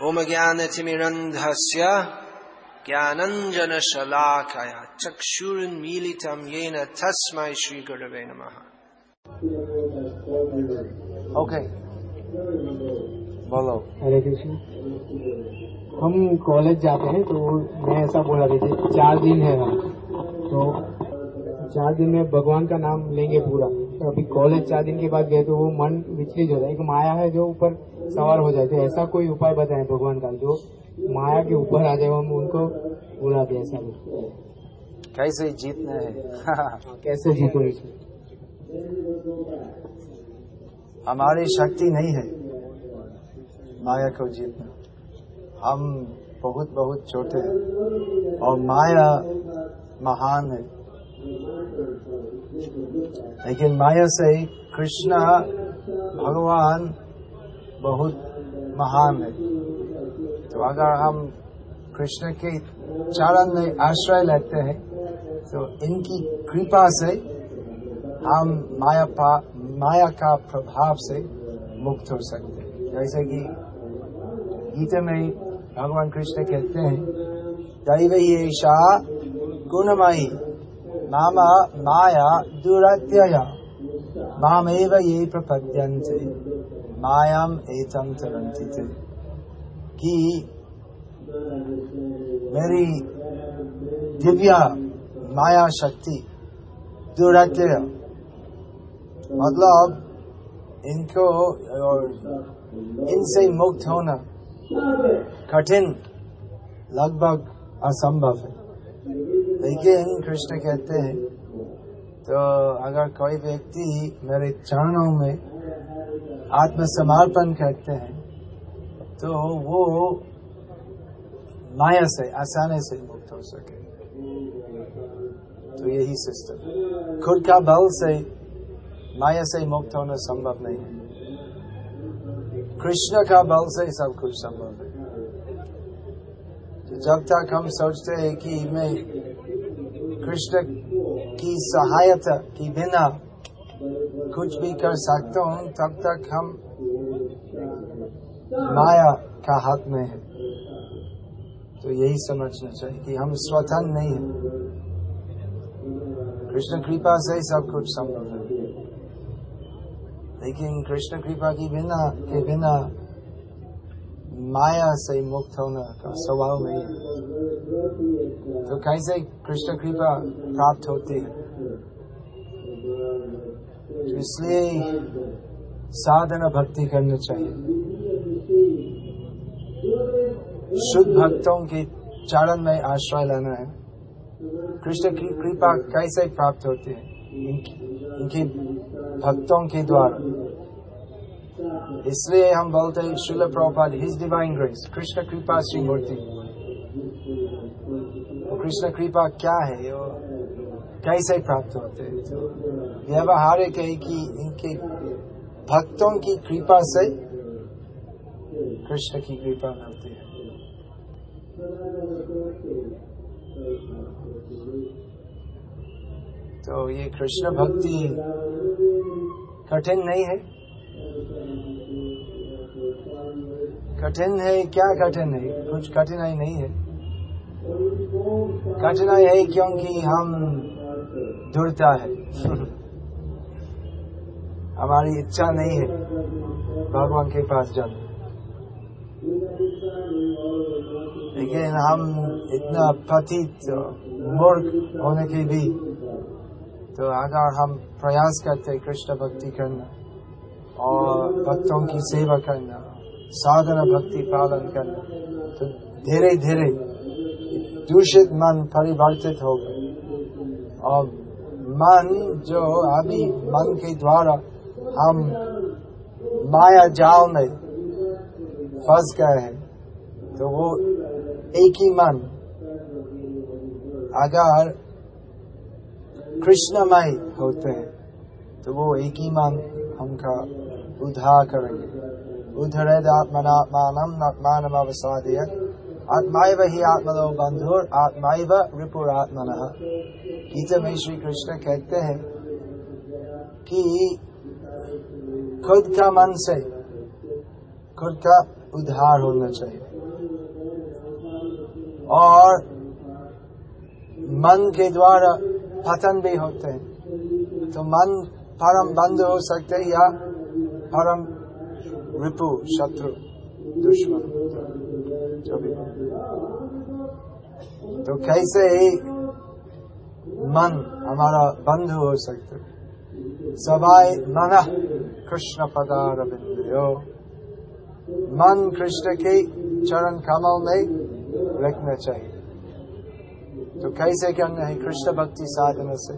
ओम ज्ञानतिमिरन्धस्य ज्ञानञ्जनशलाकया चक्षुरुन्मीलितं येन तस्मै श्रीगुरवे नमः। ओके बोलो। हरे कृष्ण हम कॉलेज जाते हैं तो मैं ऐसा बोला रही थी चार दिन है हम तो चार दिन में भगवान का नाम लेंगे पूरा। तो अभी कॉलेज चार दिन के बाद गए तो वो मन विचलित होता है एक माया है जो ऊपर सवार हो जाते हैं ऐसा कोई उपाय बताए भगवान का जो माया के ऊपर आ जाए हम उनको बुला दे ऐसा कैसे जीतना है? कैसे जीतो हमारी शक्ति नहीं है माया को जीतना। हम बहुत बहुत छोटे हैं और माया महान है। लेकिन माया से कृष्ण भगवान बहुत महान है। तो अगर हम कृष्ण के चरण में आश्रय लेते हैं तो इनकी कृपा से हम माया पा, माया का प्रभाव से मुक्त हो सकते हैं। जैसे कि गीता में भगवान कृष्ण कहते हैं दैव ऐसा गुणमयी नाम माया दुरात्यया। मामेव ये प्रपद्यन्ते। मायाम एतम तरंती थे कि मेरी दिव्या माया शक्ति दुरात्यय। मतलब इनको, और इनसे मुक्त होना कठिन, लगभग असंभव है। लेकिन कृष्ण कहते हैं तो अगर कोई व्यक्ति मेरे चरणों में आत्मसमर्पण करते हैं तो वो माया से, आसानी से मुक्त हो सके। तो यही सिस्टम खुद का बल से, माया से मुक्त होना संभव नहीं है। कृष्ण का बल से ही सब कुछ संभव है। जब तक हम सोचते हैं कि मैं कृष्ण की सहायता की बिना कुछ भी कर सकता हूँ, तब तक हम माया का हाथ में है। तो यही समझना चाहिए कि हम स्वतंत्र नहीं है। कृष्ण कृपा से ही सब कुछ संभव है। लेकिन कृष्ण कृपा की बिना, के बिना माया से मुक्त होना का स्वभाव नहीं है। तो कैसे कृष्ण कृपा प्राप्त होती है? इसलिए साधना भक्ति करना चाहिए। शुद्ध भक्तों के चरण में आश्रय लेना है। कृष्ण की कृपा कैसे प्राप्त होती है? इनके भक्तों के द्वारा। इसलिए हम बोलते हैं, Srila Prabhupada his divine grace Krishna Kripa Shri Murti Krishna कृपा क्या है? कैसे प्राप्त होते हैं? तो व्यवहारिक है कि इनके भक्तों की कृपा से कृष्ण की कृपा मिलती है। तो ये कृष्ण भक्ति कठिन नहीं है। कठिन है, क्या कठिन है? कुछ कठिनाई नहीं है। कठिनाई है क्योंकि हम जुड़ता है। हमारी इच्छा नहीं है भगवान के पास जाना। लेकिन हम इतना पतित, मूर्ख होने के भी तो अगर हम प्रयास करते कृष्ण भक्ति करना और भक्तों की सेवा करना, साधना भक्ति पालन करना तो धीरे धीरे दूषित मन परिवर्तित हो गए। और मन जो अभी मन के द्वारा हम माया जाल में फंस गए हैं तो वो एक ही मन। अगर कृष्णमय होते हैं तो वो एक ही मन हमका उद्धार करेंगे। उद्धरेद आत्मनात्मान आत्मान अवसादय आत्माव ही आत्मनो बंधुर गीता में श्री कृष्ण कहते हैं कि खुद का मन से खुद का उद्धार होना चाहिए। और मन के द्वारा पतन भी होते हैं। तो मन परम बंद हो सकते हैं या परम रिपु शत्रु दुश्मन। जो भी तो कैसे मन हमारा बंधु हो सकते। सबाई मन कृष्ण पदार बिंदो मन कृष्ण के चरण कमल में रखना चाहिए। तो कैसे करना है कृष्ण भक्ति साधना से?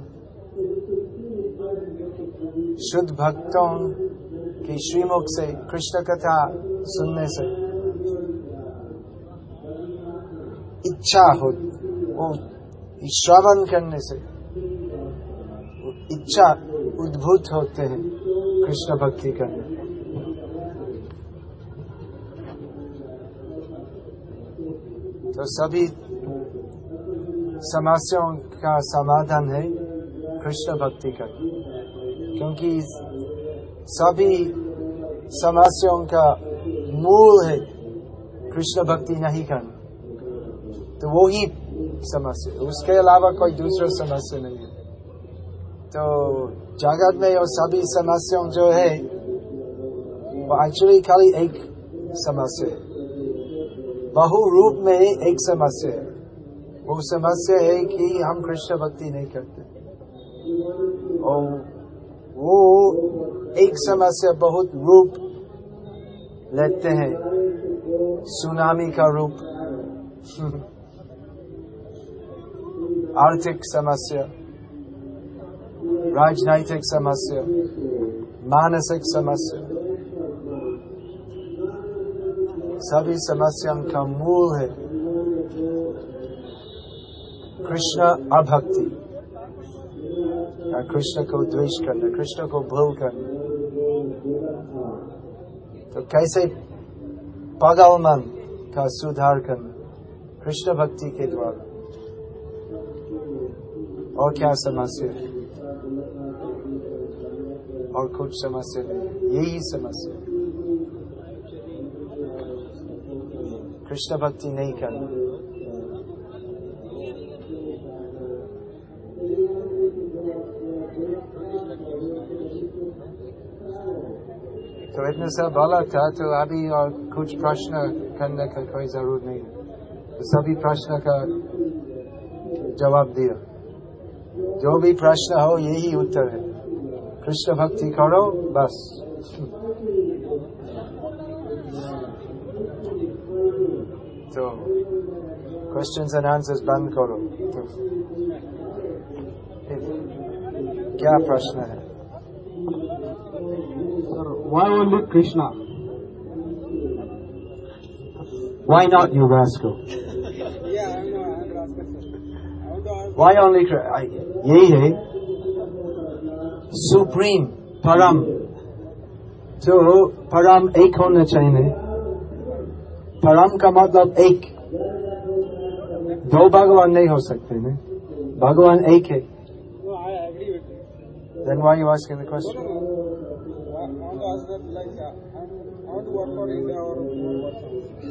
शुद्ध भक्तों की श्रीमुख से कृष्ण कथा सुनने से इच्छा हो, वो श्रवण करने से इच्छा उद्भूत होते हैं कृष्ण भक्ति करने तो सभी समस्याओं का समाधान है कृष्ण भक्ति का, क्योंकि सभी समस्याओं का मूल है कृष्ण भक्ति नहीं करना। तो वो ही। समस्या उसके अलावा कोई दूसरा समस्या नहीं है। तो जगत में और सभी समस्याओं जो है, वो एक्चुअली खाली एक समस्या है। बहु रूप में एक समस्या है। वो समस्या है कि हम कृष्ण भक्ति नहीं करते। और वो एक समस्या बहुत रूप लेते हैं। सुनामी का रूप। आर्थिक समस्या। राजनैतिक समस्या। मानसिक समस्या। सभी समस्याओं का मूल है। कृष्ण अभक्ति। कृष्ण को द्वेष करना, कृष्ण को भूल करना। तो कैसे पागल मन का सुधार करना, कृष्ण भक्ति के द्वारा? और क्या समस्या है? और कुछ समस्या नहीं, यही समस्या कृष्ण भक्ति नहीं करना। तो इतना सब बोला था तो अभी और कुछ प्रश्न करने का कोई ज़रूरत नहीं तो सभी प्रश्न का जवाब दिया जो भी प्रश्न हो यही उत्तर है कृष्ण भक्ति करो बस तो क्वेश्चंस एंड आंसर्स बंद करो तो क्या प्रश्न है Why only Krishna? Why not you rascal? Why only Krishna? यही है सुप्रीम परम तो परम एक होना चाहिए परम का मतलब एक दो भगवान नहीं हो सकते ना भगवान एक है. Then why are you asking the question? Uh,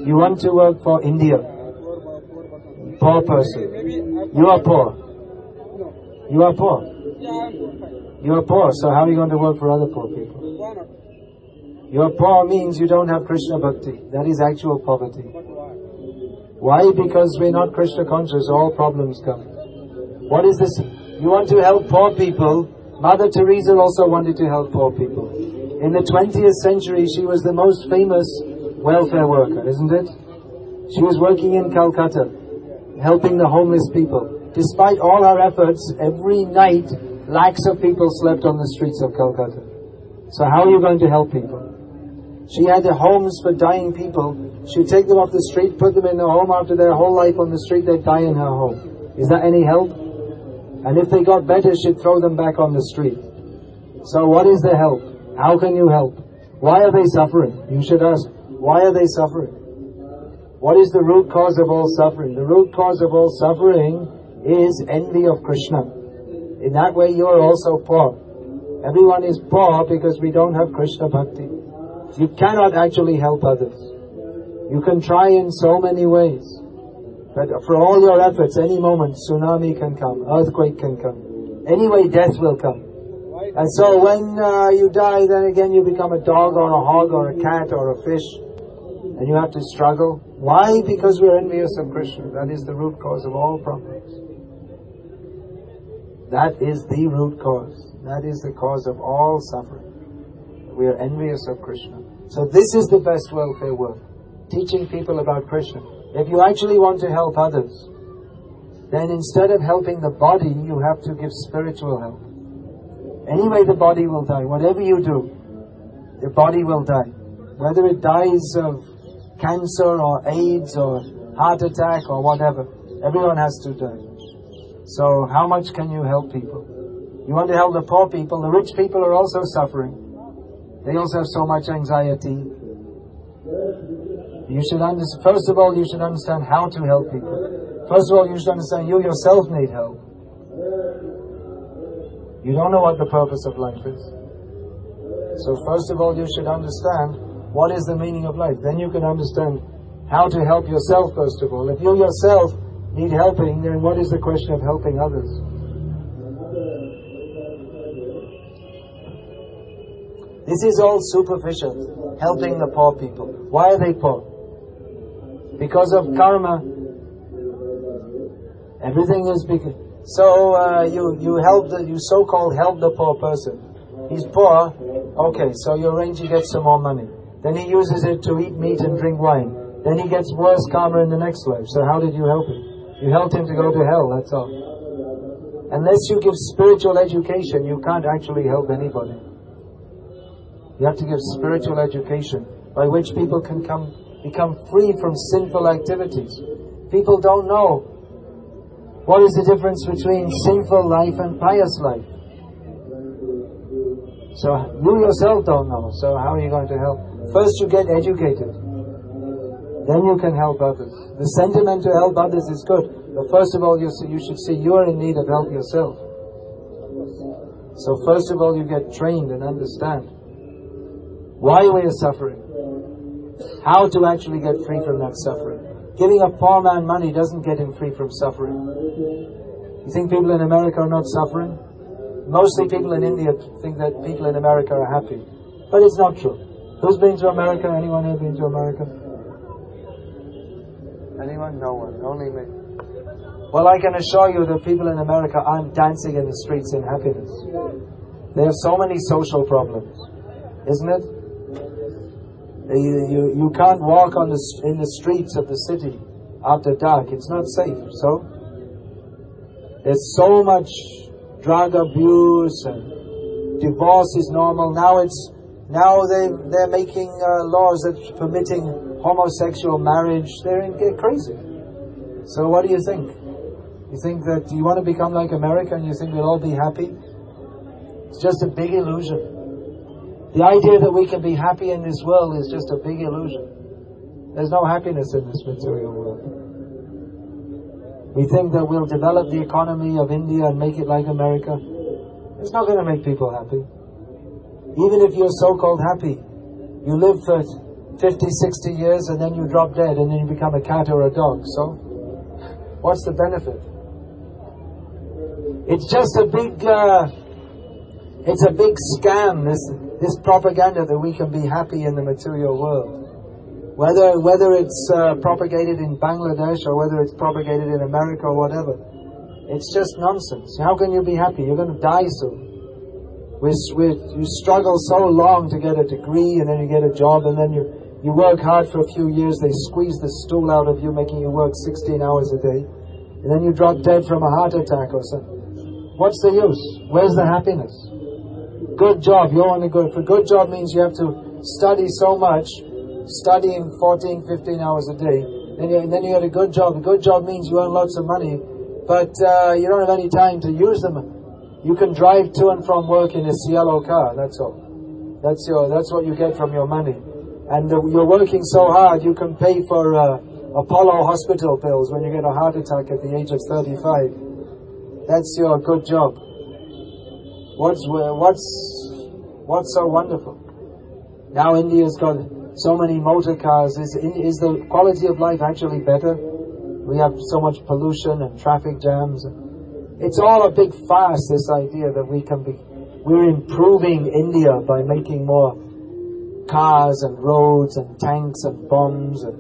you want to work for India, uh, Poor, poor person. poor person. Maybe I'm You are poor. You are poor. Yeah, I'm poor. Fine. You are poor, so how are you going to work for other poor people? You are poor means you don't have Krishna bhakti. That is actual poverty. Why? Why? Because we're not Krishna conscious, all problems come. What is this? You want to help poor people. Mother Teresa also wanted to help poor people. In the 20th century, she was the most famous welfare worker, isn't it? She was working in Calcutta, helping the homeless people. Despite all her efforts, every night, lakhs of people slept on the streets of Calcutta. So how are you going to help people? She had homes for dying people. She'd take them off the street, put them in a home after their whole life on the street, they'd die in her home. Is that any help? And if they got better, she'd throw them back on the street. So what is the help? How can you help? Why are they suffering? You should ask, why are they suffering? What is the root cause of all suffering? The root cause of all suffering is envy of Krishna. In that way, you are also poor. Everyone is poor because we don't have Krishna bhakti. You cannot actually help others. You can try in so many ways. But for all your efforts, any moment, tsunami can come, earthquake can come. Anyway, death will come. And so when uh, you die, then again you become a dog or a hog or a cat or a fish. And you have to struggle. Why? Because we're envious of Krishna. That is the root cause of all problems. That is the root cause. That is the cause of all suffering. We are envious of Krishna. So this is the best welfare work. Teaching people about Krishna. If you actually want to help others, then instead of helping the body, you have to give spiritual help. Anyway, the body will die. Whatever you do, the body will die. Whether it dies of cancer or AIDS or heart attack or whatever, everyone has to die. So how much can you help people? You want to help the poor people. The rich people are also suffering. They also have so much anxiety. You should understand, first of all, you should understand how to help people. First of all, you should understand you yourself need help. You don't know what the purpose of life is. So first of all, you should understand what is the meaning of life. Then you can understand how to help yourself, first of all. If you yourself need helping, then what is the question of helping others? This is all superficial, helping the poor people. Why are they poor? Because of karma. Everything is because. So uh, you you help the you so-called help the poor person. He's poor. Okay, so you arrange he gets some more money. Then he uses it to eat meat and drink wine. Then he gets worse karma in the next life. So how did you help him? You helped him to go to hell. That's all. Unless you give spiritual education, you can't actually help anybody. You have to give spiritual education by which people can come become free from sinful activities. People don't know what is the difference between sinful life and pious life. So you yourself don't know. So how are you going to help? First you get educated. Then you can help others. The sentiment to help others is good. But first of all, you, you should see you are in need of help yourself. So first of all, you get trained and understand why we are suffering. How to actually get free from that suffering. Giving a poor man money doesn't get him free from suffering. You think people in America are not suffering? Mostly people in India think that people in America are happy. But it's not true. Who's been to America? Anyone here been to America? Anyone? No one. Only me. Well, I can assure you that people in America aren't dancing in the streets in happiness. They have so many social problems, isn't it? You, you, you can't walk on the, in the streets of the city after dark. It's not safe. So, there's so much drug abuse and divorce is normal. Now it's now they they're making uh, laws that permitting homosexual marriage. They're, they're crazy. So what do you think? You think that you want to become like America and you think we'll all be happy? It's just a big illusion. The idea that we can be happy in this world is just a big illusion. There's no happiness in this material world. We think that we'll develop the economy of India and make it like America. It's not going to make people happy. Even if you're so-called happy, you live for 50, 60 years and then you drop dead and then you become a cat or a dog. So, what's the benefit? It's just a big, uh, it's a big scam, this, this propaganda that we can be happy in the material world. Whether, whether it's uh, propagated in Bangladesh or whether it's propagated in America or whatever. It's just nonsense. How can you be happy? You're going to die soon. we we you struggle so long to get a degree and then you get a job and then you, you work hard for a few years. They squeeze the stool out of you, making you work 16 hours a day. And then you drop dead from a heart attack or something. What's the use? Where's the happiness? Good job. You're only good. For good job means you have to study so much, studying 14, 15 hours a day. Then you, then you get a good job. A good job means you earn lots of money, but uh, you don't have any time to use them. You can drive to and from work in a Cielo car. That's all. That's your. That's what you get from your money. And uh, you're working so hard, you can pay for uh, Apollo hospital bills when you get a heart attack at the age of 35. That's your good job. What's what's what's so wonderful? Now India's got so many motor cars. Is, is the quality of life actually better? We have so much pollution and traffic jams. It's all a big farce, this idea that we can be, we're improving India by making more cars and roads and tanks and bombs and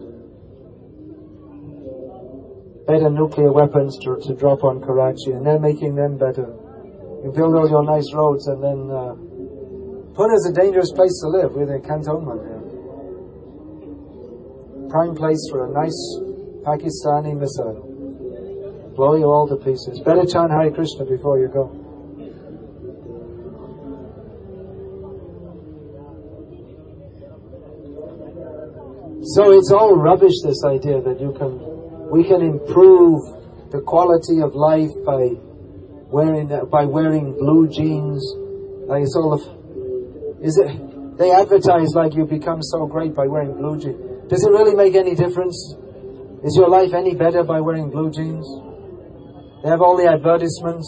better nuclear weapons to, to drop on Karachi and they're making them better. You build all your nice roads and then uh, Pune is a dangerous place to live with a cantonment here. Prime place for a nice Pakistani missile. Blow you all to pieces. Better chant Hare Krishna before you go. So it's all rubbish this idea that you can, we can improve the quality of life by wearing, by wearing blue jeans. Like it's all of, is it, they advertise like you become so great by wearing blue jeans. Does it really make any difference? Is your life any better by wearing blue jeans? They have all the advertisements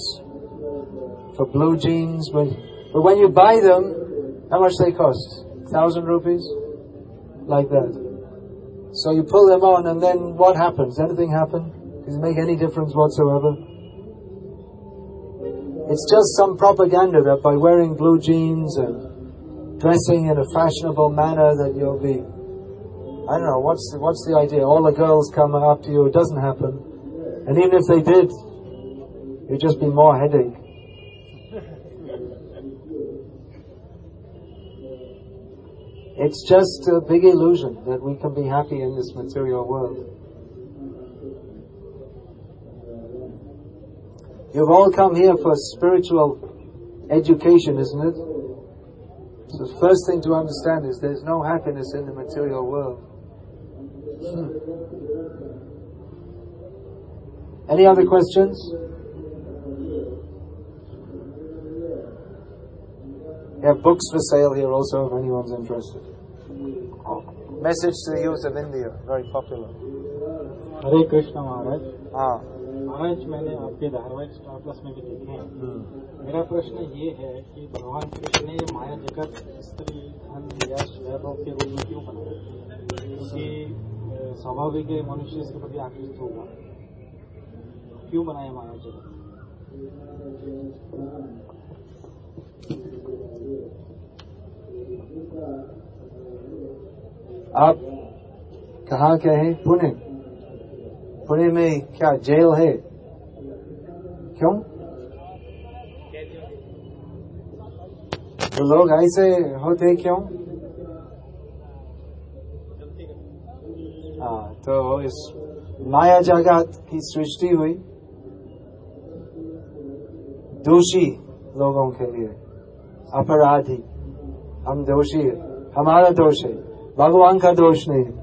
for blue jeans, but, but when you buy them, how much they cost? Thousand rupees? Like that. So you pull them on and then what happens? Anything happen? Does it make any difference whatsoever? It's just some propaganda that by wearing blue jeans and dressing in a fashionable manner that you'll be, I don't know, what's the, what's the idea? All the girls come after you, it doesn't happen. And even if they did, it'd just be more headache. It's just a big illusion that we can be happy in this material world. You've all come here for spiritual education, isn't it? So the first thing to understand is there's no happiness in the material world. Hmm. Any other questions? We have books for sale here also if anyone's interested. Message to the youth of India, very popular. Hare Krishna Maharaj. Ah. महाराज मैंने आपके धारावाहिक star plus में भी देखे हैं। Hmm. मेरा प्रश्न ये है कि भगवान कृष्ण ने माया जगत स्त्री धन यश वैभव के रूप में क्यों बनाया क्योंकि स्वाभाविक है मनुष्य इसके प्रति आकृष्ट होगा। क्यों बनाया माया जगत? आप कहा क्या है? पुणे। पुणे में क्या जेल है? क्यों? तो लोग ऐसे होते क्यों? हाँ तो इस माया जगत की सृष्टि हुई दोषी लोगों के लिए, अपराधी। हम दोषी हमारा दोष है, भगवान का दोष नहीं है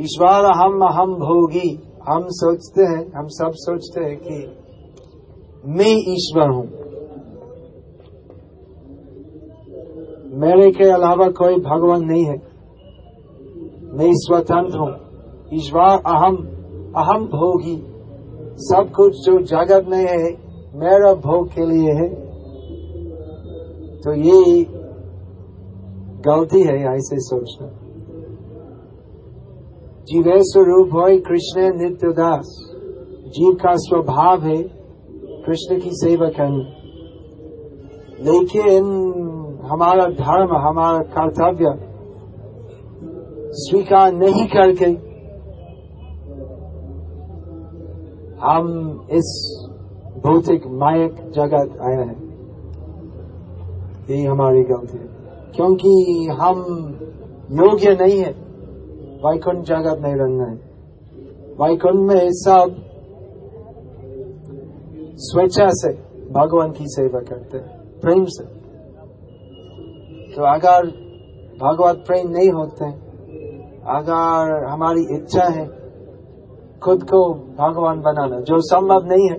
ईश्वर हम हम भोगी। हम सोचते हैं, हम सब सोचते हैं कि मैं ईश्वर हूँ। मेरे के अलावा कोई भगवान नहीं है। मैं स्वतंत्र हूँ। ईश्वर अहम अहम भोगी। सब कुछ जो जगत में है, मेरा भोग के लिए है। तो ये गलती है ऐसे सोचना। जीवे स्वरूप हो कृष्ण नित्य दास जीव का स्वभाव है कृष्ण की सेवा करना लेकिन हमारा धर्म, हमारा कर्तव्य स्वीकार नहीं करके हम इस भौतिक मायक जगत आए हैं। यही हमारी गलती है। क्योंकि हम योग्य नहीं है। वैकुंठ जगत में रहना है। वैकुंठ में सब स्वेच्छा से भगवान की सेवा करते प्रेम से। तो अगर भगवत प्रेम नहीं होते, अगर हमारी इच्छा है, खुद को भगवान बनाना, जो संभव नहीं है,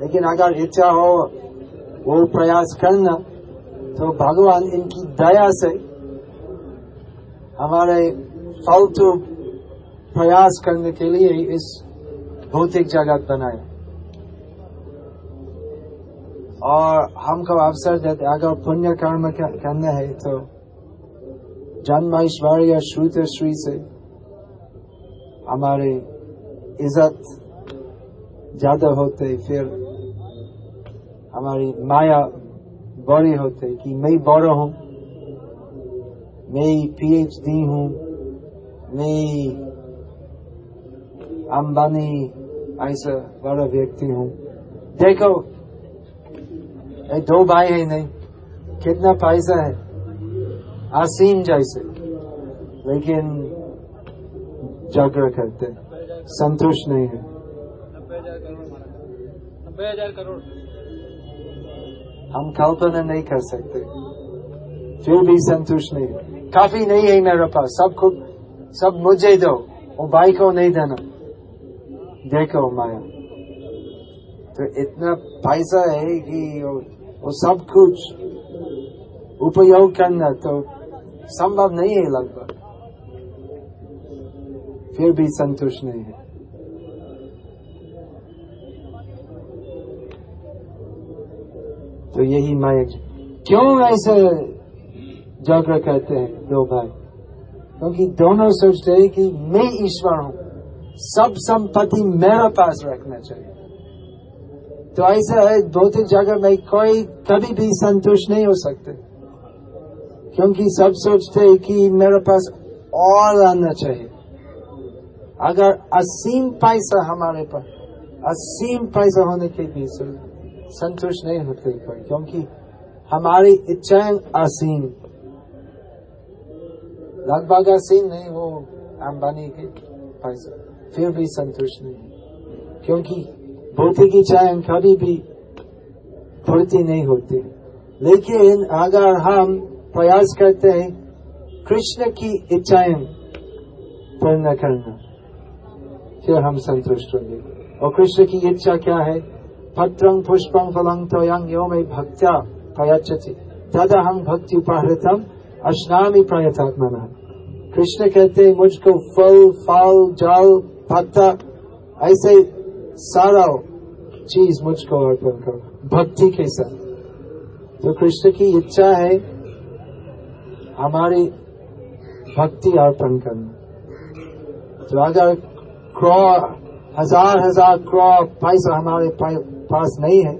लेकिन अगर इच्छा हो, वो प्रयास करना तो भगवान इनकी दया से हमारे फालतू प्रयास करने के लिए इस भौतिक जगत बनाया और हमको अवसर देते, अगर पुण्य कर्म करना है तो जन्म ऐश्वर्य श्रुत श्री से हमारे इज़्ज़त ज़्यादा होते, फिर हमारी माया बड़ी होते कि मैं बड़ा हूँ, मैं पीएचडी हूँ। मैं अंबानी ऐसा बड़ा व्यक्ति हूँ। देखो ये दो भाई है नहीं। कितना पैसा है? असीम जैसे। लेकिन जागरण करते संतुष्ट नहीं है। नब्बे हज़ार करोड़। हम कल्पना नहीं कर सकते। फिर भी संतुष्ट नहीं है। काफ़ी नहीं है मेरे पास। सबको सब मुझे दो वो भाई को नहीं देना। देखो माया तो इतना पैसा है कि वो, वो सब कुछ उपयोग करना तो संभव नहीं है लगभग। फिर भी संतुष्ट नहीं है। तो यही माया क्यों ऐसे झगड़ा करते हैं दो भाई? क्योंकि दोनों सोचते हैं कि मैं ईश्वर हूँ। सब संपत्ति मेरा पास रखना चाहिए। तो ऐसा है भौतिक जगह में कोई कभी भी संतुष्ट नहीं हो सकते। क्योंकि सब सोचते हैं कि मेरे पास और आना चाहिए। अगर असीम पैसा हमारे पास असीम पैसा होने के भी संतुष्ट नहीं होते कोई, क्योंकि हमारी इच्छाएँ असीम। लगभग असीम नहीं वो अंबानी के पैसा फिर भी संतुष्ट नहीं क्योंकि भौतिक इच्छाएँ कभी भी पूर्ति नहीं होती। लेकिन अगर हम प्रयास करते हैं, कृष्ण की इच्छाएँ पूर्ण करना, फिर हम संतुष्ट होंगे। और कृष्ण की इच्छा क्या है? पत्रं पुष्पं फलं तोयं यो मे भक्त्या प्रयच्छति। तदा हम भक्ति उपहृतम अश्नामी प्रयतात्मना कृष्ण कहते हैं, मुझको फल फल, जल पत्ता ऐसे सारा चीज़ मुझको अर्पण करो, भक्ति के साथ। तो कृष्ण की इच्छा है हमारी भक्ति अर्पण करना। तो अगर क्रॉ हज़ार हज़ार क्रॉ पैसा हमारे पास नहीं है,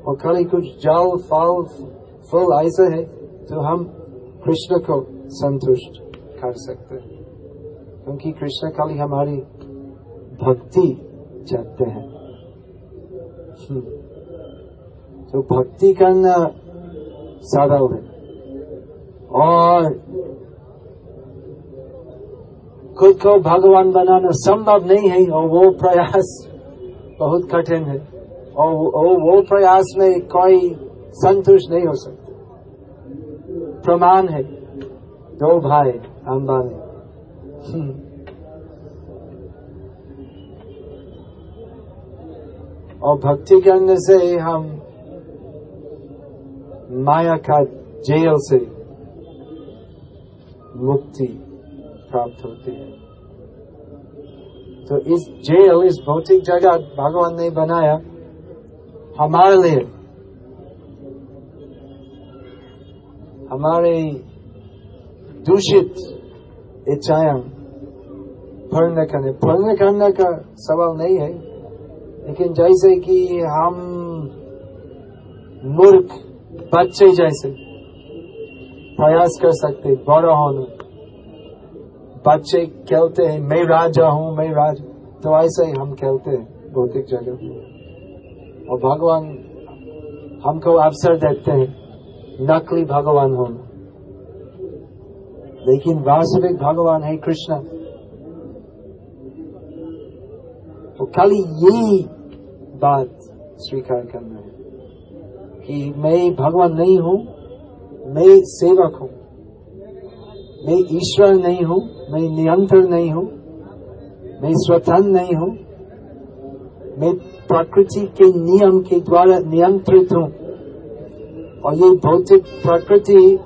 और खाली कुछ जल, फल फल ऐसे है तो हम कृष्ण को संतुष्ट कर सकते क्योंकि कृष्ण खाली हमारी भक्ति चाहते हैं। हम्म। तो भक्ति करना सरल है और खुद को भगवान बनाना संभव नहीं है और वो प्रयास बहुत कठिन है। और वो, वो प्रयास में कोई संतुष्ट नहीं हो सकता। प्रमाण है। दो भाई। अंबानी। और भक्ति करने से हम माया का जेल से मुक्ति प्राप्त होती है तो इस जेल इस भौतिक जगह भगवान ने बनाया हमारे लिए हमारे दूषित इच्छाएँ पूर्ण करने पूर्ण करने का सवाल नहीं है, लेकिन जैसे कि हम मूर्ख बच्चे जैसे प्रयास कर सकते, बड़ा होने। बच्चे खेलते हैं, मैं राजा हूँ, मैं राज तो ऐसे ही हम खेलते हैं, भौतिक जगह और भगवान हमको अवसर देते हैं, नकली भगवान होना। लेकिन वास्तविक भगवान है, कृष्ण। तो खाली यही बात स्वीकार करना है कि मैं भगवान नहीं हूँ, मैं सेवक हूँ। मैं ईश्वर नहीं हूँ, मैं नियंत्रण नहीं हूँ, मैं स्वतंत्र नहीं हूँ। मैं प्रकृति के नियम के द्वारा नियंत्रित हूँ। और ये भौतिक प्रकृति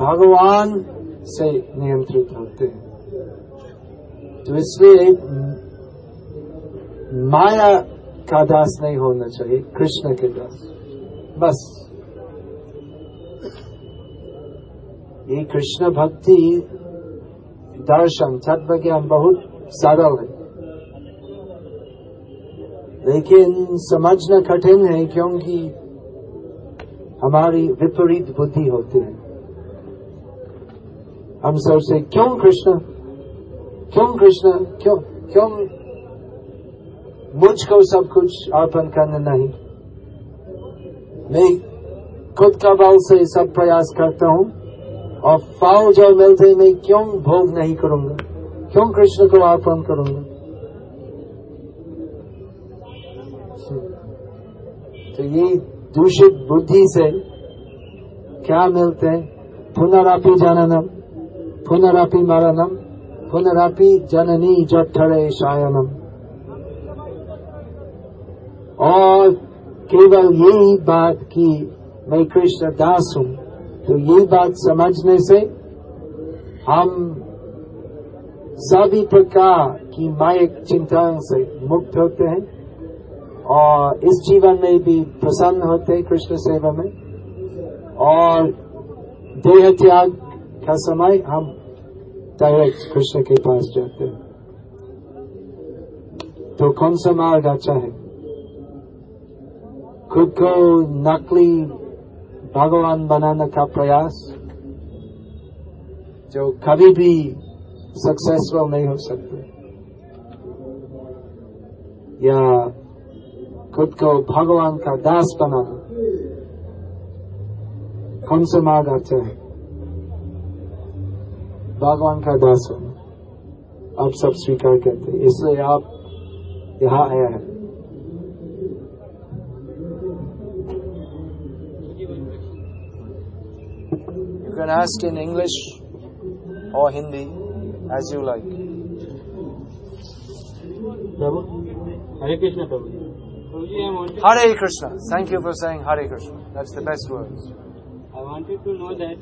भगवान से नियंत्रित होते हैं। तो इसलिए माया का दास नहीं होना चाहिए, कृष्ण के दास। बस। ये कृष्ण भक्ति दर्शन तत्व ज्ञान बहुत सरल है। लेकिन समझना कठिन है, क्योंकि हमारी विपरीत बुद्धि होती है। हम सोचते क्यों कृष्ण? क्यों कृष्ण? क्यों क्यों मुझको सब कुछ अर्पण करना नहीं? मैं खुद का बल से सब प्रयास करता हूँ और फल जो मिलते मैं क्यों भोग नहीं करूँगा? क्यों कृष्ण को अर्पण करूँगा? तो ये दूषित बुद्धि से क्या मिलते हैं? पुनरापि जननम पुनरापि मरणम, पुनरापि जननी जठरे शायनम। और केवल यही बात की मैं कृष्ण दास हूँ तो ये बात समझने से हम सभी प्रकार की मायिक चिंता से मुक्त होते हैं और इस जीवन में भी प्रसन्न होते हैं कृष्ण सेवा में। और देह त्याग का समय हम डायरेक्ट कृष्ण के पास जाते हैं। तो कौन सा मार्ग अच्छा है? खुद को नकली भगवान बनाने का प्रयास जो कभी भी सक्सेसफुल नहीं हो सकते। या खुद को भगवान का दास बनाना। कौन से मार्ग अच्छा है? भगवान का दास होना आप सब स्वीकार करते हैं इसलिए आप यहाँ आया है You can ask in English or Hindi as you like. Prabhu Hare Krishna Prabhu ji Prabhu ji I Hare Krishna. Thank you for saying Hare Krishna. That's the best words. I wanted to know that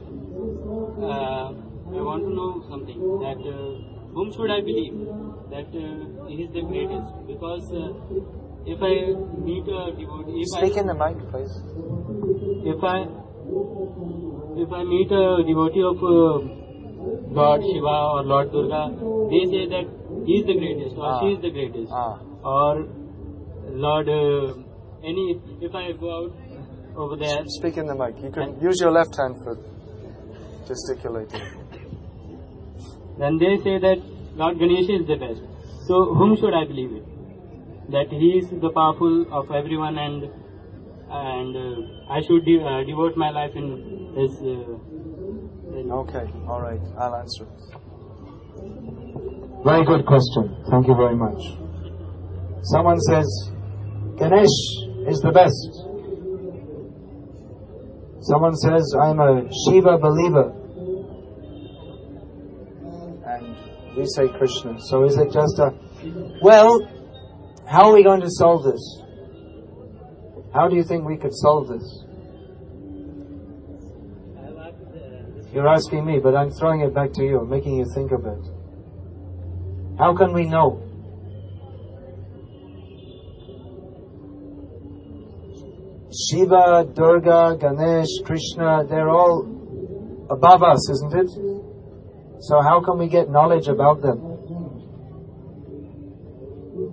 uh, I want to know something that uh, whom should I believe that uh, he is the greatest because uh, if I meet a devotee if Speak I, in the mic, please. if I if I meet a devotee of uh, Lord Shiva or Lord Durga they say that he is the greatest or Ah. she is the greatest Ah. or Lord uh, any if I go out over there Speak in the mic. You can use your left hand for gesticulating. Then they say that Lord Ganesha is the best. So whom should I believe in? That he is the powerful of everyone and and uh, I should de- uh, devote my life in his. Uh, in- Okay, all right. I'll answer. Very good question. Thank you very much. Someone says, Ganesh is the best. Someone says, I'm a Shiva believer. And we say Krishna. So is it just a. Well, how are we going to solve this? How do you think we could solve this? You're asking me, but I'm throwing it back to you, making you think of it. How can we know? Shiva, Durga, Ganesh, Krishna, they're all above us, isn't it? So how can we get knowledge about them?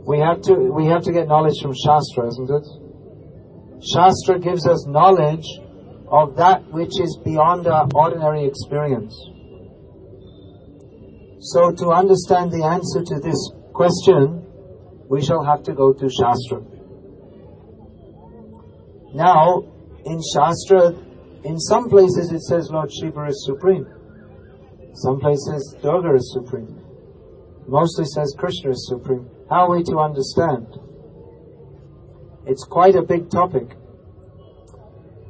We have to, we have to get knowledge from Shastra, isn't it? Shastra gives us knowledge of that which is beyond our ordinary experience. So to understand the answer to this question, we shall have to go to Shastra. Now, in Shastra, in some places it says Lord Shiva is supreme. Some places Durga is supreme. Mostly says Krishna is supreme. How are we to understand? It's quite a big topic.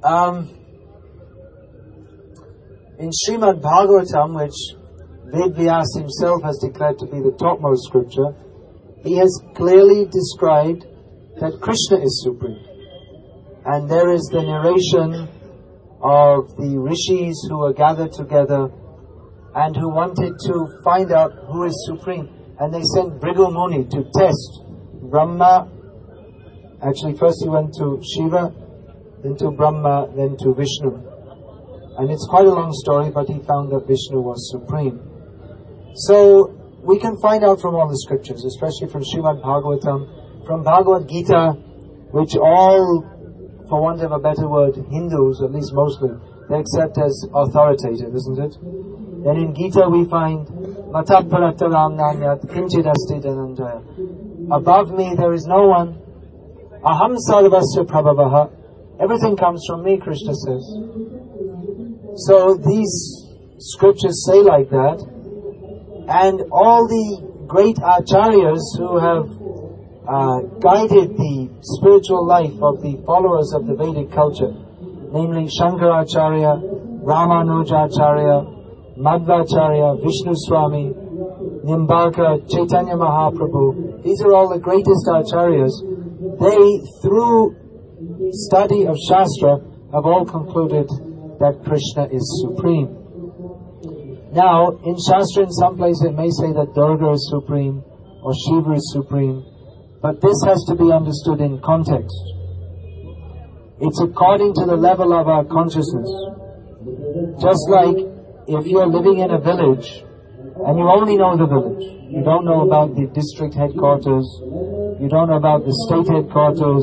Um, in Srimad Bhagavatam, which Ved Vyas himself has declared to be the topmost scripture, he has clearly described that Krishna is supreme. And there is the narration of the rishis who were gathered together and who wanted to find out who is supreme. And they sent Muni to test Brahma. Actually, first he went to Shiva, then to Brahma, then to Vishnu. And it's quite a long story, but he found that Vishnu was supreme. So we can find out from all the scriptures, especially from Srimad Bhagavatam, from Bhagavad Gita, which all, for want of a better word, Hindus, at least mostly, they accept as authoritative, isn't it? Then in Gita we find Matat Parataram Nanyat Kinchid Asti Dhananjaya. Above me there is no one. Aham Sarvasya Prabhavaha. Everything comes from me, Krishna says. So these scriptures say like that, and all the great acharyas who have uh, guided the spiritual life of the followers of the Vedic culture, namely Shankaracharya, Ramanujacharya, Madhvacharya, Vishnu Swami, Nimbarka, Chaitanya Mahaprabhu. These are all the greatest acharyas. They, through study of Shastra, have all concluded that Krishna is supreme. Now, in Shastra, in some places it may say that Durga is supreme or Shiva is supreme, but this has to be understood in context. It's according to the level of our consciousness. Just like if you're living in a village and you only know the village, you don't know about the district headquarters, you don't know about the state headquarters,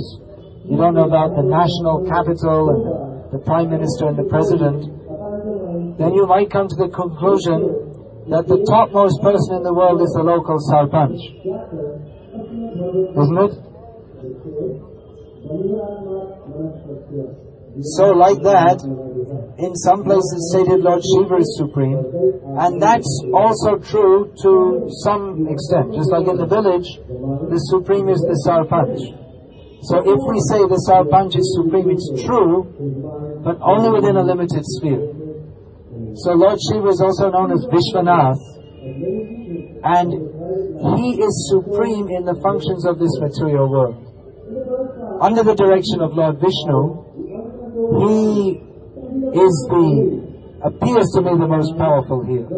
you don't know about the national capital and the, the prime minister and the president, then you might come to the conclusion that the topmost person in the world is the local sarpanch. Isn't it? So like that, in some places stated Lord Shiva is supreme, and that's also true to some extent. Just like in the village, the supreme is the sarpanch. So if we say the sarpanch is supreme, it's true, but only within a limited sphere. So Lord Shiva is also known as Vishwanath, and he is supreme in the functions of this material world. Under the direction of Lord Vishnu, he is the, appears to me the most powerful here.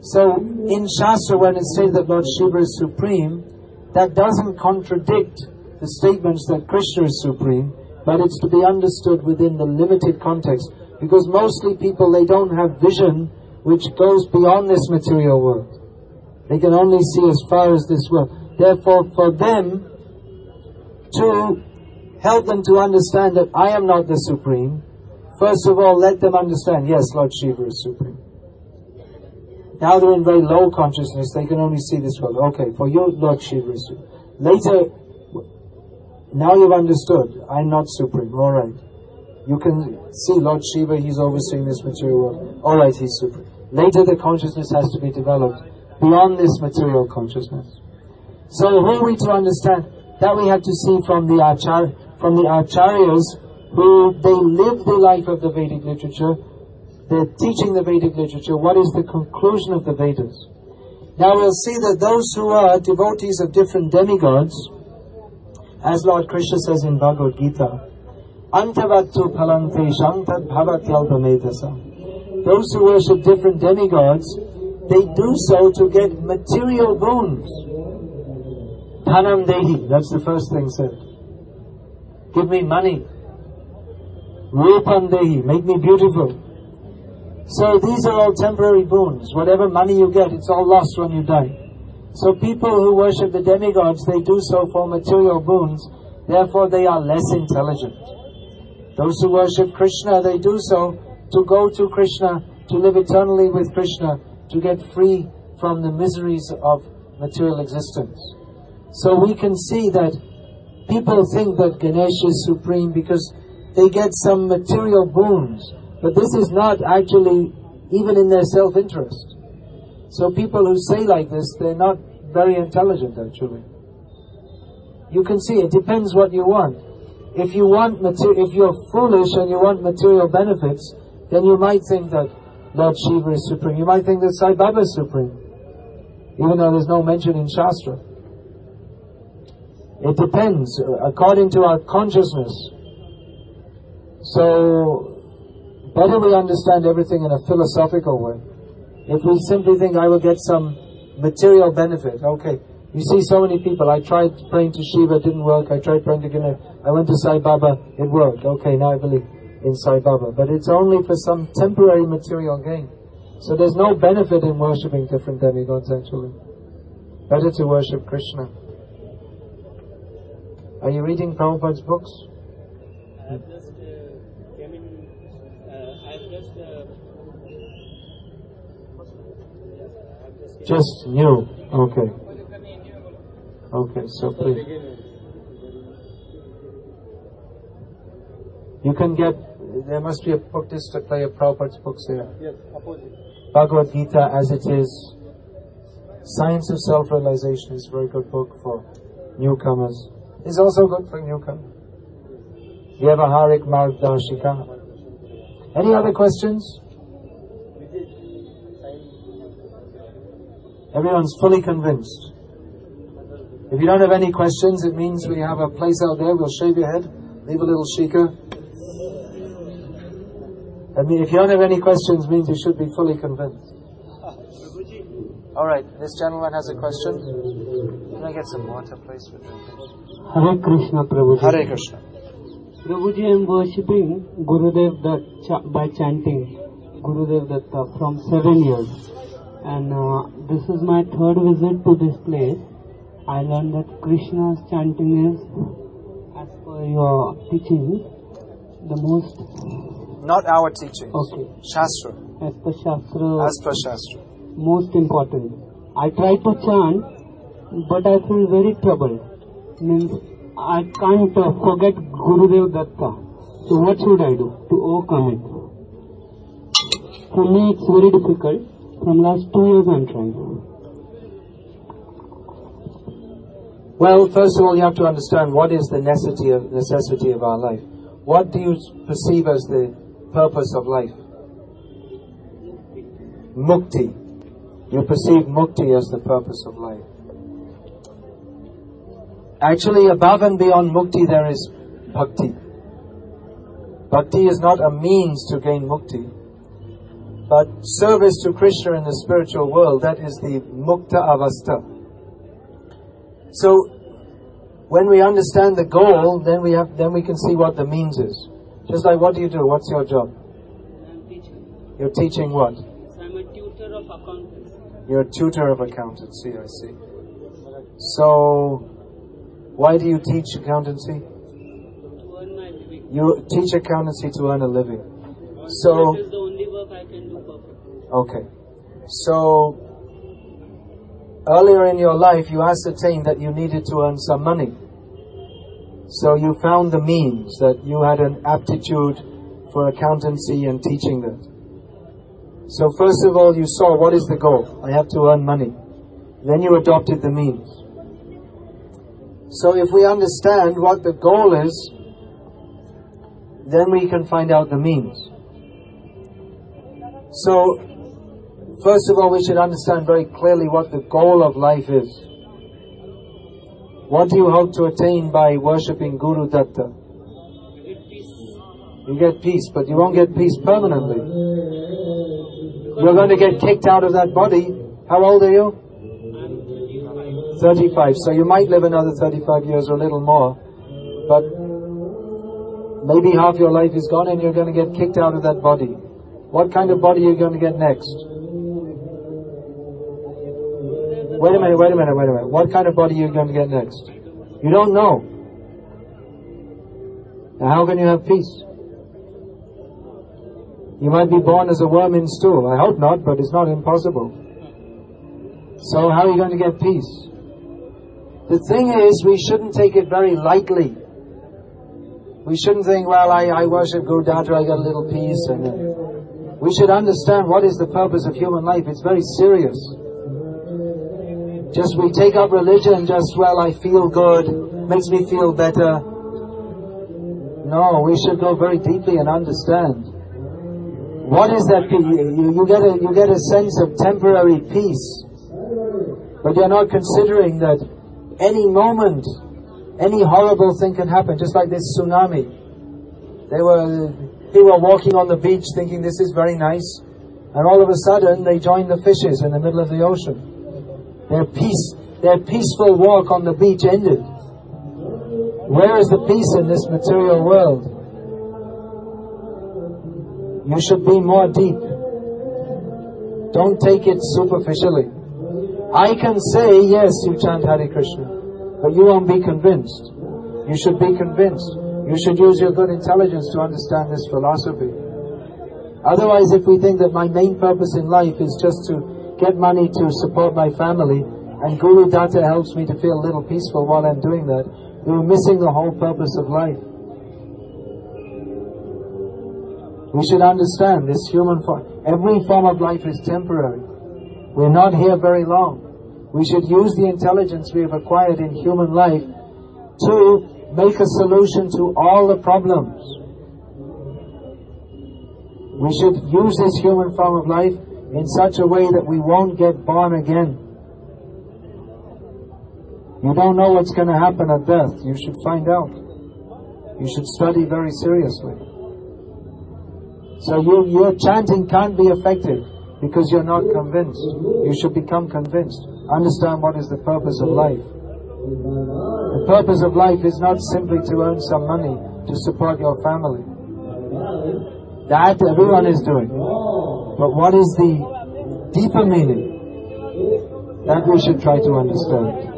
So in Shastra, when it's said that Lord Shiva is supreme, that doesn't contradict the statements that Krishna is supreme, but it's to be understood within the limited context. Because mostly people, they don't have vision which goes beyond this material world. They can only see as far as this world. Therefore, for them to help them to understand that I am not the supreme, first of all, let them understand, yes, Lord Shiva is supreme. Now they're in very low consciousness, they can only see this world. Okay, for you, Lord Shiva is supreme. Later, now you've understood, I'm not supreme, alright. You can see Lord Shiva, he's overseeing this material world. Alright, he's supreme. Later the consciousness has to be developed beyond this material consciousness. So who are we to understand? That we have to see from the Achar, from the Acharyas who they live the life of the Vedic literature, they're teaching the Vedic literature, what is the conclusion of the Vedas. Now we'll see that those who are devotees of different demigods, as Lord Krishna says in Bhagavad Gita, Antavattu palante shantad bhavatyalpamedasa. Those who worship different demigods, they do so to get material boons. Dhanam dehi, that's the first thing said. Give me money. Rupam dehi, make me beautiful. So these are all temporary boons. Whatever money you get, it's all lost when you die. So people who worship the demigods, they do so for material boons, therefore they are less intelligent. Those who worship Krishna, they do so to go to Krishna, to live eternally with Krishna, to get free from the miseries of material existence. So we can see that people think that Ganesh is supreme because they get some material boons, but this is not actually even in their self-interest. So people who say like this, they're not very intelligent actually. You can see it depends what you want. If you want mater- if you're foolish and you want material benefits, then you might think that Lord Shiva is supreme. You might think that Sai Baba is supreme, even though there's no mention in Shastra. It depends uh, according to our consciousness. So, better we understand everything in a philosophical way. If we simply think I will get some material benefit, okay. You see so many people, I tried praying to Shiva, didn't work, I tried praying to Ganesh, I went to Sai Baba, it worked. Okay, now I believe in Sai Baba. But it's only for some temporary material gain. So there's no benefit in worshipping different demigods actually. Better to worship Krishna. Are you reading Prabhupada's books? I've just uh, came in. Uh, I've just. Uh, just Just new. Okay. Okay, so please. You can get, there must be a book display of Prabhupada's books there. Yes, opposite. Bhagavad Gita as it is. Science of Self-Realization is a very good book for newcomers. It's also good for newcomers. Vyavaharik Margdarshika. Any other questions? Everyone's fully convinced. If you don't have any questions, it means we have a place out there. We'll shave your head, leave a little shikha. I mean, if you don't have any questions, means you should be fully convinced. All right, this gentleman has a question. Can I get some water, please? for drinking? Hare Krishna Prabhuji. Hare Krishna. Prabhuji, I am worshipping Gurudev Dutt cha- by chanting Gurudev Datta from seven years. And uh, this is my third visit to this place. I learned that Krishna's chanting is, as per your teachings, the most, Not our teachings. okay, Shastra. as per Shastra, As per Shastra. most important. I try to chant, but I feel very troubled. Means I can't uh, forget Gurudev Datta. So what should I do to overcome it? For me, it's very difficult. From last two years, I'm trying. Well, first of all, you have to understand what is the necessity of, necessity of our life. What do you perceive as the purpose of life? Mukti. You perceive mukti as the purpose of life. Actually, above and beyond mukti, there is bhakti. Bhakti is not a means to gain mukti, but service to Krishna in the spiritual world, that is the mukta avastha. So, when we understand the goal, then we have, then we can see what the means is. Just like, what do you do? What's your job? I'm teaching. You're teaching what? So I'm a tutor of accountants. You're a tutor of accountancy, I see. So, why do you teach accountancy? You teach accountancy to earn a living. So, okay. So, earlier in your life, you ascertained that you needed to earn some money. So you found the means that you had an aptitude for accountancy and teaching that. So first of all, you saw what is the goal? I have to earn money. Then you adopted the means. So if we understand what the goal is, then we can find out the means. So, first of all, we should understand very clearly what the goal of life is. What do you hope to attain by worshipping Guru Datta? You get peace. You get peace, but you won't get peace permanently. You're going to get kicked out of that body. How old are you? I'm 35. 35. So you might live another 35 years or a little more, but maybe half your life is gone and you're going to get kicked out of that body. What kind of body are you going to get next? Wait a minute, wait a minute, wait a minute. What kind of body are you going to get next? You don't know. Now how can you have peace? You might be born as a worm in stool. I hope not, but it's not impossible. So how are you going to get peace? The thing is, we shouldn't take it very lightly. We shouldn't think, well, I, I worship Datta, I got a little peace. And uh, we should understand what is the purpose of human life. It's very serious. Just we take up religion just, well, I feel good, makes me feel better. No, we should go very deeply and understand. What is that? You, you, get a, you get a sense of temporary peace. But you're not considering that any moment, any horrible thing can happen, just like this tsunami. They were, people were walking on the beach thinking this is very nice, and all of a sudden they joined the fishes in the middle of the ocean. Their peace, their peaceful walk on the beach ended. Where is the peace in this material world? You should be more deep. Don't take it superficially. I can say, yes, you chant Hare Krishna, but you won't be convinced. You should be convinced. You should use your good intelligence to understand this philosophy. Otherwise, if we think that my main purpose in life is just to get money to support my family, and Guru Datta helps me to feel a little peaceful while I'm doing that, we're missing the whole purpose of life. We should understand this human form. Every form of life is temporary. We're not here very long. We should use the intelligence we have acquired in human life to make a solution to all the problems. We should use this human form of life in such a way that we won't get born again. You don't know what's going to happen at death. You should find out. You should study very seriously. So you, your chanting can't be effective because you're not convinced. You should become convinced. Understand what is the purpose of life. The purpose of life is not simply to earn some money to support your family. That everyone is doing. But what is the deeper meaning? That we should try to understand.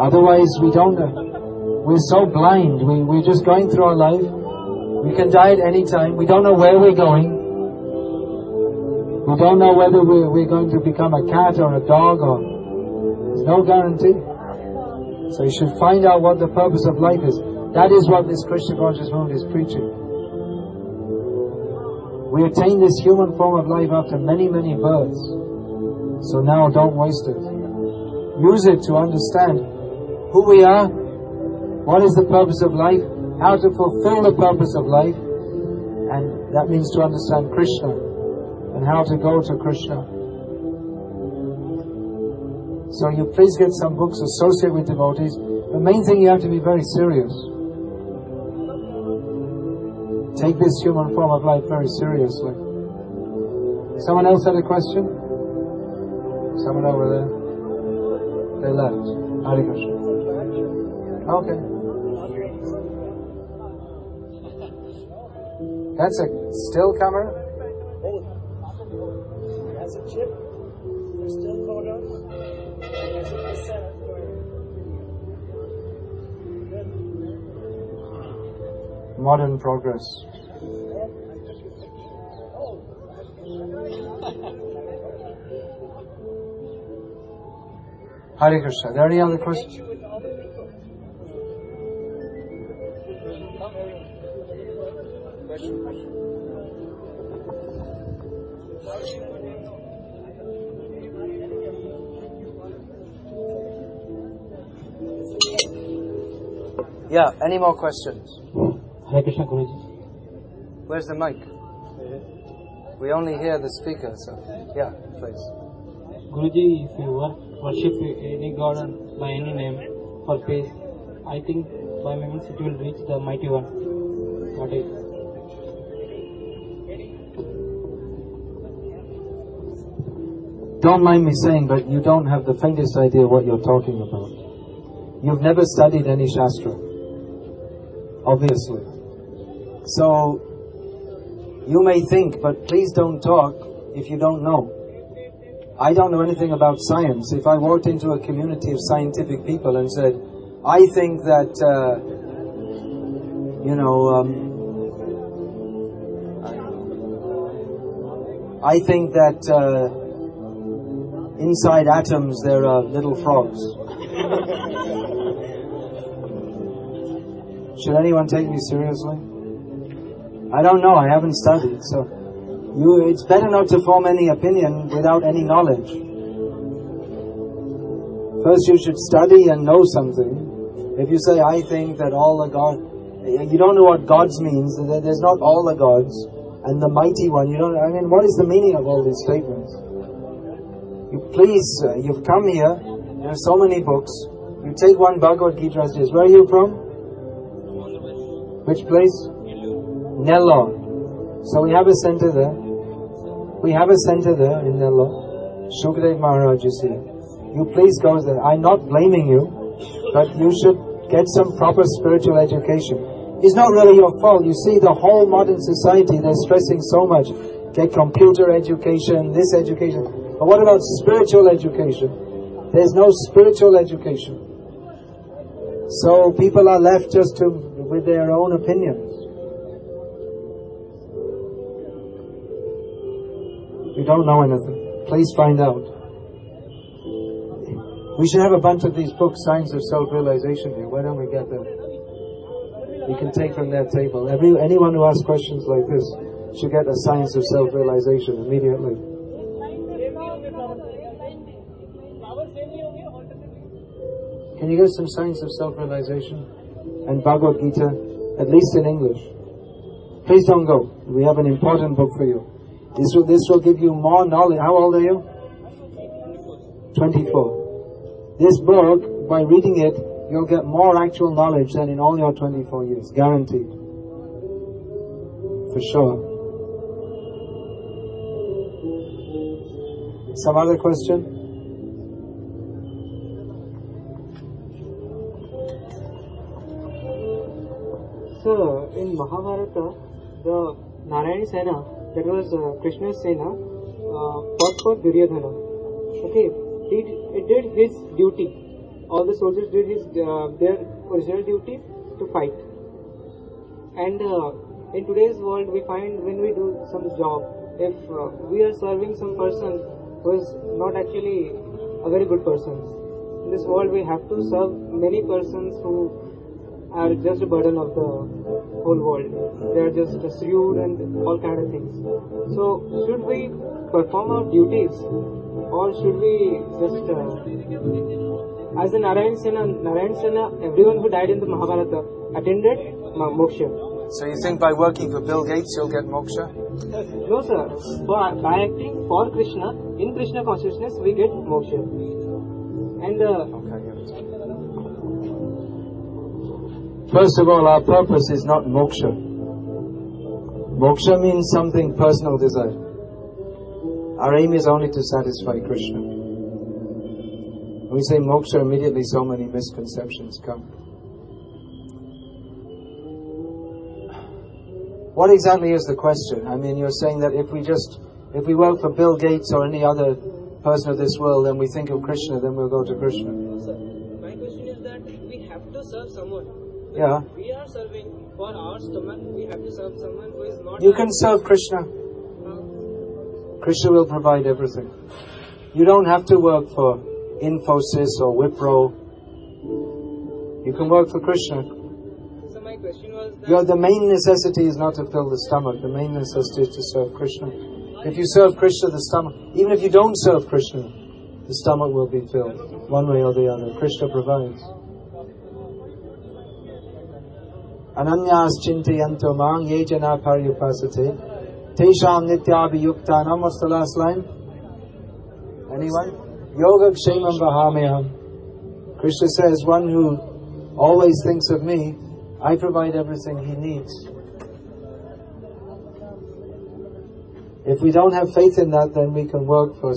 Otherwise, we don't. We're so blind. We, we're just going through our life. We can die at any time. We don't know where we're going. We don't know whether we're, going to become a cat or a dog or. There's no guarantee. So you should find out what the purpose of life is. That is what this Krishna conscious movement is preaching. We attain this human form of life after many, many births. So now don't waste it. Use it to understand who we are, what is the purpose of life, how to fulfill the purpose of life, and that means to understand Krishna and how to go to Krishna. So you please get some books associated with devotees. The main thing you have to be very serious. Take this human form of life very seriously. Someone else had a question? Someone over there? They left. Hare Krishna. Okay. That's a still camera? Has a chip. There's still photos. And there's a cassette for Modern progress. Hare Krishna. Are there any other questions? Yeah, any more questions? Hare Krishna Guruji. Where's the mic? We only hear the speaker, so yeah, please. Guruji, if you wor- worship any god by any name for peace, I think by means it will reach the mighty one. What is? Don't mind me saying, but you don't have the faintest idea what you're talking about. You've never studied any Shastra. Obviously. So, you may think, but please don't talk if you don't know. I don't know anything about science. If I walked into a community of scientific people and said, I think that, uh, you know, um, I think that uh, inside atoms there are little frogs. Should anyone take me seriously? I don't know. I haven't studied, so you. It's better not to form any opinion without any knowledge. First, you should study and know something. If you say, "I think that all the God," you don't know what gods means. There's not all the gods, and the mighty one. You don't. I mean, what is the meaning of all these statements? You please, uh, you've come here. There are so many books. You take one Bhagavad Gita is. Where are you from? Which place? Nellore. So we have a center there. We have a center there in Nellore. Shukdev Maharaj is here. you please go there. I'm not blaming you, but you should get some proper spiritual education. It's not really your fault. You see, the whole modern society, they're stressing so much. Get computer education, this education. But what about spiritual education? There's no spiritual education. So people are left just to, with their own opinions. We don't know anything. Please find out. We should have a bunch of these books, Science of Self-Realization here. Why don't we get them? We can take from their table. Every, anyone who asks questions like this should get a Science of Self-Realization immediately. Can you get some Science of Self-Realization and Bhagavad Gita, at least in English? Please don't go. We have an important book for you. This will, this will give you more knowledge. How old are you? 24. This book, by reading it, you'll get more actual knowledge than in all your 24 years. Guaranteed. For sure. Some other question? So, in Mahabharata, the Narayana Sena, that was uh, Krishna's Sena, uh, fought for Duryodhana. Okay, it did his duty. All the soldiers did his uh, their original duty to fight. And uh, in today's world, we find when we do some job, if uh, we are serving some person who is not actually a very good person, in this world we have to serve many persons who are just a burden of the whole world. They are just sued and all kind of things. So should we perform our duties or should we just uh, as in Narayan Sena, Narayan Sena, everyone who died in the Mahabharata attended moksha. So you think by working for Bill Gates you'll get moksha? No sir, by, by acting for Krishna, in Krishna consciousness we get moksha. And uh, Okay. First of all, our purpose is not moksha. Moksha means something personal desire. Our aim is only to satisfy Krishna. When we say moksha, immediately so many misconceptions come. What exactly is the question? I mean, you're saying that if we just, if we work for Bill Gates or any other person of this world, then we think of Krishna, then we'll go to Krishna. Sir, my question is that we have to serve someone. Yeah. We are serving for our stomach. We have to serve someone who is not. You can serve Krishna. Krishna will provide everything. You don't have to work for Infosys or Wipro. You can work for Krishna. So my question was that. Your, the main necessity is not to fill the stomach. The main necessity is to serve Krishna. If you serve Krishna, the stomach, even if you don't serve Krishna, the stomach will be filled, one way or the other. Krishna provides. Ananyas chintayanto mang ye jana paryupasate tesham nityabhiyuktanam. What's the last line? Anyone? Yoga kshemam vahameham. Krishna says, one who always thinks of me, I provide everything he needs. If we don't have faith in that, then we can work for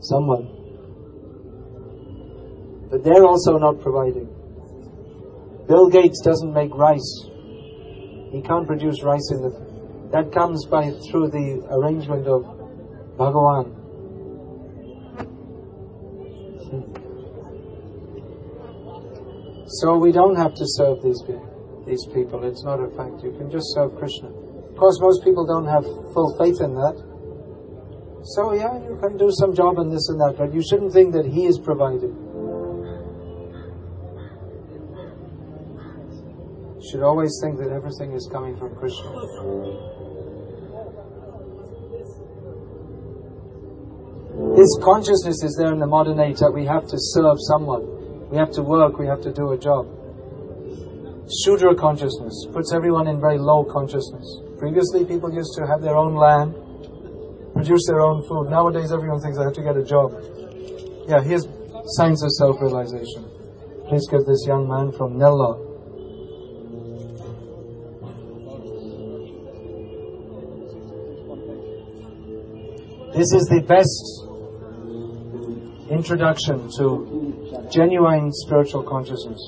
someone. But they're also not providing. Bill Gates doesn't make rice. He can't produce rice in the. That comes by through the arrangement of Bhagavan. Hmm. So we don't have to serve these people. These people, it's not a fact. You can just serve Krishna. Of course, most people don't have full faith in that. So yeah, you can do some job and this and that, but you shouldn't think that he is providing. Should always think that everything is coming from Krishna. This consciousness is there in the modern age that we have to serve someone. We have to work, we have to do a job. Shudra consciousness puts everyone in very low consciousness. Previously, people used to have their own land, produce their own food. Nowadays, everyone thinks I have to get a job. Yeah, here's Science of self realization. Please give this young man from Nellore. This is the best introduction to genuine spiritual consciousness.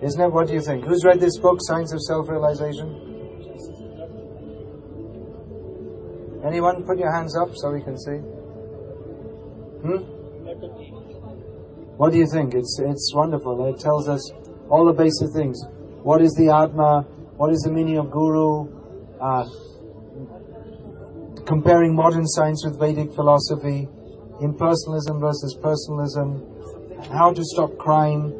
Isn't it? What do you think? Who's read this book, Science of Self-Realization? Anyone? Put your hands up so we can see. Hmm? What do you think? It's it's wonderful. It tells us all the basic things. What is the Atma? What is the meaning of Guru? Uh, comparing modern science with Vedic philosophy, impersonalism versus personalism, how to stop crime.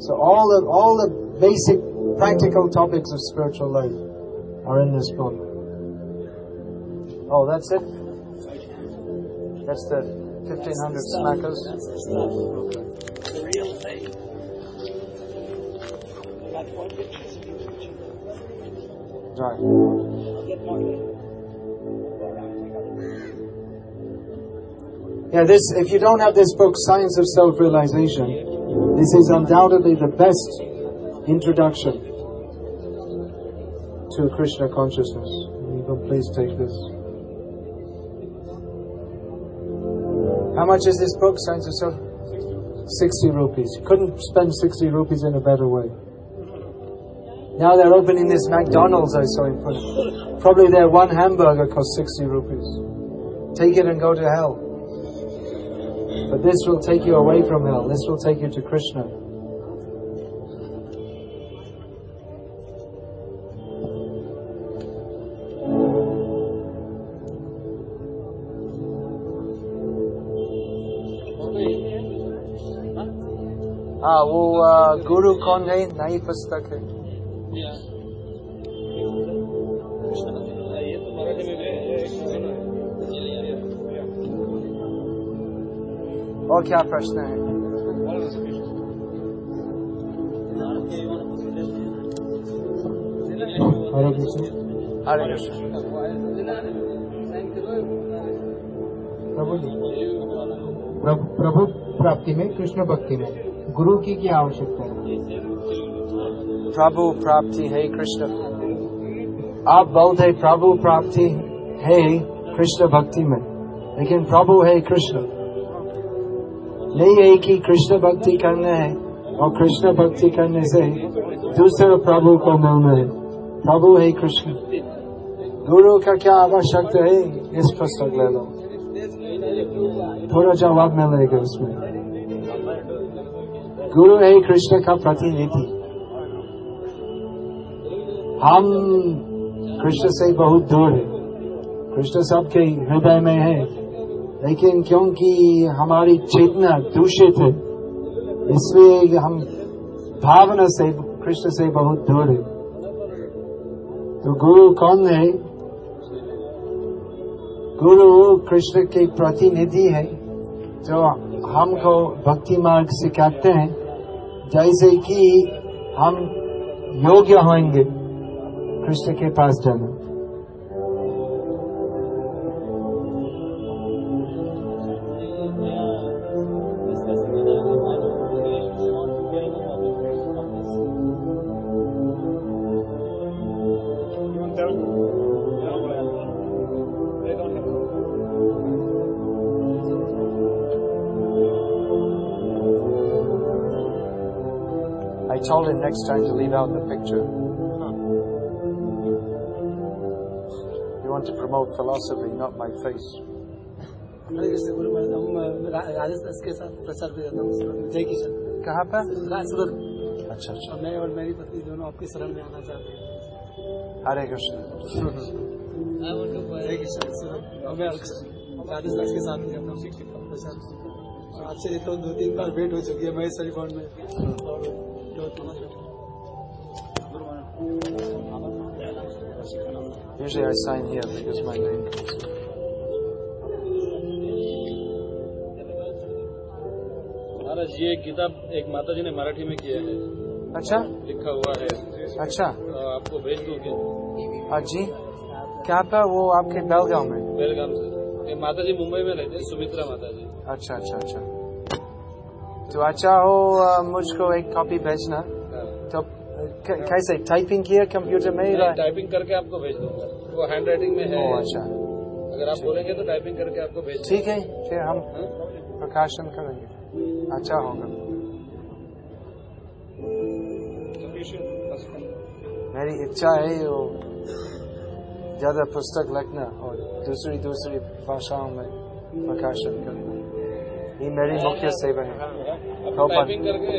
So all the all the basic practical topics of spiritual life are in this book. Oh, that's it. That's the fifteen hundred smackers. That's the stuff. The real thing. I got one picture. Right. I'll get more. Yeah, this, if you don't have this book, Science of Self-Realization, this is undoubtedly the best introduction to Krishna consciousness. You can please take this. How much is this book, Science of Self? 60 rupees. You couldn't spend 60 rupees in a better way. Now they're opening this McDonald's I saw in front. Probably their one hamburger costs 60 rupees. Take it and go to hell. But this will take you away from hell. This will take you to Krishna. हाँ वो आ, गुरु कौन है नई पुस्तक है ये तो मराठी में भी है। और क्या प्रश्न है? हरे कृष्ण। हरे कृष्ण। प्रभु जी। प्रभु, प्रभु प्राप्ति में कृष्ण भक्ति में गुरु की क्या आवश्यकता है? प्रभु प्राप्ति है कृष्ण आप बोलते प्रभु प्राप्ति है कृष्ण भक्ति में। लेकिन प्रभु है कृष्ण नहीं है कि कृष्ण भक्ति करना है और कृष्ण भक्ति करने से दूसरे प्रभु को मिलना है प्रभु है कृष्ण गुरु का क्या आवश्यकता है? इस पुस्तक ले लो। थोड़ा जवाब मिलेगा उसमें। गुरु है कृष्ण का प्रतिनिधि। हम कृष्ण से बहुत दूर है। कृष्ण सबके हृदय में है। लेकिन क्योंकि हमारी चेतना दूषित है, इसलिए हम भावना से, कृष्ण से बहुत दूर है। तो गुरु कौन है? गुरु कृष्ण के प्रतिनिधि है, जो हमको भक्ति मार्ग सिखाते हैं। जैसे कि हम योग्य होंगे। कृष्ण के पास जाना I told him next time to leave out the picture. want to promote philosophy, not my face. कहाँ पर अच्छा अच्छा तो दो तीन बार भेंट हो चुकी है महेश हरिभवन में Usually I sign here because my name comes. महाराज ये किताब एक माता जी ने मराठी में किया है। अच्छा? लिखा हुआ है। अच्छा। आपको भेज दूँगी। हाँ जी। क्या था वो आपके बेलगांव में? बेलगाम से। माता जी मुंबई में रहते हैं सुमित्रा माता जी अच्छा अच्छा अच्छा। तो अच्छा हो मुझको एक कॉपी भेजना। हाँ। तो कैसे? टाइपिंग किया? कंप्यूटर मैं टाइपिंग करके आपको भेज दूँगा। वो हैंड राइटिंग में है। अच्छा। अगर आप बोलेंगे तो टाइपिंग करके आपको भेज ठीक है फिर हम प्रकाशन करेंगे। अच्छा होगा। मेरी इच्छा है वो ज़्यादा पुस्तक लिखना और दूसरी दूसरी भाषाओं में प्रकाशन करना। ये मेरी मुख्य सेवा है। टाइपिंग करके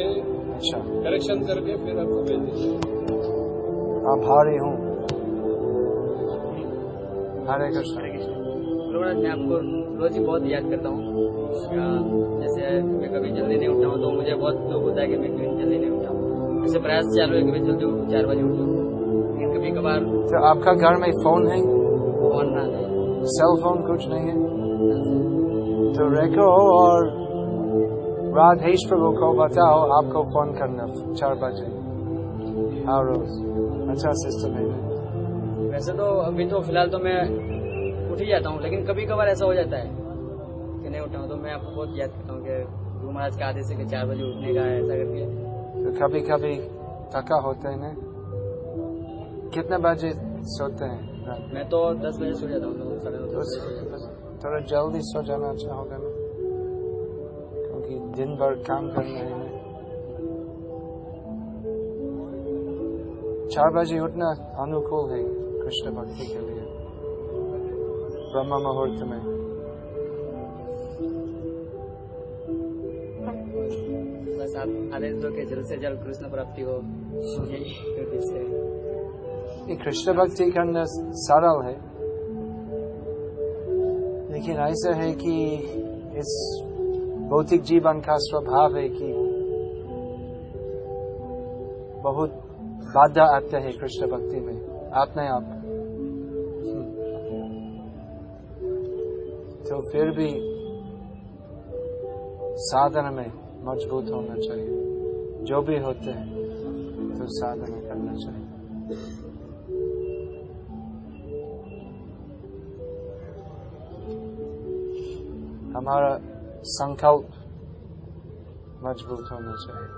अच्छा। करेक्शन करके फिर आपको भेज दीजिए आभारी हूँ। हरे कृष्ण। रोहन मैं आपको रोज ही बहुत याद करता हूँ। जैसे मैं कभी जल्दी नहीं उठा हूँ तो मुझे बहुत दुख होता है कि मैं क्यों जल्दी नहीं उठा हूँ। ऐसे प्रयास चालू है कि मैं जल्दी उठूँ चार बजे उठूँ। लेकिन कभी कभार तो आपका घर में फ़ोन है? फ़ोन ना सेल फ़ोन कुछ नहीं है? तो रखो और राधेश प्रभु को बताओ आपको फ़ोन करना चार बजे। हर रोज। अच्छा सिस्टम है। वैसे तो अभी तो फ़िलहाल तो मैं उठ ही जाता हूँ लेकिन कभी कभार ऐसा हो जाता है कि नहीं उठा तो मैं आपको बहुत याद करता हूँ कि गुरु महाराज का आदेश है कि चार बजे उठने का है ऐसा करके। तो कभी कभी थका होते हैं ना? कितने बजे सोते हैं मैं? तो दस बजे सो जाता हूँ तो साढ़े नौ तो दस बजे सो जाता हूँ। थोड़ा जल्दी सो जाना अच्छा होगा ना? क्योंकि दिन भर काम करना है चार बजे उठना अनुकूल है। कृष्ण भक्ति के लिए। ब्रह्म मुहूर्त में। बस आप आदेश दो कि जल्द से जल्द कृष्ण प्राप्ति हो। यही ये कृष्ण भक्ति करना सरल है। लेकिन ऐसा है कि इस भौतिक जीवन का स्वभाव है कि बहुत बाधा आते हैं कृष्ण भक्ति में। अपने आप। तो फिर भी साधन में मज़बूत होना चाहिए। जो भी होते हैं तो साधन करना चाहिए। हमारा संकल्प मज़बूत होना चाहिए।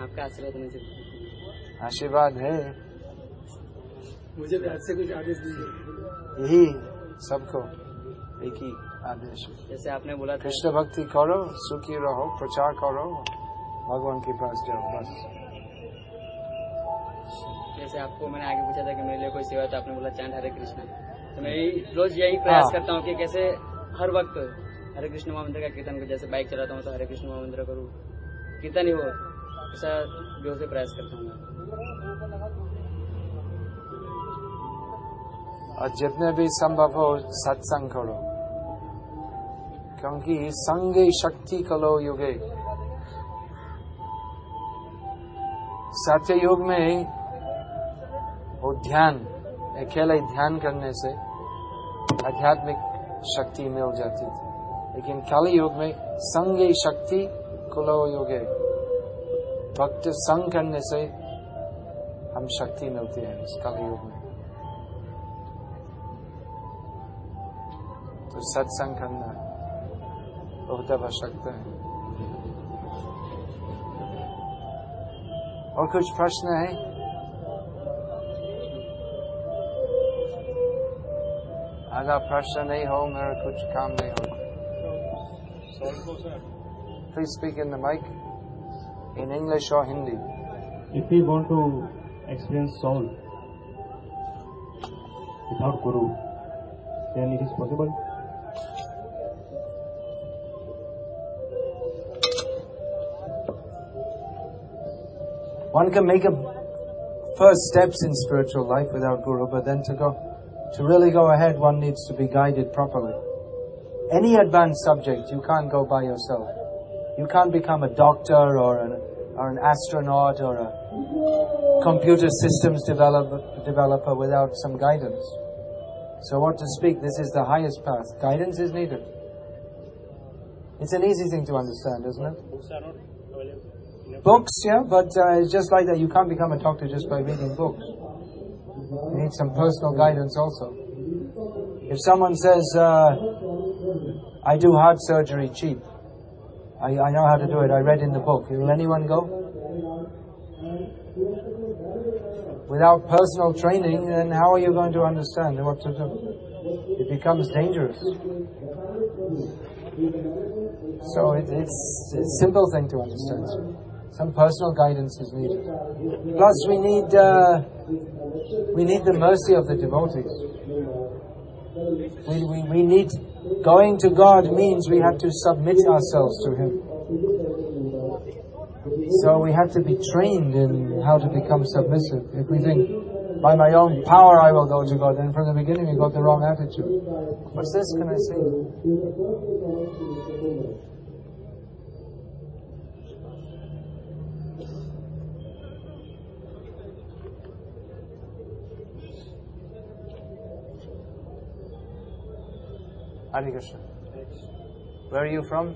आपका आशीर्वाद आशीर्वाद है। मुझे भी आज से कुछ आदेश दीजिए। यही सबको एक ही आदेश। जैसे आपने बोला था। कृष्ण भक्ति करो सुखी रहो प्रचार करो भगवान के पास जाओ बस। जैसे आपको मैंने आगे पूछा था कि मेरे लिए कोई सेवा तो आपने बोला चाँद हरे कृष्ण। तो मैं रोज यही प्रयास हाँ। करता हूँ कि कैसे हर वक्त हरे कृष्ण महामंत्र का कीर्तन करूँ। जैसे बाइक चलाता हूँ तो हरे कृष्ण महामंत्र करूँ। कीर्तन ही हो ऐसा जो से प्रयास करता हूँ और जितने भी संभव हो, सत्संग करो। क्योंकि संगे शक्ति कलो युगे। सत्य युग में वो ध्यान, अकेले ध्यान करने से आध्यात्मिक शक्ति मिल जाती थी। लेकिन कल युग में संगे शक्ति कुलो युगे, भक्त संग करने से हम शक्ति मिलती है इस कल युग में। तो सत्संग करना बहुत आवश्यक है। और कुछ प्रश्न है? अगर प्रश्न नहीं हो, मेरा कुछ काम नहीं होगा। Please speak in the mic in English और Hindi if you want to experience solve without guru then it is possible One can make a first steps in spiritual life without guru, but then to go to really go ahead, one needs to be guided properly. Any advanced subject, you can't go by yourself. You can't become a doctor or an, or an astronaut or a computer systems developer, developer without some guidance. So, what to speak? This is the highest path. Guidance is needed. It's an easy thing to understand, isn't it? Books yeah, but uh, it's just like that. You can't become a doctor just by reading books. You need some personal guidance also. If someone says, uh, I do heart surgery cheap, I, I know how to do it, I read in the book, will anyone go? Without personal training, then how are you going to understand what to do? it becomes dangerous. So it, it's, it's a simple thing to understand. Some personal guidance is needed. Plus, we need uh, we need the mercy of the devotees. We, we, we need going to God means we have to submit ourselves to Him. So we have to be trained in how to become submissive. If we think by my own power I will go to God, then from the beginning we got the wrong attitude. What's this? Can I see? Hare Krishna. Where are you from?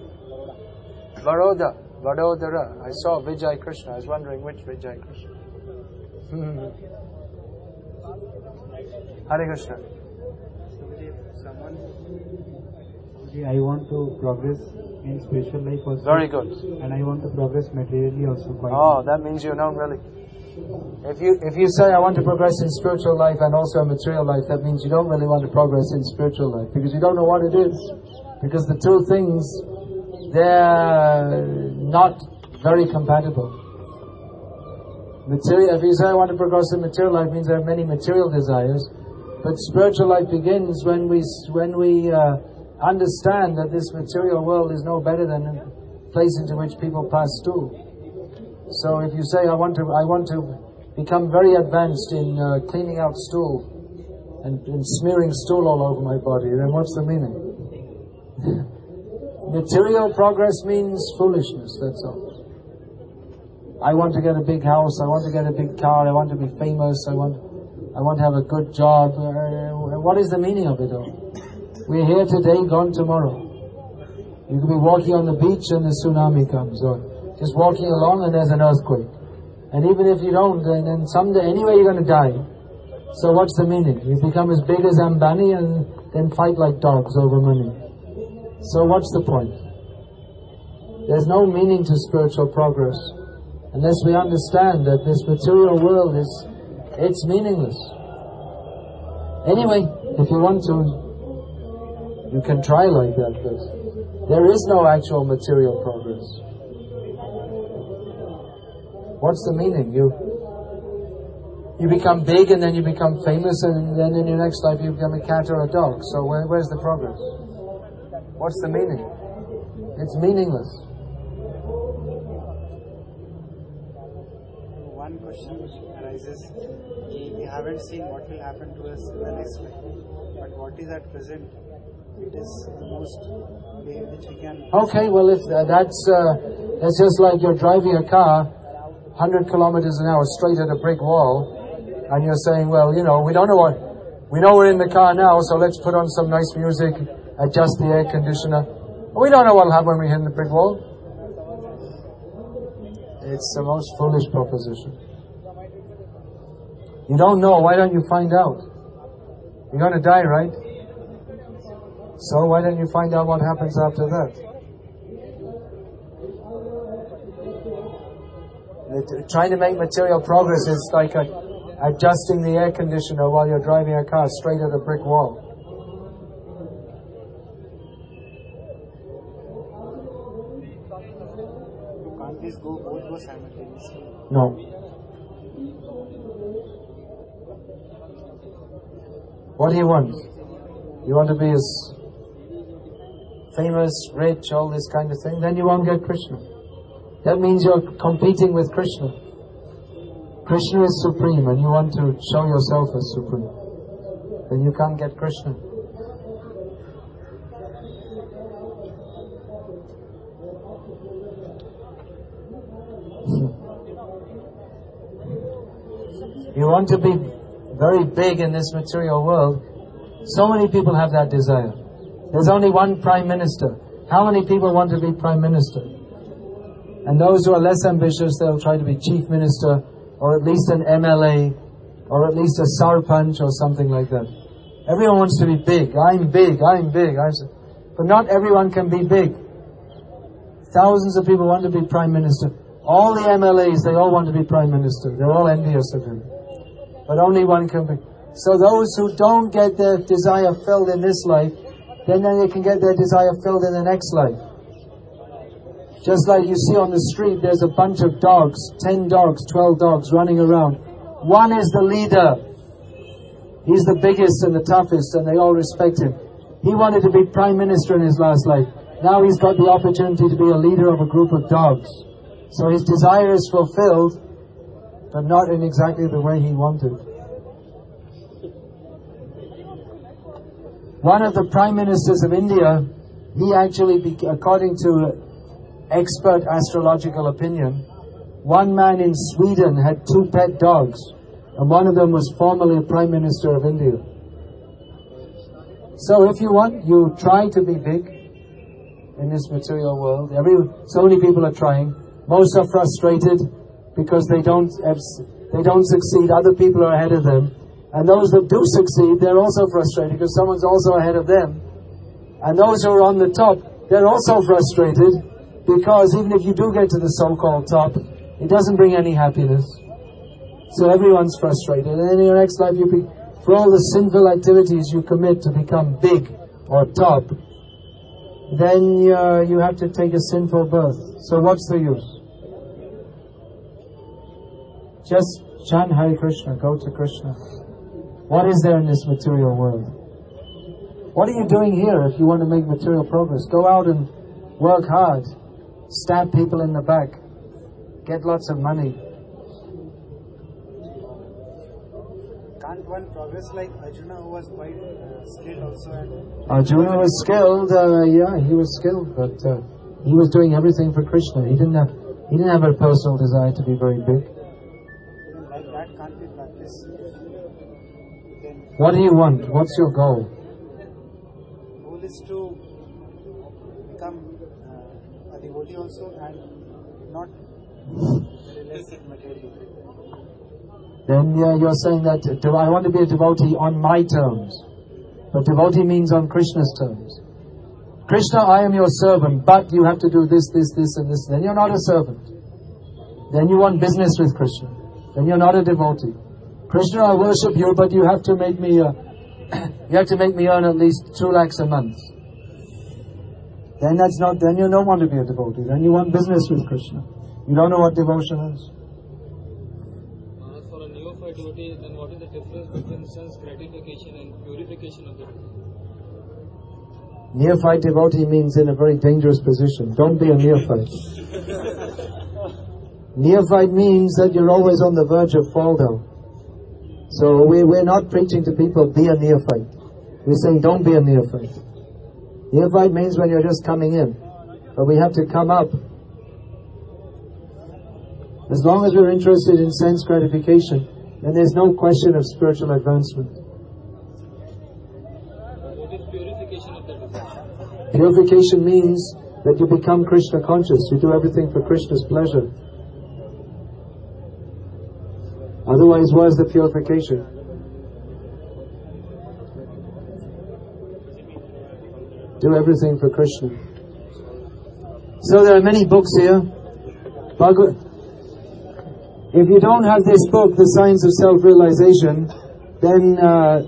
Baroda. Vadodara. I saw Vijay Krishna. I was wondering which Vijay Krishna. Hmm. Hare Krishna. I want to progress in spiritual life also. Very good. And I want to progress materially also quite. Oh, that means you don't really. If you if you say I want to progress in spiritual life and also in material life, that means you don't really want to progress in spiritual life because you don't know what it is. Because the two things they're not very compatible. Material, if you say I want to progress in material life, means I have many material desires. But spiritual life begins when we when we uh, understand that this material world is no better than a place into which people pass through. So if you say I want to I want to become very advanced in uh, cleaning out stool and, and smearing stool all over my body, then what's the meaning? Material progress means foolishness, that's all. I want to get a big house, I want to get a big car, I want to be famous, I want, I want to have a good job. Uh, what is the meaning of it all? We're here today, gone tomorrow. You could be walking on the beach and the tsunami comes, just walking along and there's an earthquake. And even if you don't, then, then someday, anyway, you're going to die. So what's the meaning? You become as big as Ambani and then fight like dogs over money. So what's the point? There's no meaning to spiritual progress unless we understand that this material world is, it's meaningless. Anyway, if you want to, you can try like that, but there is no actual material progress. What's the meaning? You you become big and then you become famous and then in your next life you become a cat or a dog. So where, where's the progress? What's the meaning? It's meaningless. One question arises we haven't seen what will happen to us in the next life, but what is at present? It is the most way which we can. Okay, well if uh, that's uh, that's just like you're driving a car 100 kilometers an hour straight at a brick wall, and you're saying, well, you know, we don't know what, we know we're in the car now, so let's put on some nice music, adjust the air conditioner. We don't know what'll happen when we hit the brick wall. It's the most foolish proposition. You don't know, why don't you find out? You're going to die, right? So why don't you find out what happens after that? Uh, it- Trying to make material progress is like a, adjusting the air conditioner while you're driving a car straight at a brick wall. No. What do you want? You want to be as famous, rich, all this kind of thing? Then you won't get Krishna. That means you're competing with Krishna. Krishna is supreme and you want to show yourself as supreme. Then you can't get Krishna. You want to be very big in this material world. So many people have that desire. There's only one prime minister. How many people want to be prime minister? And those who are less ambitious, they'll try to be chief minister or at least an MLA or at least a sarpanch or something like that. Everyone wants to be big. I'm big, I'm big. I'm. But not everyone can be big. Thousands of people want to be prime minister. All the MLAs, they all want to be prime minister. They're all envious of him. But only one can be. So those who don't get their desire filled in this life, then, then they can get their desire filled in the next life. Just like you see on the street, there's a bunch of dogs, 10 dogs, 12 dogs running around. One is the leader. He's the biggest and the toughest, and they all respect him. He wanted to be prime minister in his last life. Now he's got the opportunity to be a leader of a group of dogs. So his desire is fulfilled, but not in exactly the way he wanted. One of the prime ministers of India, he actually, according to expert astrological opinion, one man in Sweden had two pet dogs, and one of them was formerly a prime minister of India. So if you want, you try to be big in this material world. Every, so many people are trying. Most are frustrated because they don't, they don't succeed. Other people are ahead of them. And those that do succeed, they're also frustrated because someone's also ahead of them. And those who are on the top, they're also frustrated because even if you do get to the so-called top, it doesn't bring any happiness. So everyone's frustrated. And in your next life, you be, for all the sinful activities you commit to become big or top, then you have to take a sinful birth. So what's the use? Just chant Hare Krishna, go to Krishna. What is there in this material world? What are you doing here if you want to make material progress? Go out and work hard. Stab people in the back. Get lots of money. Can't one progress like Arjuna who was quite uh, skilled also and Arjuna was skilled, uh, yeah, he was skilled, but uh, he was doing everything for Krishna. He didn't have, he didn't have a personal desire to be very big. like that can't be practiced. What do you want? What's your goal? Goal is to become uh, a devotee also and not less materially. Then you're saying that I want to be a devotee on my terms. But devotee means on Krishna's terms. Krishna, I am your servant, but you have to do this, this, this, and this. Then you're not a servant. Then you want business with Krishna. Then you're not a devotee. Krishna, I worship you, but you have to make me, uh, you have to make me earn at least two lakhs a month. Then that's not, then you don't want to be a devotee. Then you want business with Krishna. You don't know what devotion is. Uh, for a neophyte devotee, then what is the difference between sense gratification and purification of the devotee? Neophyte devotee means in a very dangerous position. Don't be a neophyte. neophyte means that you're always on the verge of fall down. So we, we're not preaching to people, be a neophyte. We're saying, don't be a neophyte. Neophyte means when you're just coming in. But we have to come up. As long as we're interested in sense gratification, then there's no question of spiritual advancement. Purification the? Purification means that you become Krishna conscious. You do everything for Krishna's pleasure. Otherwise, where's the purification? Do everything for Krishna. So there are many books here. If you don't have this book, The Science of Self-Realization, then uh,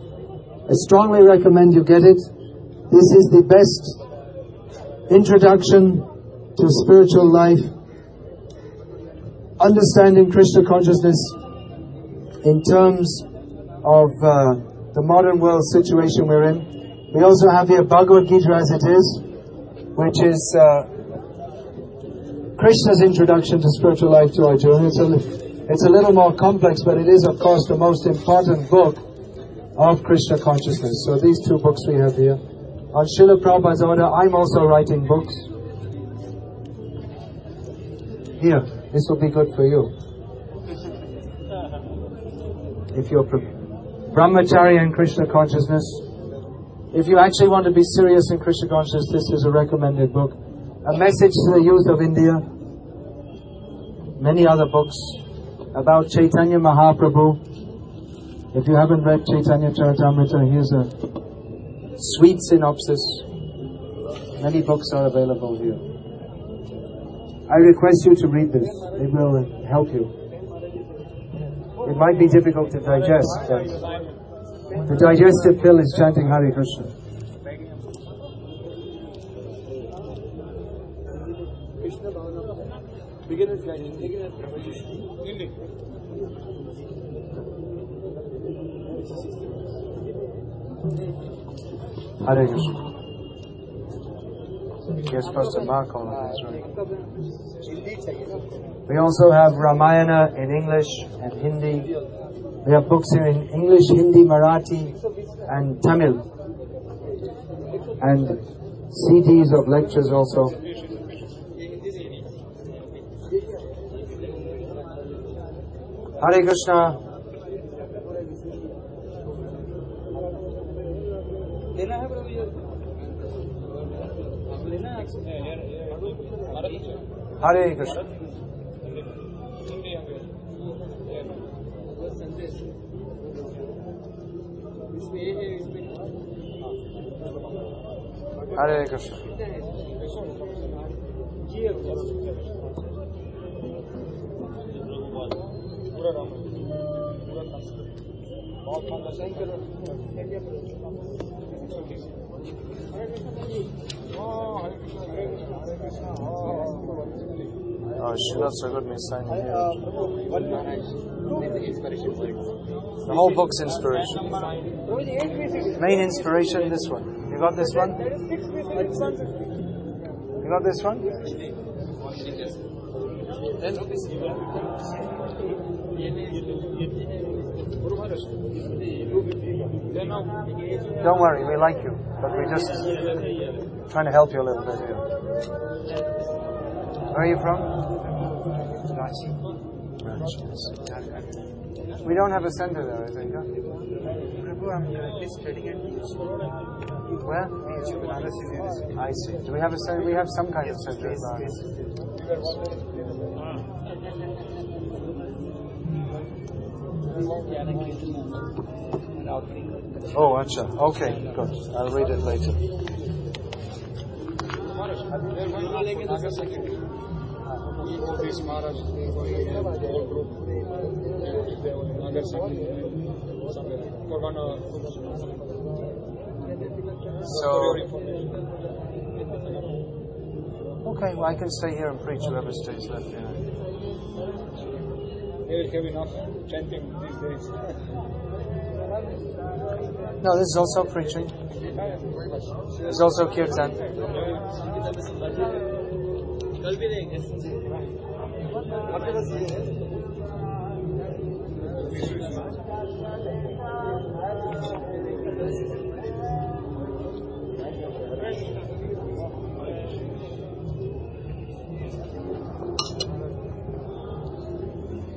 I strongly recommend you get it. This is the best introduction to spiritual life, understanding Krishna consciousness in terms of uh, the modern world situation we're in. We also have here Bhagavad Gita as it is, which is uh, Krishna's introduction to spiritual life to Arjuna. It's a, it's a little more complex, but it is, of course, the most important book of Krishna consciousness. So these two books we have here. On Srila Prabhupada's order, I'm also writing books. Here, this will be good for you. If you're brahmacharya in Krishna consciousness, if you actually want to be serious in Krishna consciousness, this is a recommended book. A message to the youth of India. Many other books about Chaitanya Mahaprabhu. If you haven't read Chaitanya Charitamrita, here's a sweet synopsis. Many books are available here. I request you to read this. It will help you. It might be difficult to digest, but The digestive pill is chanting Hare Krishna. Hare Krishna. You're supposed to mark all of this, right? We also have Ramayana in English and Hindi. We have books here in English, Hindi, Marathi, and Tamil, and CDs of lectures also. Hare Krishna. Hare Krishna. Hare Krishna. Oh, Hare Krishna, Hare Krishna, Hare Krishna, Oh, she loves so good Miss The whole book's inspiration. Main inspiration, this one. You got this one? You got this one? Don't worry, we like you, but we're just trying to help you a little bit here. Where are you from? Ranchi. We don't have a center there, I think. Huh? Prabhu, I'm studying at Where? PhD, Banaras University. I see. Do we have a center? We have some kind of center. Space, Banaras. Oh, acha. Okay, good. I'll read it later. So, okay, well, I can stay here and preach whoever stays left here. They will have enough chanting these days. No, this is also preaching. There's also kirtan. कल भी देंगे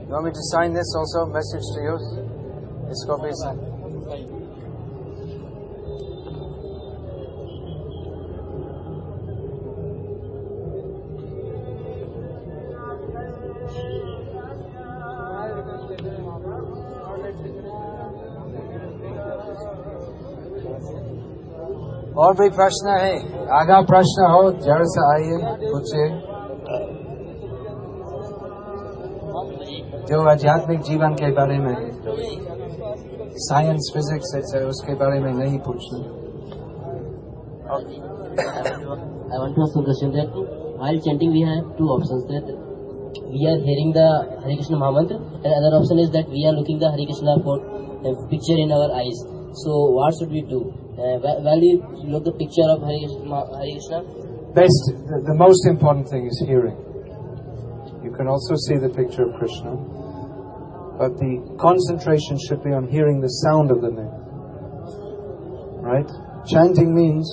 You want me to sign this also? Message to you? इसको भी और भी प्रश्न है? आगा प्रश्न हो, जड़ से आइए पूछे जो आध्यात्मिक जीवन के बारे में साइंस फिजिक्स है उसके बारे में नहीं पूछना। I want to question that while chanting we have two option that we are hearing the Hare Krishna mahamantra and other option is that we are looking the Hare Krishna picture in our eyes so what should we do Uh, wh- while you look the picture of Hare Krishna Best, the, the most important thing is hearing. You can also see the picture of Krishna, but the concentration should be on hearing the sound of the name. Right? Chanting means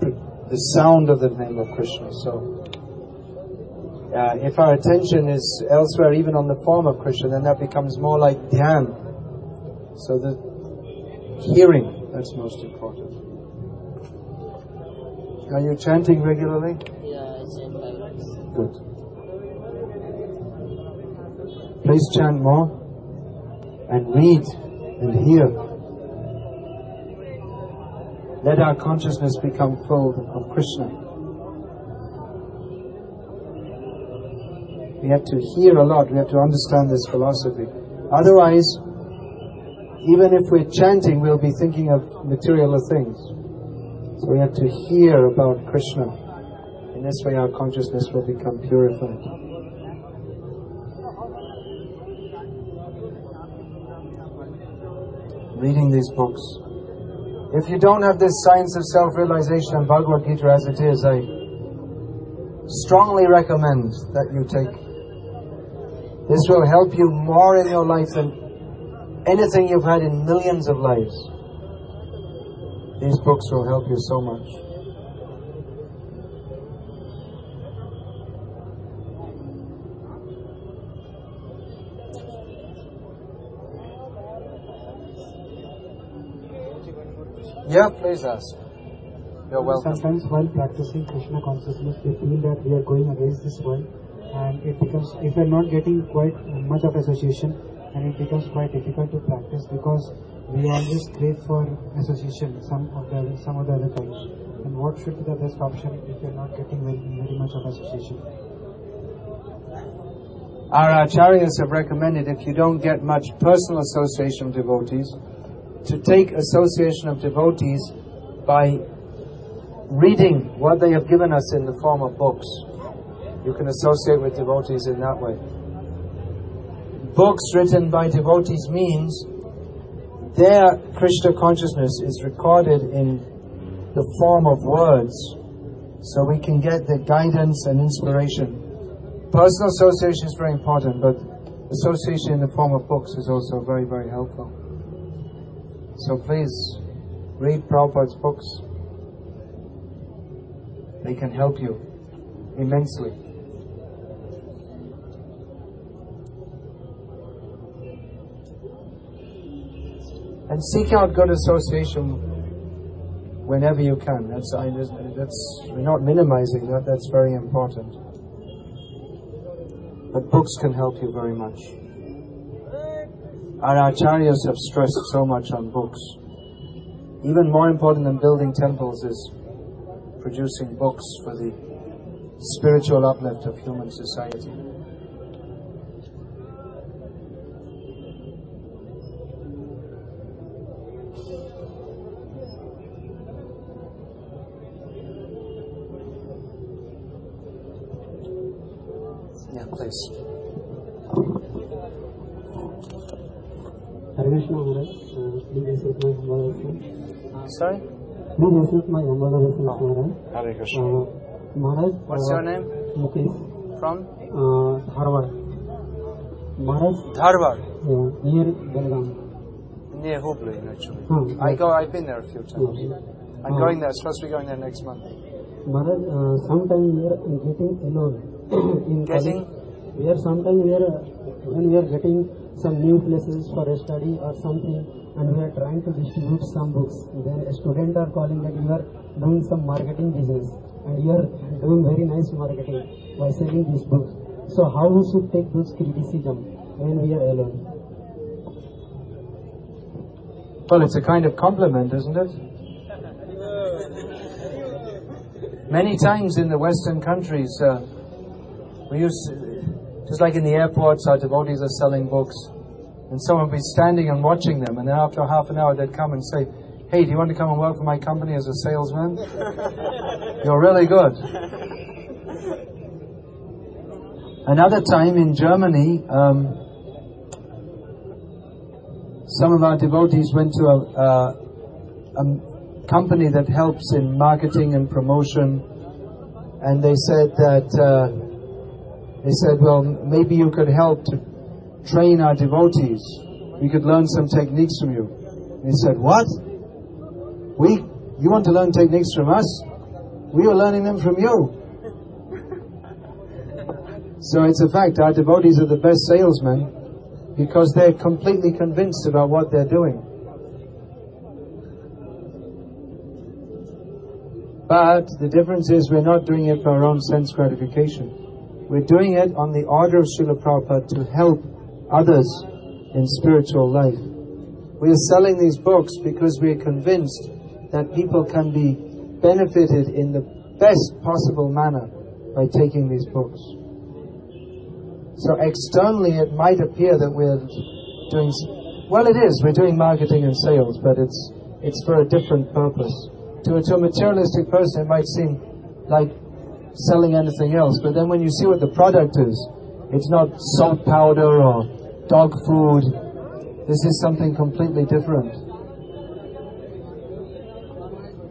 the sound of the name of Krishna. So, uh, if our attention is elsewhere, even on the form of Krishna, then that becomes more like dhyan. So the hearing, that's most important. Are you chanting regularly? yeah, I chant. Good. Please chant more and read and hear. Let our consciousness become full of Krishna. We have to hear a lot, we have to understand this philosophy. Otherwise, even if we're chanting, we'll be thinking of material things. So we have to hear about Krishna. In this way, our consciousness will become purified. Reading these books. If you don't have this science of self-realization and Bhagavad Gita as it is, I strongly recommend that you take. This will help you more in your life than anything you've had in millions of lives. These books will help you so much. Yeah, please ask. You're welcome. Sometimes while practicing Krishna consciousness, we feel that we are going against this world, and it becomes if we're not getting quite much of association, and it becomes quite difficult to practice because we always crave for association, some of the some of the other kinds. And what should be the best option if you're not getting very, very much of association? Our acharyas have recommended if you don't get much personal association of devotees, to take association of devotees by reading what they have given us in the form of books. You can associate with devotees in that way. Books written by devotees means their Krishna consciousness is recorded in the form of words, so we can get the guidance and inspiration. Personal association is very important, but association in the form of books is also very, very helpful. So please read Prabhupada's books. They can help you immensely. And seek out good association whenever you can. That's, I, that's we're not minimizing that. That's very important. But books can help you very much. Our acharyas have stressed so much on books. Even more important than building temples is producing books for the spiritual uplift of human society. Krishna Maharaj, uh, please accept my humble obeisance. Sorry? Please accept my humble obeisance Maharaj. Hare Krishna. Uh, Maharaj. What's uh, your name? Mukesh. From? Uh, Dharwad. Maharaj. Dharwad. Yeah, near Belgaum. Near Hubli, actually. Huh, I go. I've been there a few times. Yeah. I'm Uh, going there. Supposed to be going there next month. Maharaj, uh, sometimes we are getting alone in Getting? college. We are sometimes we are, when we are getting some new places for a study or something and we are trying to distribute some books. Then a student are calling that you are doing some marketing business and you are doing very nice marketing by selling these books. So how we should take those criticism when we are alone? Well, it's a kind of compliment, isn't it? Many times in the Western countries, uh, we used, to, just like in the airports, our devotees are selling books, and someone would be standing and watching them, and then after half an hour they'd come and say, "Hey, do you want to come and work for my company as a salesman? You're really good." Another time in Germany, um, some of our devotees went to a, uh, a company that helps in marketing and promotion, and they said that uh, they said, "Well, maybe you could help to train our devotees. We could learn some techniques from you." He said, "What? We? You want to learn techniques from us? We are learning them from you." So it's a fact. Our devotees are the best salesmen because they're completely convinced about what they're doing. But the difference is we're not doing it for our own sense gratification. We're doing it on the order of Srila Prabhupada to help others in spiritual life. We are selling these books because we are convinced that people can be benefited in the best possible manner by taking these books. So externally, it might appear that we're doing Well, it is. We're doing marketing and sales, but it's it's for a different purpose. To a, to a materialistic person, it might seem like selling anything else, but then when you see what the product is, it's not salt powder or dog food. This is something completely different.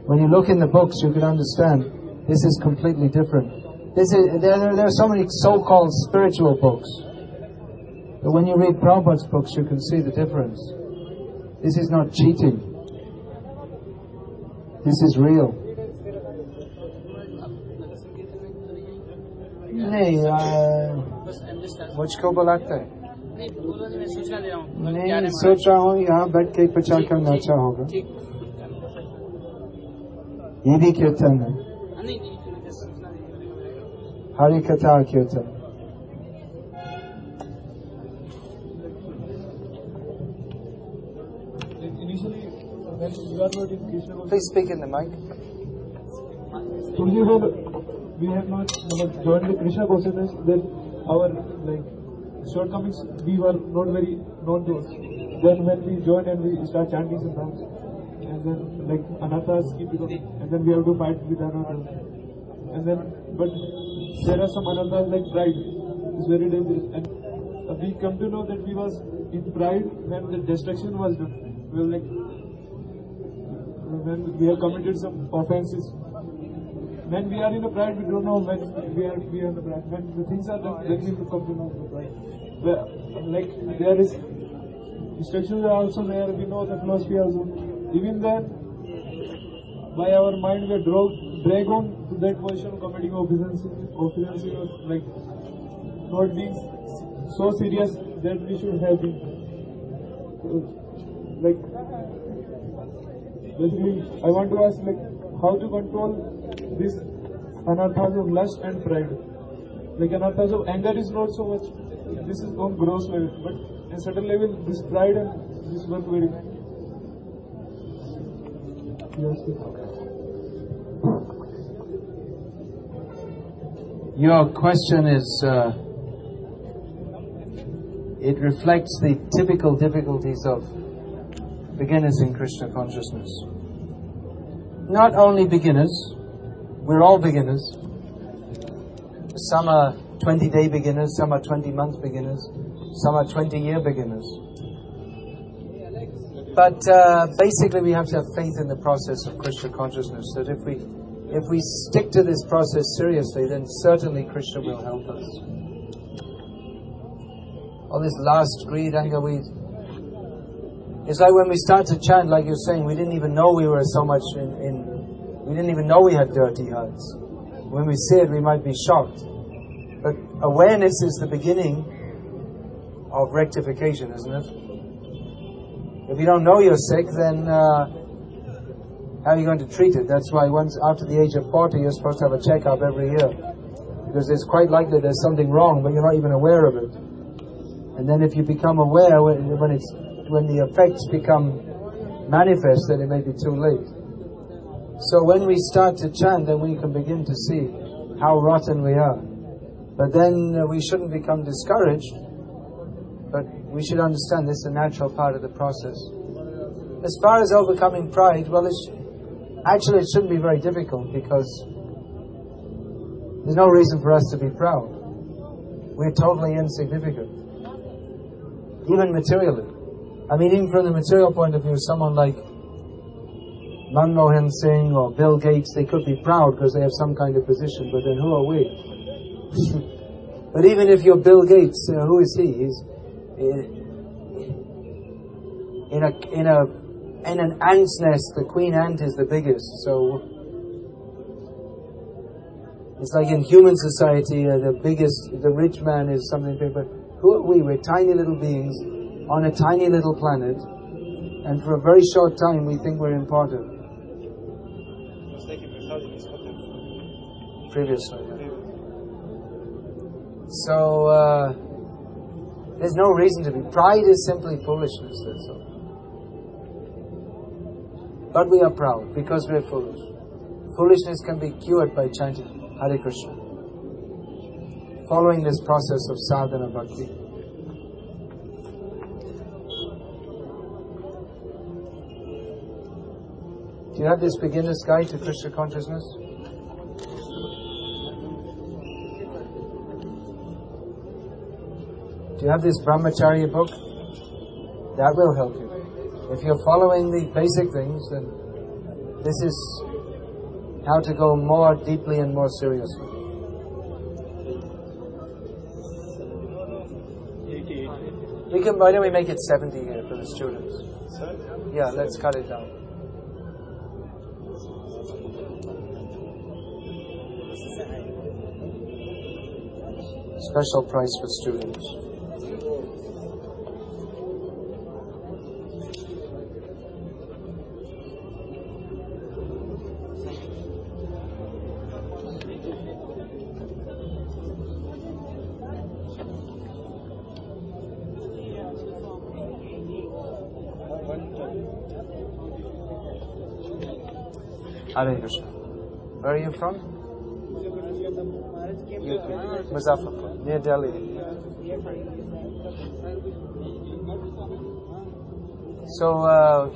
When you look in the books, you can understand this is completely different. This is, there, there are so many so-called spiritual books. But when you read Prabhupada's books, you can see the difference. This is not cheating. This is real. नहीं मुझको बुलाते हैं नहीं सोच रहा हूँ यहाँ बैठ के प्रचार करना अच्छा होगा ये भी कीर्तन है हरि कथा कीर्तन Please speak in the mic. we have not joined the Krishna consciousness, then our like shortcomings we were not very known to us. Then when we join and we start chanting sometimes, and then like anarthas keep it up, and then we have to fight with another. and then but there are some anarthas like pride is very dangerous, and uh, we come to know that we was in pride when the destruction was done. We were like when we have committed some offenses when we are in a pride, we don't know when we are we are in the pride. When the things are done, then we come to know the pride. Where, like there is instructions are also there. We know the philosophy also. Even then, by our mind, we drag, drag on to that position of committing offenses or like not being so serious that we should have been. Like basically, I want to ask like how to control this anarthas of lust and pride. Like anarthas of anger is not so much. This is on gross level, but in certain level, this pride and this work very. Yes. Your question is, uh, it reflects the typical difficulties of beginners in Krishna consciousness. Not only beginners, we're all beginners. Some are 20 day beginners, some are 20 month beginners, some are 20 year beginners. But uh, basically, we have to have faith in the process of Krishna consciousness. That if we if we stick to this process seriously, then certainly Krishna will help us. All this last greed, anger, we. It's like when we start to chant, like you're saying, we didn't even know we were so much in, in we didn't even know we had dirty hearts. When we see it, we might be shocked. But awareness is the beginning of rectification, isn't it? If you don't know you're sick, then uh, how are you going to treat it? That's why once after the age of 40, you're supposed to have a checkup every year. Because it's quite likely there's something wrong, but you're not even aware of it. And then if you become aware when, it's when the effects become manifest, then it may be too late. So when we start to chant, then we can begin to see how rotten we are. But then uh, we shouldn't become discouraged, but we should understand this is a natural part of the process. As far as overcoming pride, well, it's, actually it shouldn't be very difficult because there's no reason for us to be proud. We're totally insignificant, even materially. I mean, even from the material point of view, someone like Manmohan Singh or Bill Gates, they could be proud because they have some kind of position, but then who are we? but even if you're Bill Gates, uh, who is he? He's in a in a in an ant's nest. The queen ant is the biggest, so it's like in human society, uh, the biggest, the rich man is something big. But who are we? We're tiny little beings on a tiny little planet, and for a very short time, we think we're important. previously. So uh, there's no reason to be. Pride is simply foolishness. That's all. But we are proud because we're foolish. Foolishness can be cured by chanting Hare Krishna, following this process of sadhana bhakti. Do you have this beginner's guide to Krishna consciousness? You have this Brahmacharya book? That will help you. If you're following the basic things, then this is how to go more deeply and more seriously. We can, why don't we make it 70 here for the students? Yeah, let's cut it down. Special price for students. Hare Krishna. Where are you from? Muzaffarpur, near Delhi. So, uh,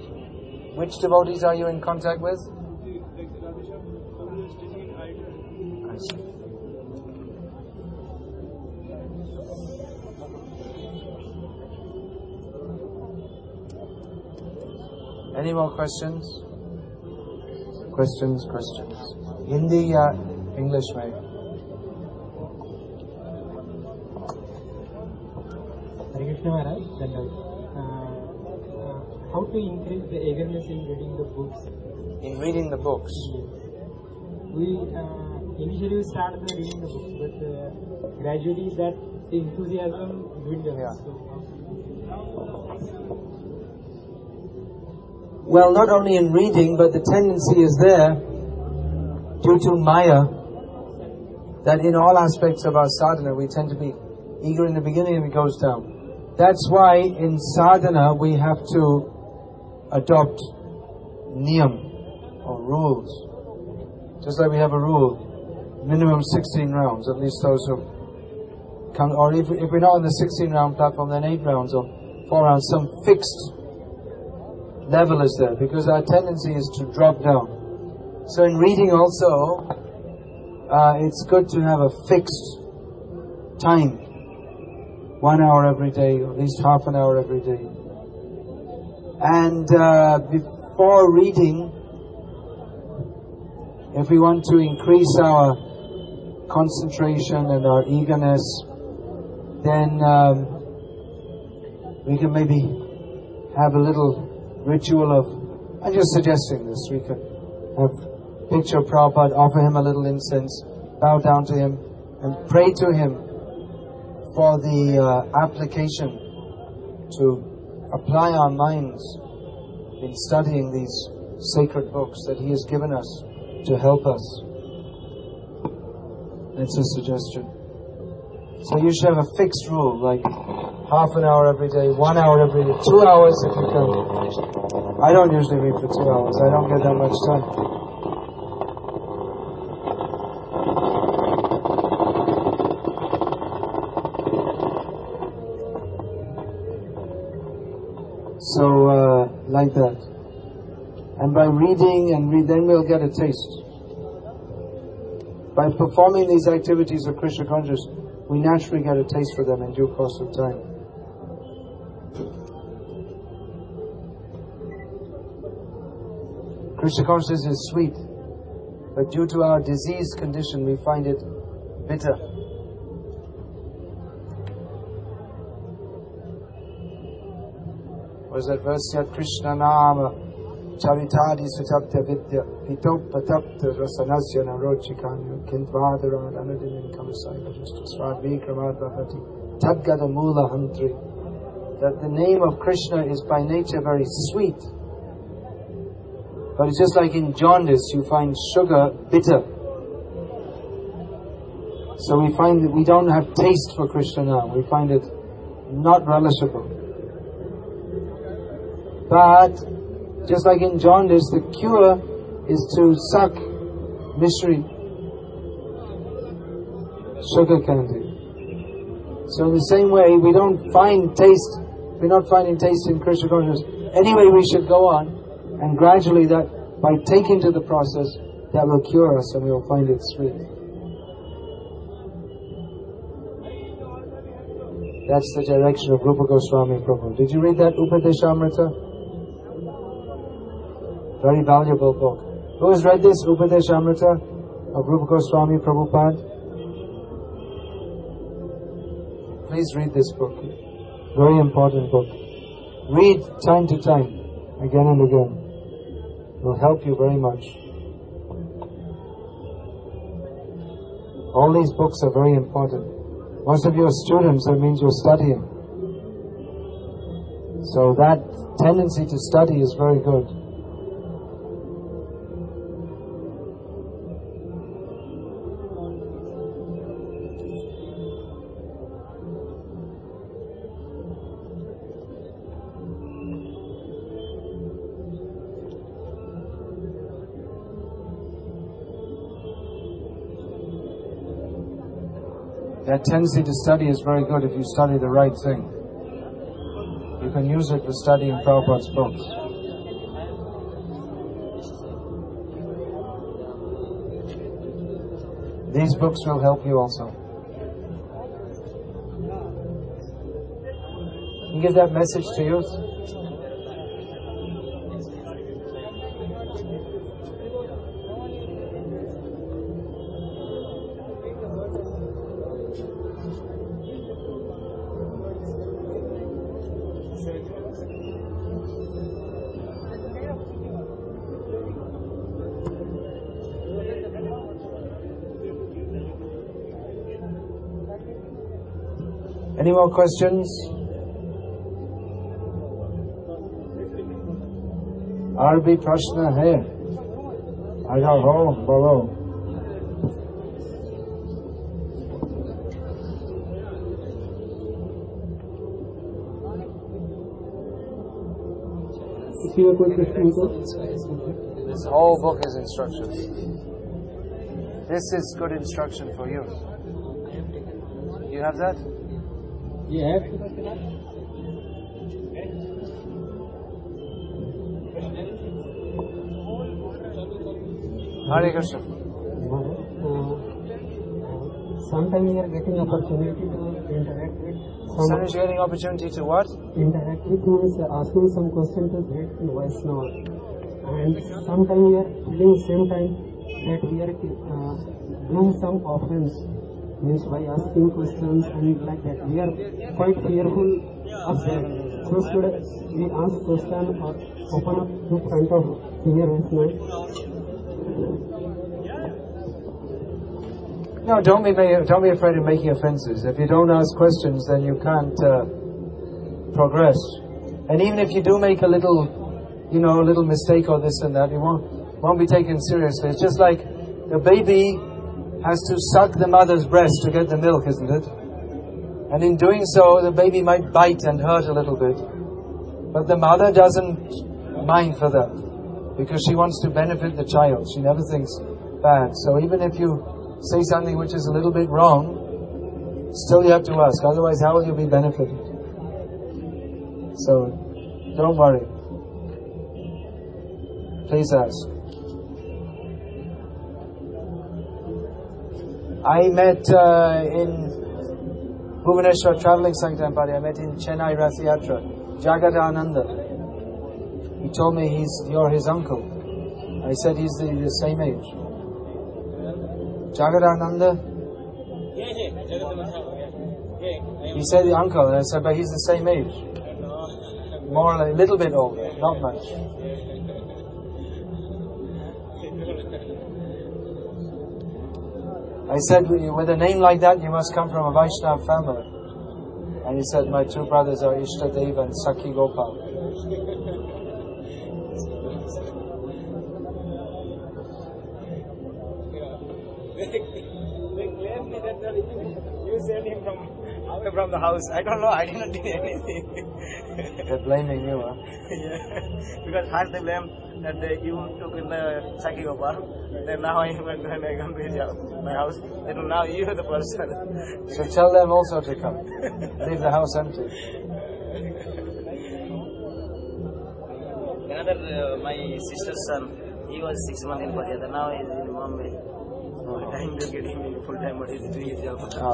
which devotees are you in contact with? Any more questions? Questions, questions. Hindi या English में? Hare Krishna. Uh, uh, how to increase the eagerness in reading the books? In reading the books. We uh, initially we started the reading the books, but uh, gradually that enthusiasm dwindled. Yeah. So, Well, not only in reading, but the tendency is there due to Maya that in all aspects of our sadhana we tend to be eager in the beginning and it goes down. That's why in sadhana we have to adopt niyam or rules. Just like we have a rule, minimum 16 rounds, at least those who come, or if, if we're not on the 16 round platform, then 8 rounds or 4 rounds, some fixed level is there because our tendency is to drop down. So in reading also, uh, it's good to have a fixed time. One hour every day, at least half an hour every day. And uh, before reading, if we want to increase our concentration and our eagerness, then um, we can maybe have a little ritual of, I'm just suggesting this, we could have picture Prabhupada, offer him a little incense, bow down to him, and pray to him for the uh, application to apply our minds in studying these sacred books that he has given us to help us. It's a suggestion. So you should have a fixed rule, like half an hour every day, one hour every day, two hours if you can. I don't usually read for two hours. I don't get that much time. So, uh, like that. And by reading and read, then we'll get a taste. By performing these activities of Krishna consciousness, we naturally get a taste for them in due course of time. Krishna consciousness is sweet, but due to our disease condition, we find it bitter. Was that verse yet Krishna Nama Charitadi Sutapta Vidya Pitopatapta Rasanasya Narochikanyu Kintvadara Anadimin Kamasai Svad Vikramadvapati Tadgada Mula Hantri that the name of Krishna is by nature very sweet. But it's just like in jaundice, you find sugar bitter. So we find that we don't have taste for Krishna now. We find it not relishable. But just like in jaundice, the cure is to suck misri sugar candy. So in the same way, we don't find taste, we're not finding taste in Krishna consciousness. Anyway, we should go on, and gradually that by taking to the process that will cure us and we will find it sweet. That's the direction of Rupa Goswami Prabhu. Did you read that Upadeshamrita? Very valuable book. Who has read this Upadeshamrita of Rupa Goswami Prabhupada? Please read this book. Very important book. Read time to time, again and again. Will help you very much. All these books are very important. Most of you are students, that means you're studying. So that tendency to study is very good. That tendency to study is very good if you study the right thing. You can use it for studying Prabhupada's books. These books will help you also. You give that message to you. more questions? और भी प्रश्न है अगर हो बोलो किसी का कोई प्रश्न हो तो This whole book is instructions. This is good instruction for you. You have that? ये है Hare Krishna. sometimes we are getting opportunity to interact with Son some is getting opportunity to what? interact with means asking some question to get voice note and sometimes we are feeling same time that we are uh, doing some offense means by asking questions and like that we are quite fearful of that so should we ask question or open up in front of senior Vaishnava No, don't be don't be afraid of making offenses. If you don't ask questions, then you can't uh, progress. And even if you do make a little, you know, a little mistake or this and that, you won't won't be taken seriously. It's just like a baby has to suck the mother's breast to get the milk, isn't it? And in doing so, the baby might bite and hurt a little bit, but the mother doesn't mind for that because she wants to benefit the child. She never thinks bad. So even if you say something which is a little bit wrong, still you have to ask. Otherwise, how will you be benefited? So, don't worry. Please ask. I met uh, in Bhubaneswar traveling Sankirtan I met in Chennai Rath Yatra, Jagadananda. He told me he's you're his uncle. I said he's the, the same age. Jagadananda? He said the uncle, and I said, but he's the same age. More or a little bit older, not much. I said, with a name like that, you must come from a Vaishnava family. And he said, my two brothers are Ishtadev and Sakhi Gopal. they claim me that you sent him from away from the house. I don't know. I didn't do anything. They're blaming you, huh? yeah, because first they blame and they he took in the sake bar. Then now I went and I come to my house. Then now you are the person. so tell them also to come. Leave the house empty. Another, uh, my sister's son, he was six months in Pakistan. Now he's in Mumbai. Oh. Time to get him full time, but he's doing his job. Oh.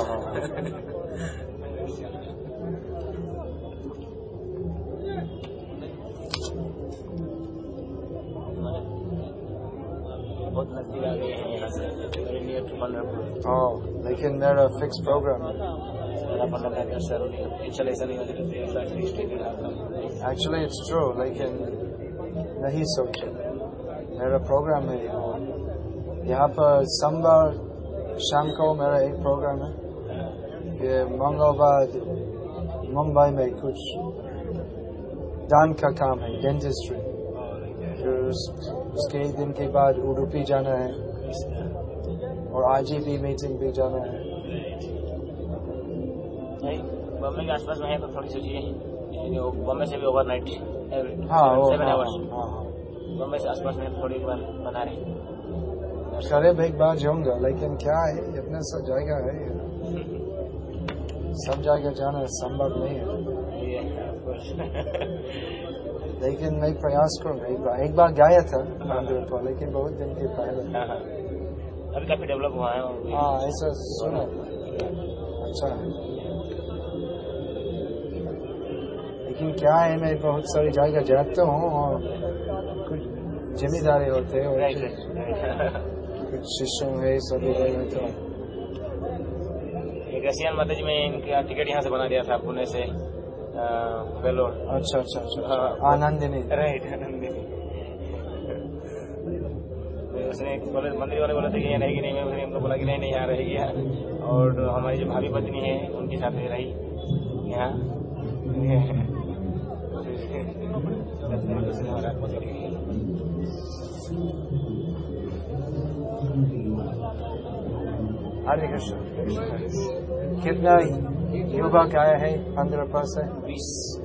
Oh, लेकिन है। इंशाल्लाह ऐसा नहीं होता तो Actually, it's true, लेकिन नहीं सोचे। मेरा प्रोग्राम है यहाँ पर सोमवार शाम को मेरा एक प्रोग्राम है। फिर मंगलवार मुंबई में कुछ दान का काम है डेंटिस्ट्री फिर उस, उसके एक दिन के बाद उडुपी जाना है। और आज ही आजीबी मीटिंग भी जाना है। बॉम्बे के आसपास में है तो थोड़ी सोचिए ये बॉम्बे से भी ओवर नाइट हाँ सेवन हाँ, आवर्स हाँ, हाँ। बॉम्बे से आसपास में थोड़ी बार बना रहे। करीब एक बार जाऊँगा लेकिन क्या है इतना सा जगह है सब जगह जाना संभव नहीं है। लेकिन मैं प्रयास करूँगा एक बार एक बार गया था मंदिर को लेकिन बहुत दिन के पहले। अभी काफ़ी डेवलप हुआ है हाँ ऐसा सुना अच्छा। लेकिन क्या है मैं बहुत सारी जगह जाता हूँ और कुछ ज़िम्मेदारी होते हैं कुछ शिष्यों है सभी तो। एक माता जी में इनका टिकट यहाँ से बना दिया था पुणे से। अ, वेलोर अच्छा अच्छा अच्छा। हाँ। आनंदिनी। राइट आनंदिनी. उसने बोले मंदिर वाले बोले थे कि यहाँ रहेगी नहीं मैं उसने हमको बोला कि नहीं नहीं यहाँ रहेगी यहाँ। और हमारी जो भाभी पत्नी है उनके साथ ही रही। यहाँ। हरे कृष्ण। कितना युवा आया है? पंद्रह पास है? बीस।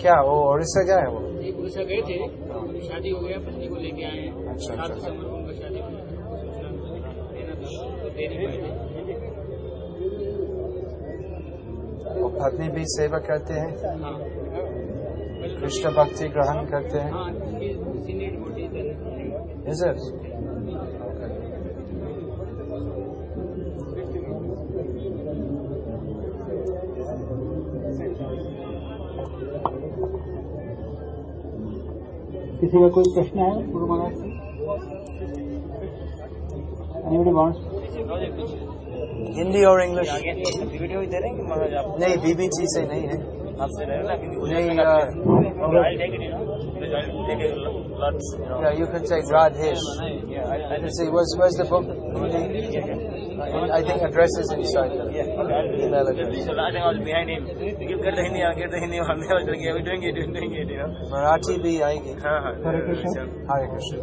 क्या वो उड़ीसा गया है वो? उड़ीसा गए थे हाँ। शादी हो गया पत्नी को लेके आए। हैं अच्छा।, अच्छा। उनका शादी वो तो तो पत्नी भी सेवा करते हैं? हाँ। कृष्ण भक्ति ग्रहण करते हैं? हाँ, Is it? Okay. किसी का कोई प्रश्न है गुरु महाराज से Anybody wants? हिंदी और इंग्लिश वीडियो दे रहे हैं कि महाराज आप नहीं बीबीसी से नहीं है आपसे रहे ना क्योंकि नहीं lots. You know, you can take Radhish. Yeah, I, I see. Where's, where's the book? I think addresses inside. Yeah. Email address. I think I was behind him. Get the Hindi, get the Hindi. I'm never doing it. We're doing it. We're doing it. You know. Marathi bhi aayegi. Hare Krishna. Hare Krishna.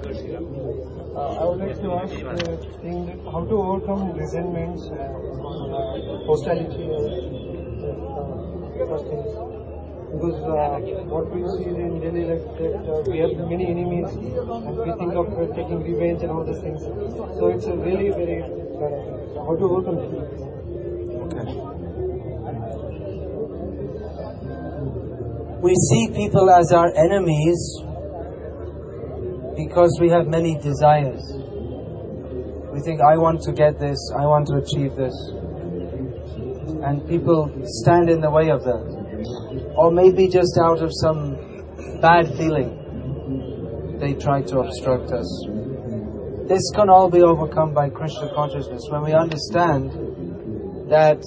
Uh, I would like to ask uh, thing, how to overcome resentments and uh, hostility. Uh, uh first thing. Because uh, what we see in Delhi, life that uh, we have many enemies and we think of uh, taking revenge and all these things. So it's a really very uh, how to overcome it. Okay. We see people as our enemies because we have many desires. We think, I want to get this, I want to achieve this. And people stand in the way of that. Or maybe just out of some bad feeling, they try to obstruct us. This can all be overcome by Krishna consciousness when we understand that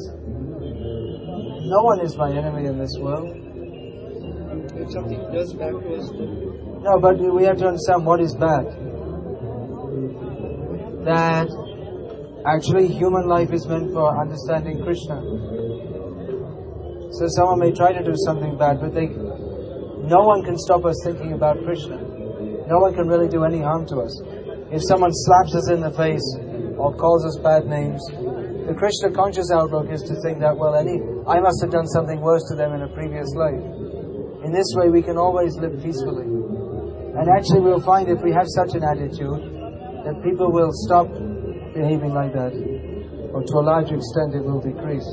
no one is my enemy in this world. If something does back to us, No, but we have to understand what is bad. That actually human life is meant for understanding Krishna. So someone may try to do something bad, but they, no one can stop us thinking about Krishna. No one can really do any harm to us. If someone slaps us in the face or calls us bad names, the Krishna conscious outlook is to think that, well, any, I must have done something worse to them in a previous life. In this way, we can always live peacefully. And actually, we'll find if we have such an attitude, that people will stop behaving like that, or to a large extent, it will decrease.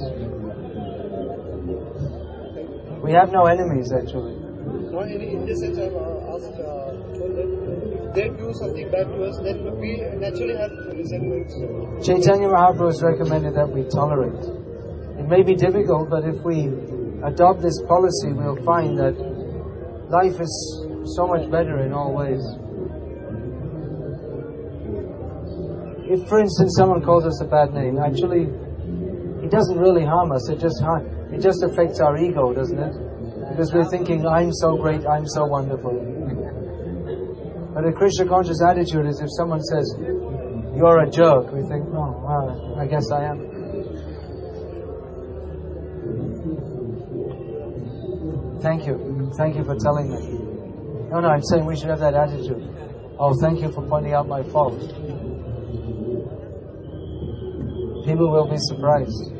We have no enemies actually. No, in, in this sense, I've uh, asked, uh, if they do something bad to us, then we naturally have resentments. Chaitanya Mahaprabhu has recommended that we tolerate. It may be difficult, but if we adopt this policy, we'll find that life is so much better in all ways. If, for instance, someone calls us a bad name, actually, it doesn't really harm us. It just har- it just affects our ego, doesn't it? Because we're thinking, "I'm so great, I'm so wonderful." But a Krishna conscious attitude is if someone says, "You're a jerk," we think, "Oh, well, I guess I am." Thank you. Thank you for telling me. No, no, I'm saying we should have that attitude. Oh, thank you for pointing out my fault. People will be surprised.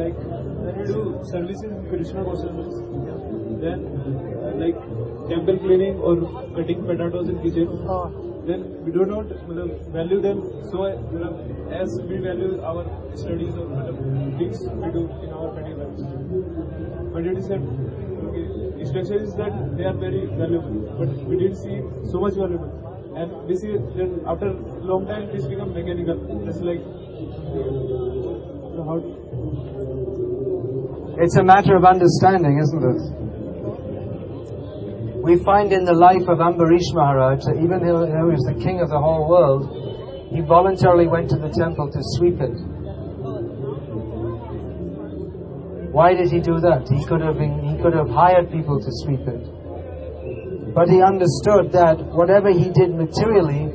Like when you do services in Krishna consciousness, then uh, like temple cleaning or cutting potatoes in kitchen, then we do not value them so as we value our studies or things we do in our petty lives. But it is that okay, instruction is that they are very valuable, but we didn't see so much valuable. And we see that after long time this become mechanical. It's like uh, how It's a matter of understanding, isn't it? We find in the life of Ambarish Maharaj that even though he was the king of the whole world, he voluntarily went to the temple to sweep it. Why did he do that? He could have been, he could have hired people to sweep it. But he understood that whatever he did materially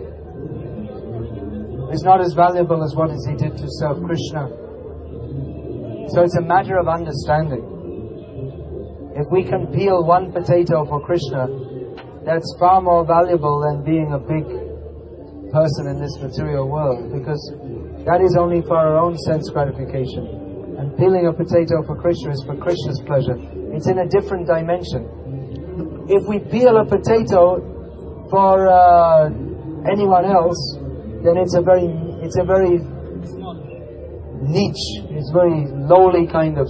is not as valuable as what he did to serve Krishna. So it's a matter of understanding. If we can peel one potato for Krishna, that's far more valuable than being a big person in this material world because that is only for our own sense gratification. And peeling a potato for Krishna is for Krishna's pleasure. It's in a different dimension. If we peel a potato for uh, anyone else, then it's a very it's a very niche, it's very lowly kind of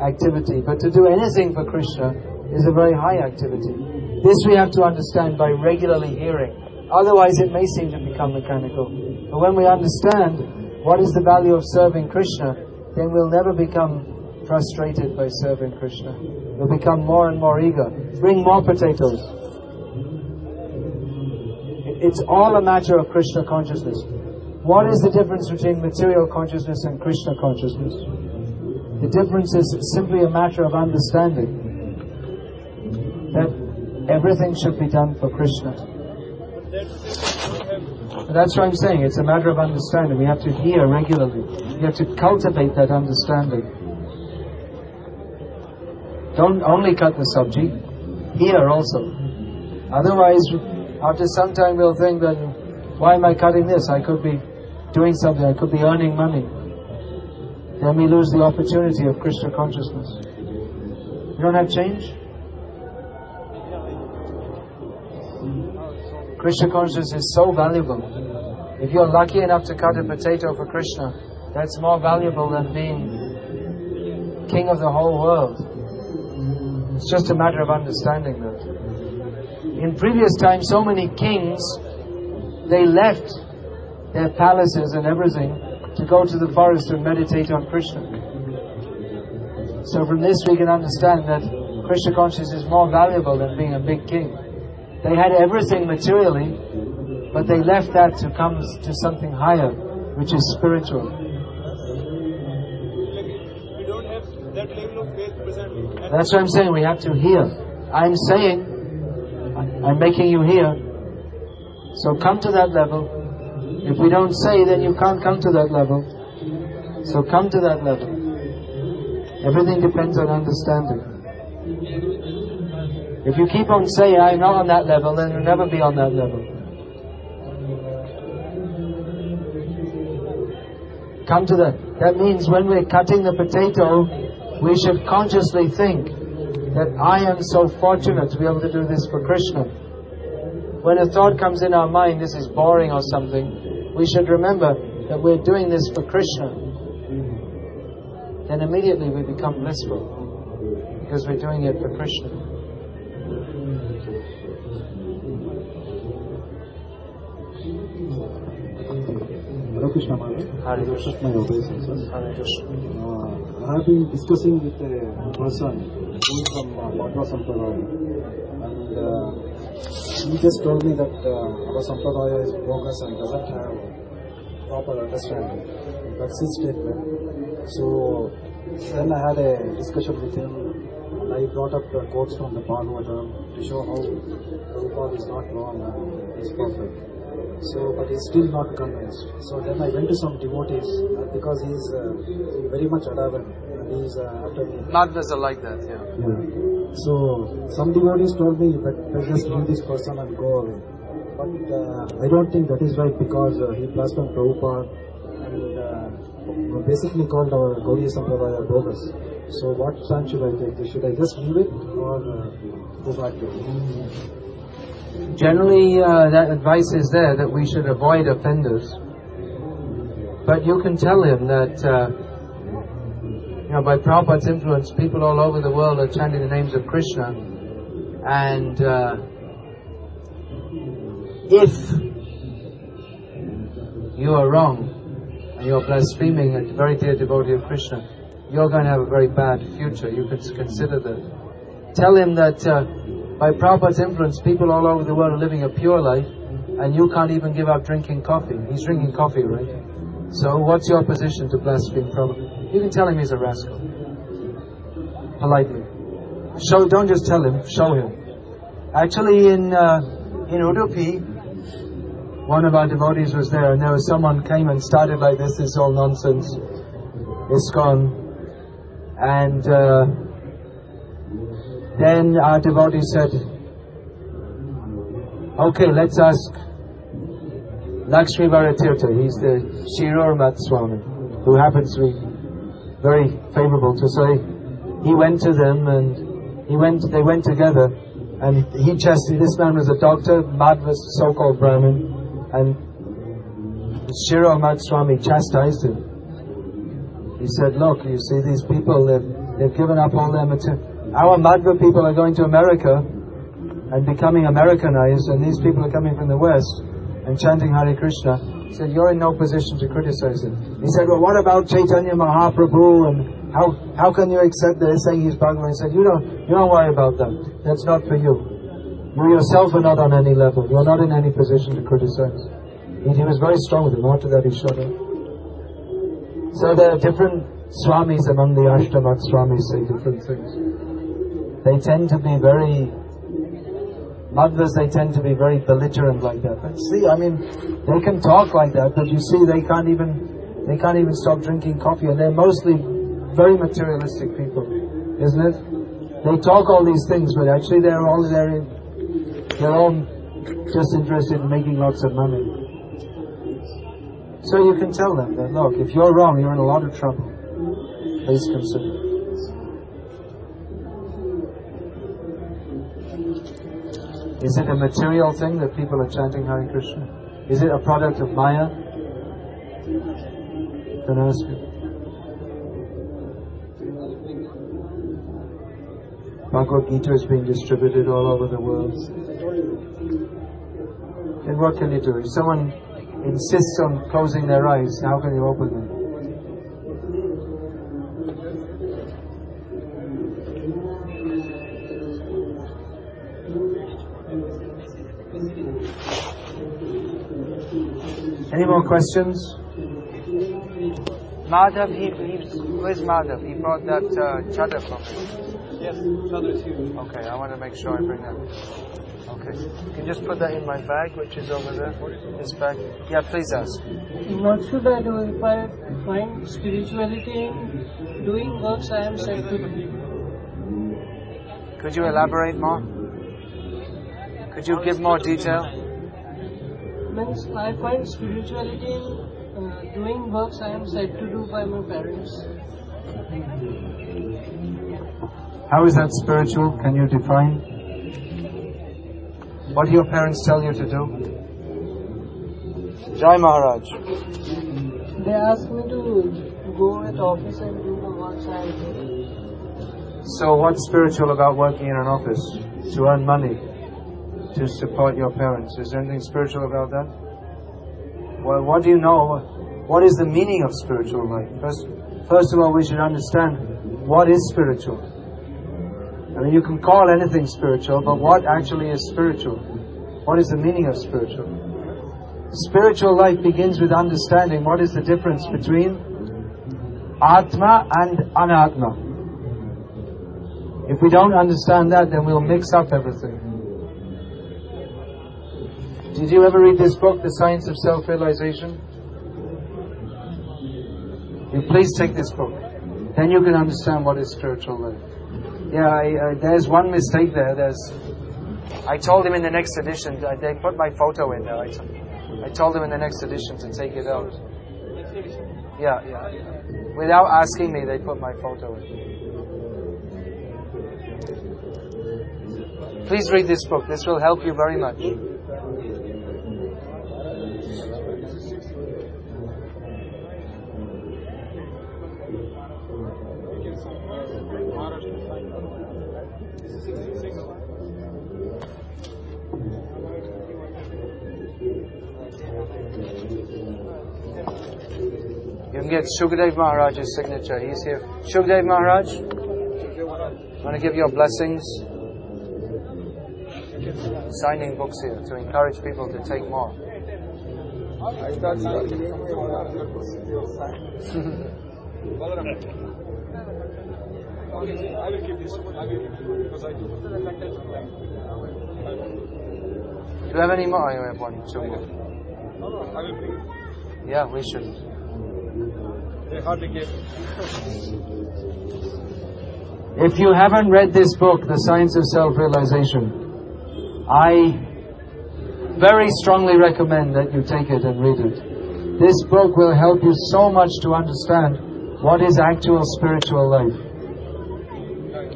activity. But to do anything for Krishna is a very high activity. This we have to understand by regularly hearing. Otherwise, it may seem to become mechanical. But when we understand what is the value of serving Krishna, then we'll never become frustrated by serving Krishna. We'll become more and more eager. Bring more potatoes. It's all a matter of Krishna consciousness. What is the difference between material consciousness and Krishna consciousness? The difference is simply a matter of understanding that everything should be done for Krishna. That's what I'm saying. It's a matter of understanding. We have to hear regularly. We have to cultivate that understanding. Don't only cut the subject, hear also. Otherwise, after some time, we'll think that why am I cutting this? I could be doing something. I could be earning money. Then we lose the opportunity of Krishna consciousness. You don't have change? Krishna consciousness is so valuable. If you're lucky enough to cut a potato for Krishna, that's more valuable than being king of the whole world. It's just a matter of understanding that. In previous times, so many kings, they left their palaces and everything to go to the forest and meditate on Krishna. So from this we can understand that Krishna consciousness is more valuable than being a big king. They had everything materially, but they left that to come to something higher, which is spiritual. we don't have that level of faith presently. That's what I'm saying. We have to hear. I'm saying, I'm making you hear. So come to that level. If we don't say, then you can't come to that level. So come to that level. Everything depends on understanding. If you keep on saying, I'm not on that level, then you'll never be on that level. Come to that. That means when we're cutting the potato, we should consciously think that I am so fortunate to be able to do this for Krishna. when a thought comes in our mind, this is boring or something, we should remember that we're doing this for Krishna. Then immediately we become blissful because we're doing it for Krishna. Hare Krishna. Hare is my obeisance. Hare Krishna. Uh, I have been discussing with a person who is from uh, Madhva Sampradaya and uh, he just told me that uh, our Sampradaya is bogus and doesn't have proper understanding. That's his statement. So then I had a discussion with him and I brought up the quotes from the Bhagavatam to show how Prabhupada is not wrong and is perfect. So, but he's still not convinced. So then I went to some devotees uh, because he's uh, very much adamant and he's uh, after me. Madhvas are like that, yeah. Yeah. So some devotees told me, I just leave this person and go away. But uh, I don't think that is right because uh, he blasphemed Prabhupada and uh, basically called our Gaudiya Sampradaya bogus. So what stand should I take? Should I just leave it or uh, go back to it? Generally, uh, that advice is there that we should avoid offenders. But you can tell him that, uh, know, by Prabhupada's influence, people all over the world are chanting the names of Krishna. And uh, if you are wrong and you're blaspheming a very dear devotee of Krishna, you're going to have a very bad future. You can consider that. Tell him that uh, by Prabhupada's influence, people all over the world are living a pure life, and you can't even give up drinking coffee. He's drinking coffee, right? So, what's your position to blaspheme Prabhupada? You can tell him he's a rascal. Politely. Show, don't just tell him, show him. Actually, in, uh, in Udupi, one of our devotees was there, and there was someone came and started like this, this is all nonsense. ISKCON. And, uh, then our devotee said, Okay, let's ask Lakshmivara Tirtha. He's the Shirur Matswami, who happens to be very favorable to say. He went to them and he went, they went together and he just, this man was a doctor, Madhva's so-called Brahmin, and Shirur Matswami chastised him. He said, look, you see these people, they've, they've given up all their material. Our Madhva people are going to America and becoming Americanized, and these people are coming from the West and chanting Hare Krishna. He said, You're in no position to criticize it. He said, Well, what about Chaitanya Mahaprabhu and how, how can you accept that saying he's Bhagavan? He said, you don't, you don't worry about that. That's not for you. You yourself are not on any level. You're not in any position to criticize. He, he was very strong with him. After that, he shut up. So there are different swamis among the ashtamat swamis say different things they tend to be very Madhvas, they tend to be very belligerent like that. But see, I mean, they can talk like that, but you see, they can't even they can't even stop drinking coffee, and they're mostly very materialistic people, isn't it? They talk all these things, but actually they're all they're, they're all just interested in making lots of money. So you can tell them that look, if you're wrong, you're in a lot of trouble. Please consider. Is it a material thing that people are chanting Hare Krishna? Is it a product of Maya? I ask you? Bhagavad Gita is being distributed all over the world. Then what can you do? If someone insists on closing their eyes, how can you open them? Any more questions? Madhav, he, he, where's Madhav? He brought that uh, chadar from him. Yes, Chadar is here. Okay, I want to make sure I bring that. Okay. You can just put that in my bag, which is over there. This bag. Yeah, please ask. What should I do if I find spirituality in doing works I am said to do? Could you elaborate more? Could you give more detail? Means I find spirituality in uh, doing works I am said to do by my parents. How is that spiritual? Can you define? What do your parents tell you to do? Jai Maharaj. They asked me to go at office and do the works I am doing. So what's spiritual about working in an office? To earn money, to support your parents. Is there anything spiritual about that? Well, what do you know? What is the meaning of spiritual life? First, first of all, we should understand what is spiritual. I mean, you can call anything spiritual, but what actually is spiritual? What is the meaning of spiritual? Spiritual life begins with understanding what is the difference between Atma and Anatma. If we don't understand that, then we'll mix up everything. Did you ever read this book, The Science of Self-Realization? You please take this book. Then you can understand what is spiritual life. Yeah, I, uh, there's one mistake there. There's, I told him in the next edition, they put my photo in there. I, t- I told him in the next edition to take it out. Yeah, yeah. Without asking me, they put my photo in. Please read this book. This will help you very much. Can get Sukadev Maharaj's signature. He's here. Sukadev Maharaj, want to give your blessings. Signing books here to encourage people to take more. I start Okay, I will keep this. I will keep it because I do. Do you have any more? I have one, two more. No, no, I will bring. Yeah, we should. They hardly gave. If you haven't read this book, The Science of Self-Realization, I very strongly recommend that you take it and read it. This book will help you so much to understand what is actual spiritual life.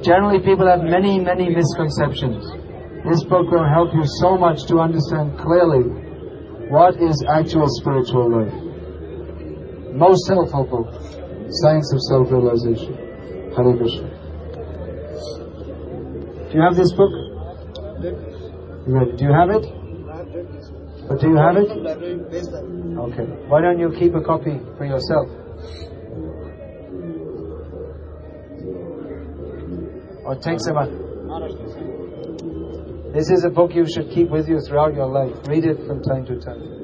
Generally, people have many, many misconceptions. This book will help you so much to understand clearly what is actual spiritual life. Most helpful book, Science of Self-Realization. Hare Krishna. Do you have this book? Do you have it? But do you have it? Okay. Why don't you keep a copy for yourself? Or take some. This is a book you should keep with you throughout your life. Read it from time to time.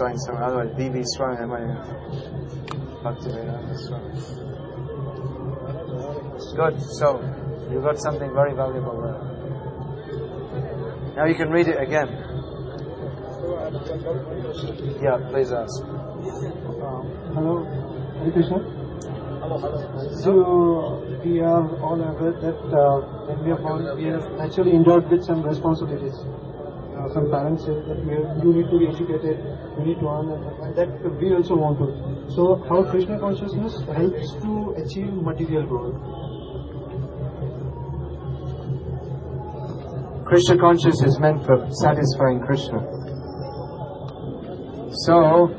Actually, I should sign some. Otherwise, BB Swami, Bhaktivedanta Swami. Good. So, you got something very valuable there. Now you can read it again. Yeah, please ask. Hello, Hare Krishna. So we are all aware that uh, when we are born, we are naturally endowed with some responsibilities. Uh, some parents say that we have, you need to be educated, you need to earn, and that we also want to. So how Krishna consciousness helps to achieve material growth? Krishna consciousness is meant for satisfying Krishna. So,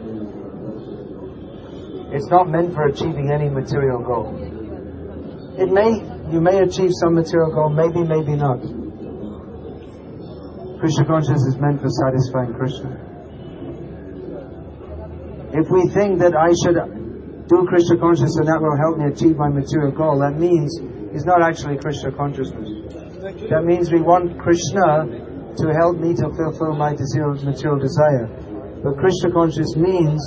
it's not meant for achieving any material goal. It may, you may achieve some material goal, maybe, maybe not. Krishna consciousness is meant for satisfying Krishna. If we think that I should do Krishna consciousness and that will help me achieve my material goal, that means it's not actually Krishna consciousness. That means we want Krishna to help me to fulfill my material desire. But Krishna consciousness means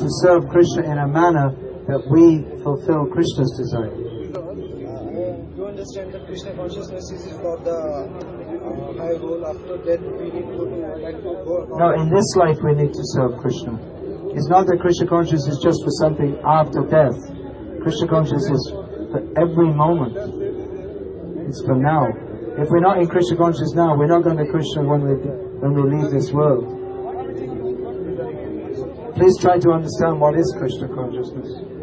to serve Krishna in a manner that we fulfill Krishna's desire. Understand that Krishna consciousness is for the uh, higher goal. After that, we need to like to go. No, in this life we need to serve Krishna. It's not that Krishna consciousness is just for something after death. Krishna consciousness is for every moment. It's for now. If we're not in Krishna consciousness now, we're not going to Krishna when we when we leave this world. Please try to understand what is Krishna consciousness.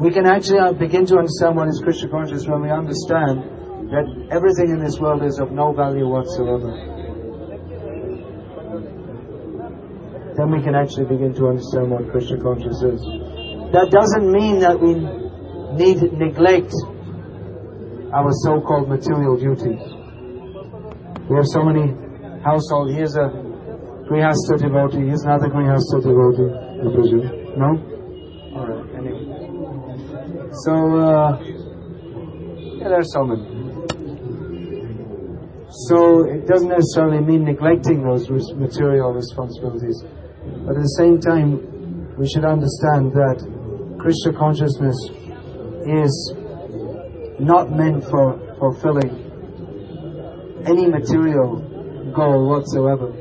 We can actually uh, begin to understand what is Krishna consciousness when we understand that everything in this world is of no value whatsoever. Then we can actually begin to understand what Krishna consciousness is. That doesn't mean that we need to neglect our so-called material duties. We have so many household. Here's a Grihastha devotee. Here's another Grihastha devotee. No? So uh, yeah, there are so many. So it doesn't necessarily mean neglecting those material responsibilities, but at the same time, we should understand that Krishna consciousness is not meant for fulfilling any material goal whatsoever.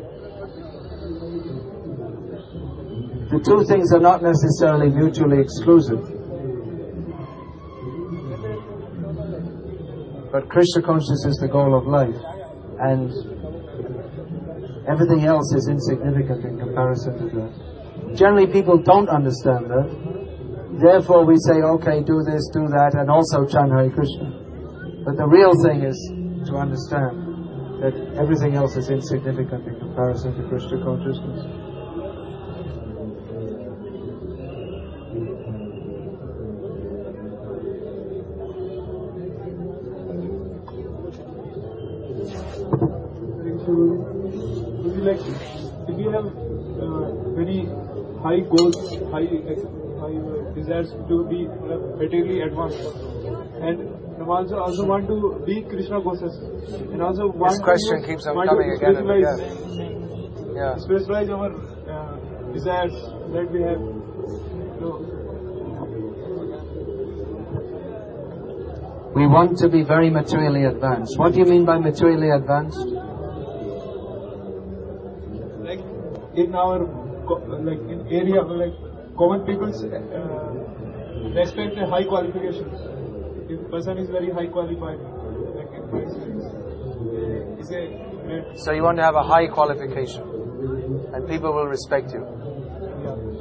The two things are not necessarily mutually exclusive. But Krishna consciousness is the goal of life, and everything else is insignificant in comparison to that. Generally, people don't understand that. Therefore, we say, okay, do this, do that, and also chant Hare Krishna. But the real thing is to understand that everything else is insignificant in comparison to Krishna consciousness. Would like, if you have uh, very high goals, high, high uh, desires to be materially advanced, and also also want to be Krishna conscious, and also want This question to, keeps on coming to again and again. Yeah. spiritualize our uh, desires that we have. So, We want to be very materially advanced. What do you mean by materially advanced? In our like in area like common people's uh, expect a high qualifications if a person is very high qualified like in my uh, a So you want to have a high qualification, and people will respect you.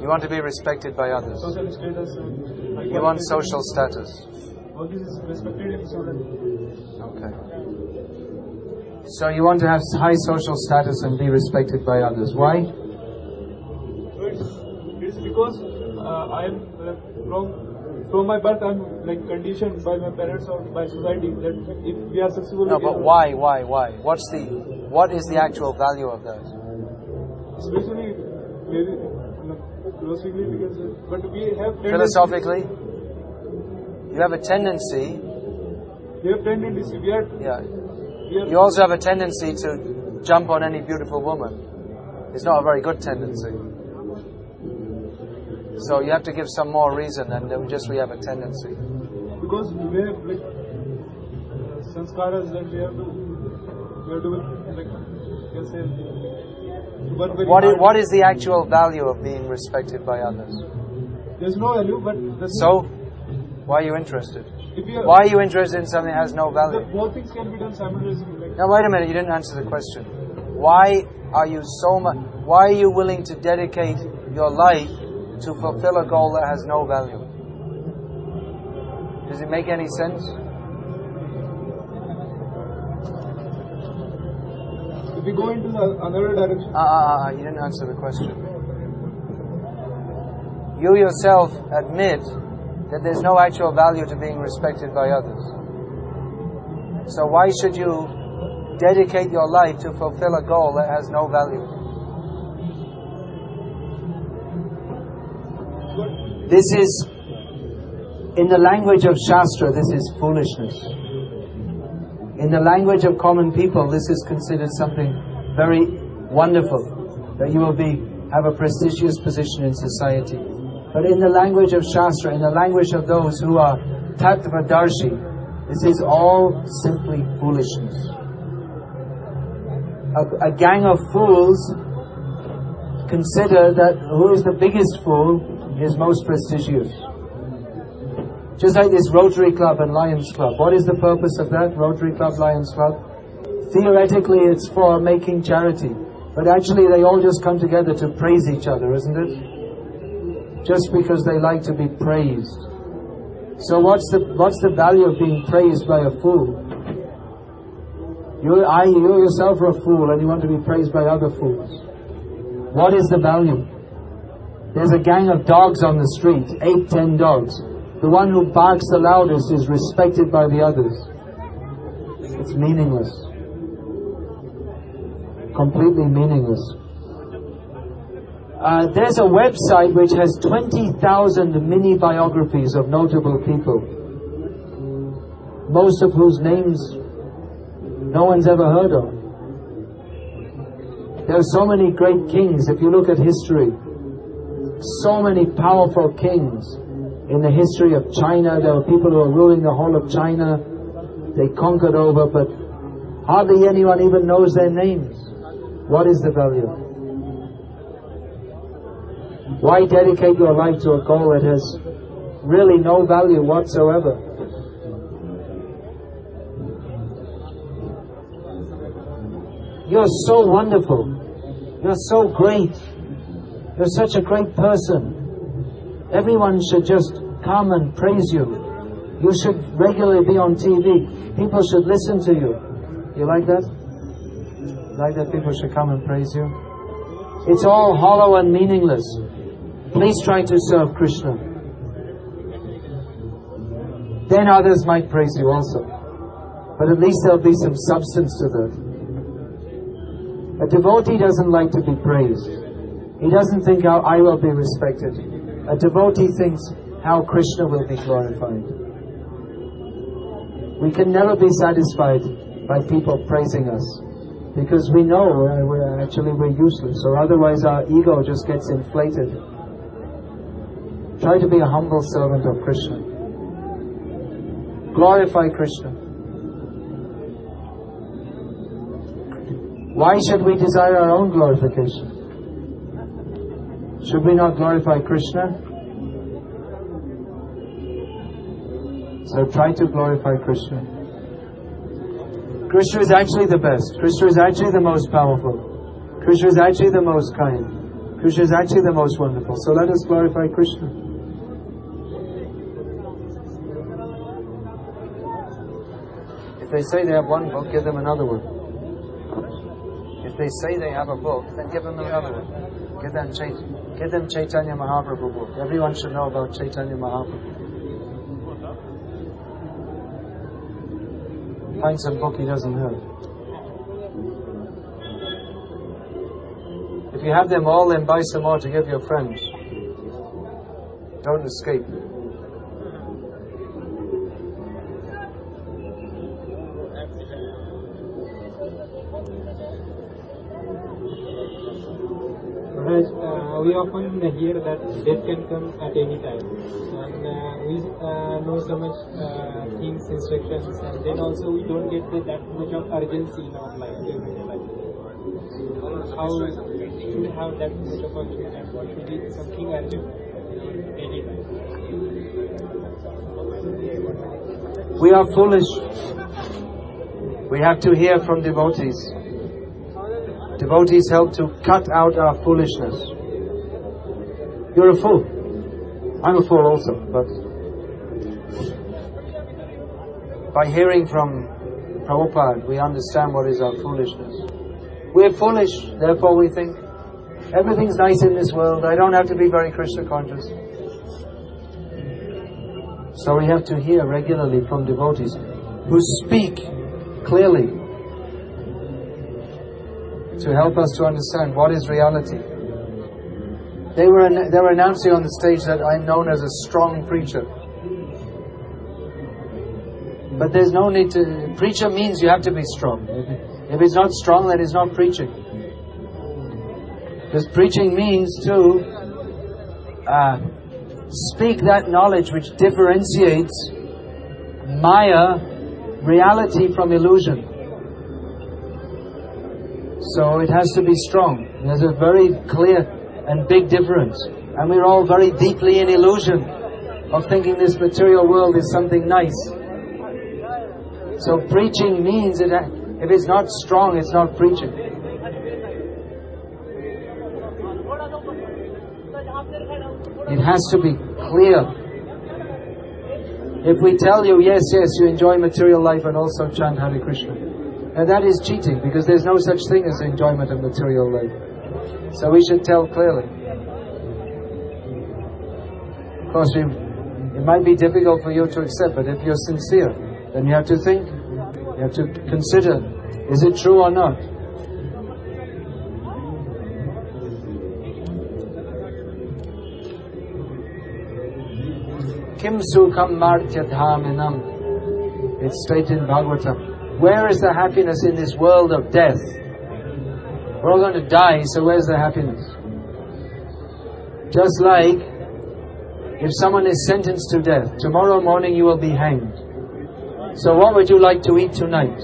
You want to be respected by others. social status You want social status. all this is respected in Okay. So you want to have high social status and be respected by others. Why? So it's, it's because uh, I am uh, from from my birth I'm like conditioned by my parents or by society that if we are successful No, but why? Why? Why? What's the what is the actual value of that? especially maybe philosophically because but we have Philosophically, you have a tendency. we have tendency we are Yeah. we are You also have a tendency to jump on any beautiful woman. It's not a very good tendency. So you have to give some more reason than just we have a tendency. because we have like uh, sanskaras that we have to we have to like can say work What is, what is the actual value of being respected by others? there's no value but So, why are you interested? are, Why are you interested in something that has no value? both things can be done simultaneously like Now, wait a minute, you didn't answer the question. Why are you so much, why are you willing to dedicate your life to fulfill a goal that has no value? Does it make any sense? if we go into the another direction Ah, uh, uh, you didn't answer the question. You yourself admit that there's no actual value to being respected by others. So why should you dedicate your life to fulfill a goal that has no value? This is, in the language of Shastra, this is foolishness. In the language of common people, this is considered something very wonderful, that you will be, have a prestigious position in society. But in the language of Shastra, in the language of those who are Tattvadarshi, this is all simply foolishness. A, a gang of fools consider that who is the biggest fool is most prestigious. Just like this Rotary Club and Lions Club. What is the purpose of that? Rotary Club, Lions Club? Theoretically, it's for making charity. But actually, they all just come together to praise each other, isn't it? Just because they like to be praised. So what's the, what's the value of being praised by a fool? You, I, you yourself are a fool and you want to be praised by other fools. What is the value? There's a gang of dogs on the street, eight, ten dogs. The one who barks the loudest is respected by the others. It's meaningless. Completely meaningless. Uh, there's a website which has 20,000 mini biographies of notable people, most of whose names no one's ever heard of. There are so many great kings, if you look at history, so many powerful kings in the history of China. There were people who were ruling the whole of China. They conquered over, but hardly anyone even knows their names. What is the value? Why dedicate your life to a goal that has really no value whatsoever? You're so wonderful. You're so great. You're such a great person. Everyone should just come and praise you. You should regularly be on TV. People should listen to you. You like that? Like that people should come and praise you? It's all hollow and meaningless. Please try to serve Krishna. Then others might praise you also. But at least there'll be some substance to that. A devotee doesn't like to be praised. He doesn't think how I will be respected. A devotee thinks how Krishna will be glorified. We can never be satisfied by people praising us because we know we're, we're actually we're useless or otherwise our ego just gets inflated. Try to be a humble servant of Krishna. Glorify Krishna. Why should we desire our own glorification? Should we not glorify Krishna? So try to glorify Krishna. Krishna is actually the best. Krishna is actually the most powerful. Krishna is actually the most kind. Krishna is actually the most wonderful. So let us glorify Krishna. If they say they have one book, give them another one. If they say they have a book, then give them another one. Give them, Chait- give them Chaitanya Mahaprabhu book. Everyone should know about Chaitanya Mahaprabhu. Find some book he doesn't have. If you have them all, then buy some more to give your friends. Don't escape. Maharaj, uh, we often hear that death can come at any time, and uh, we uh, know so much uh, things, instructions, and then also we don't get that much of urgency in our life, life. How should have that much of urgency, and what should be something urgent any time? We are foolish. We have to hear from devotees. Devotees help to cut out our foolishness. You're a fool. I'm a fool also, but by hearing from Prabhupada, we understand what is our foolishness. We're foolish, therefore we think everything's nice in this world. I don't have to be very Krishna conscious. So we have to hear regularly from devotees who speak clearly to help us to understand what is reality. They were, they were announcing on the stage that I'm known as a strong preacher. But there's no need to. Preacher means you have to be strong. If it's not strong, then it's not preaching. Because preaching means to uh, speak that knowledge which differentiates Maya, reality from illusion. So it has to be strong. There's a very clear and big difference. And we're all very deeply in illusion of thinking this material world is something nice. So preaching means it, if it's not strong, it's not preaching. It has to be clear. If we tell you, yes, yes, you enjoy material life and also chant Hare Krishna, and that is cheating because there's no such thing as enjoyment of material life. So we should tell clearly. Of course, we, it might be difficult for you to accept, but if you're sincere, then you have to think, you have to consider, is it true or not? Kim Sukham Martya Dhaminam. It's stated in Bhagavatam. Where is the happiness in this world of death? We're all going to die, so where's the happiness? Just like if someone is sentenced to death, tomorrow morning you will be hanged. So what would you like to eat tonight?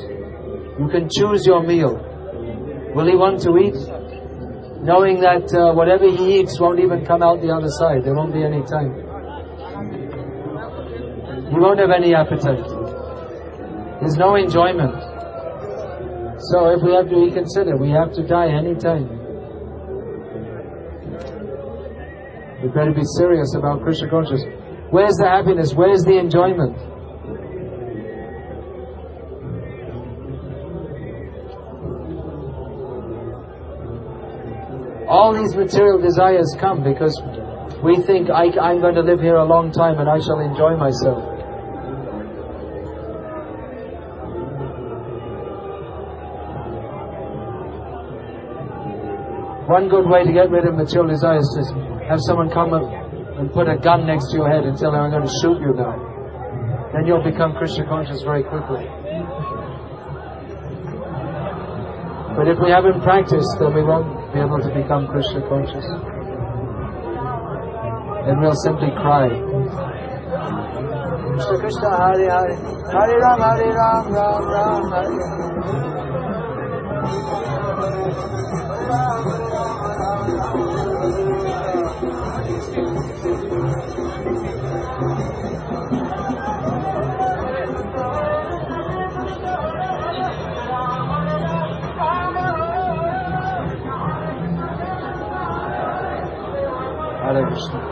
You can choose your meal. Will he want to eat? Knowing that uh, whatever he eats won't even come out the other side. There won't be any time. He won't have any appetite. There's no enjoyment. So if we have to reconsider, we have to die any time. We better be serious about Krishna consciousness. Where's the happiness? Where's the enjoyment? All these material desires come because we think I, I'm going to live here a long time and I shall enjoy myself. One good way to get rid of material desires is to have someone come up and put a gun next to your head and tell them, I'm going to shoot you now. Then you'll become Krishna conscious very quickly. But if we haven't practiced, then we won't be able to become Krishna conscious. Then we'll simply cry. Krishna Krishna Hare Hare Hare Ram Hare Ram Ram Ram Hare Hare Krishna.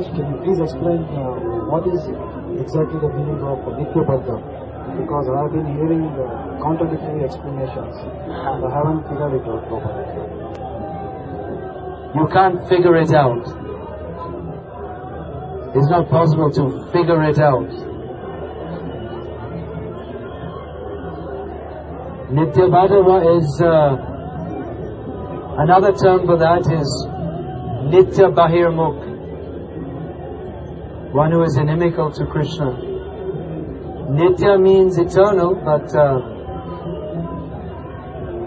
Can you please explain uh, what is exactly the meaning of Nitya Baddha? Because I have been hearing uh, contradictory explanations and I haven't figured it out properly. You can't figure it out. It's not possible to figure it out. Nitya Bhadava is uh, another term for that is Nitya Bahirmukh, one who is inimical to Krishna. Nitya means eternal, but uh,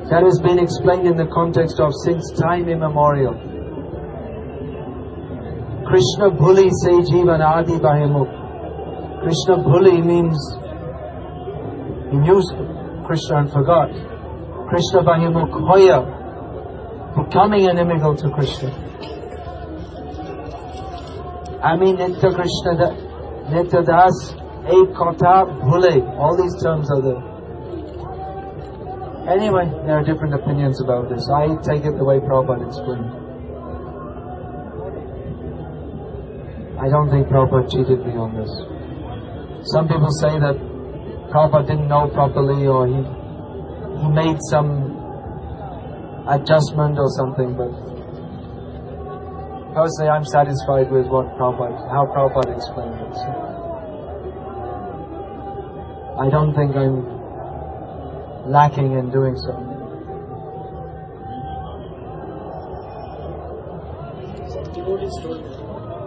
that has been explained in the context of since time immemorial. Krishna Bhuli se jivan adi bahimuk. Krishna Bhuli means he knew Krishna and forgot. Krishna bahimuk hoya, becoming inimical to Krishna. I mean Nitya Krishna, Nitya Das, Ek Kota Bhule, all these terms are there. Anyway, there are different opinions about this. I take it the way Prabhupada explained. I don't think Prabhupada cheated me on this. Some people say that Prabhupada didn't know properly or he, he made some adjustment or something, but personally I'm satisfied with what Prabhupada, how Prabhupada explained it. So I don't think I'm lacking in doing so. Some devotees told me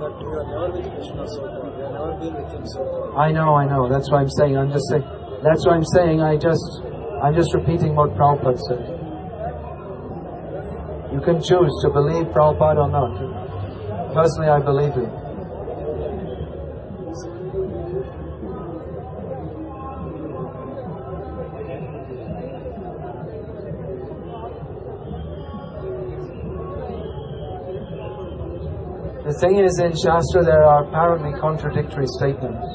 that we are never with Krishna so far. We have never been with him so far. I know, I know. That's why I'm saying. I'm just saying. That's why I'm saying. I just, I'm just repeating what Prabhupada said. You can choose to believe Prabhupada or not. Personally, I believe him. The thing is, in Shastra, there are apparently contradictory statements.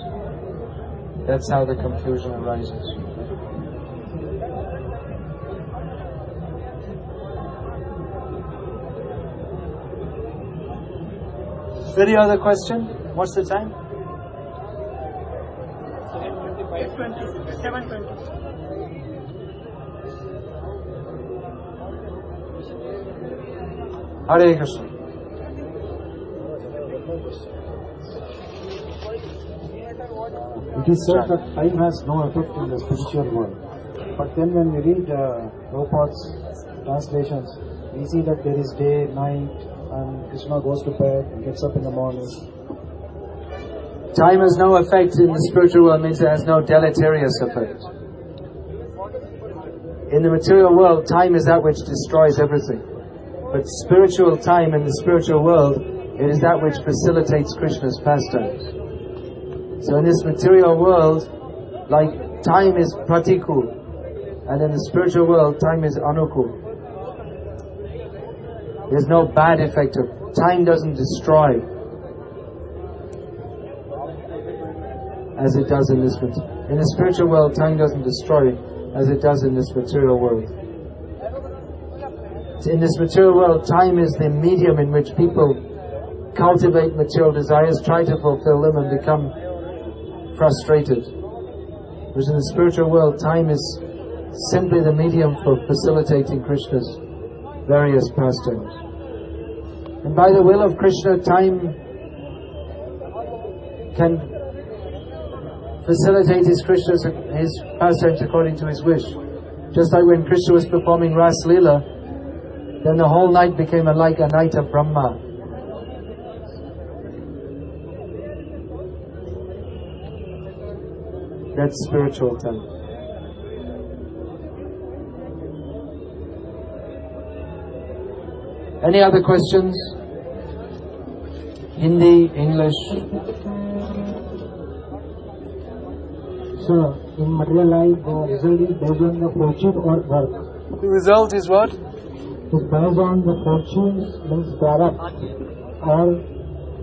That's how the confusion arises. Any other question? What's the time? 720. Hare Krishna. It is said that time has no effect in the spiritual world. But then when we read uh, Prabhupada's translations, we see that there is day, night, and Krishna goes to bed and gets up in the morning. Time has no effect in the spiritual world means it has no deleterious effect. In the material world, time is that which destroys everything. But spiritual time in the spiritual world, it is that which facilitates Krishna's pastimes. So in this material world, like time is pratikul, and in the spiritual world, time is anukul. There's no bad effect of time doesn't destroy as it does in this in the spiritual world time doesn't destroy as it does in this material world. In this material world, time is the medium in which people cultivate material desires, try to fulfill them, and become frustrated. Whereas in the spiritual world, time is simply the medium for facilitating Krishna's various pastimes. And by the will of Krishna, time can facilitate his Krishna's his pastimes according to his wish. Just like when Krishna was performing Ras Leela, then the whole night became like a night of Brahma. That's spiritual time. Any other questions? Hindi, English? So, in material life, the result is based on the fortune or work. The result is what? It's based on the fortune means product or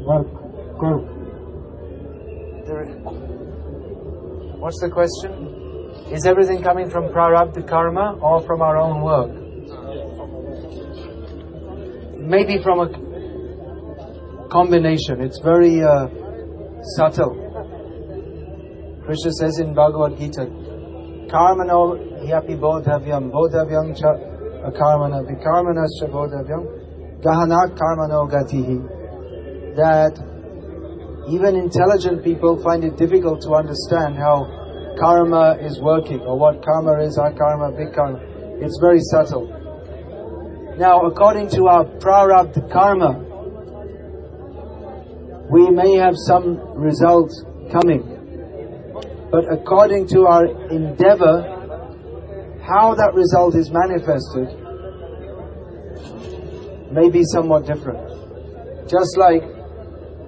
work. Work. What's the question? Is everything coming from prarabdha karma or from our own work? Maybe from a combination. It's very uh, subtle. Krishna says in Bhagavad Gita, Karmano hyapi bodhavyam, bodhavyam cha akarmana, vikarmanascha bodhavyam, gahana karmano gatihi. That even intelligent people find it difficult to understand how karma is working or what karma is, our karma, big karma. It's very subtle. Now, according to our prarabdha karma, we may have some result coming. But according to our endeavor, how that result is manifested may be somewhat different. Just like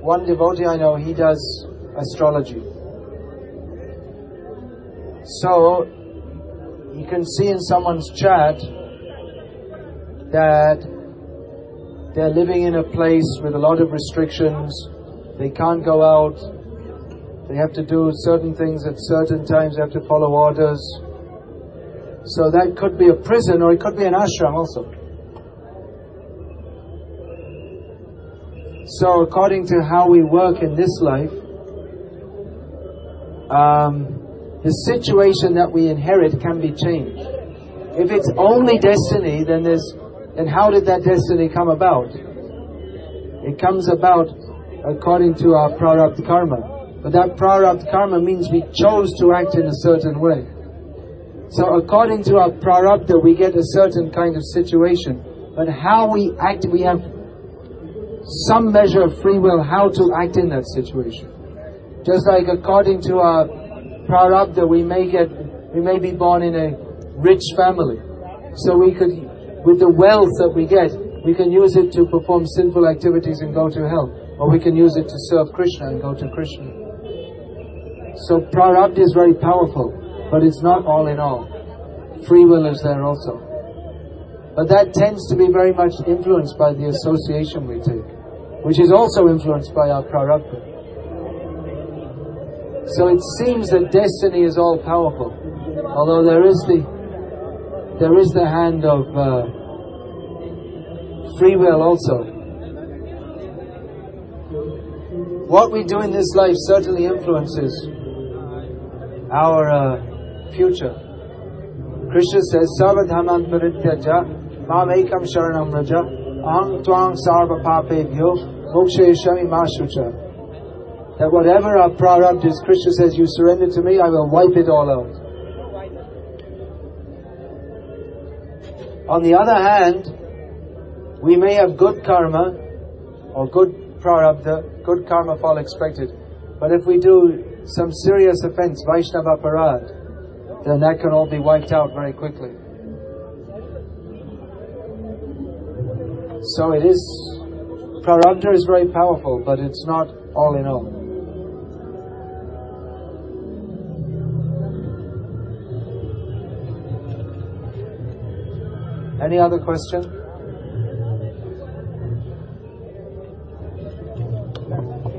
one devotee I know, he does astrology. So, you can see in someone's chat that they're living in a place with a lot of restrictions, they can't go out, they have to do certain things at certain times, they have to follow orders. So that could be a prison or it could be an ashram also. So, according to how we work in this life, um, the situation that we inherit can be changed. If it's only destiny, then there's, then how did that destiny come about? It comes about according to our prarabdha karma. But that prarabdha karma means we chose to act in a certain way. So according to our prarabdha, we get a certain kind of situation. But how we act, we have some measure of free will how to act in that situation. Just like according to our prarabdha, we may get, we may be born in a rich family. So we could, with the wealth that we get, we can use it to perform sinful activities and go to hell. Or we can use it to serve Krishna and go to Krishna. So prarabdha is very powerful, but it's not all in all. Free will is there also. But that tends to be very much influenced by the association we take, which is also influenced by our prarabdha. So it seems that destiny is all powerful, although there is the there is the hand of uh, free will also. What we do in this life certainly influences our uh, future. Krishna says, Sarvadhaman parityaja, mam ekam sharanam raja, aham twang sarva papebhyo, moksheshami mashucha. That whatever our prarabdha is, Krishna says, you surrender to me, I will wipe it all out. On the other hand, we may have good karma or good prarabdha, good karma fall expected. But if we do some serious offense, Vaishnava parad, then that can all be wiped out very quickly. So it is, prarabdha is very powerful, but it's not all in all. Any other question?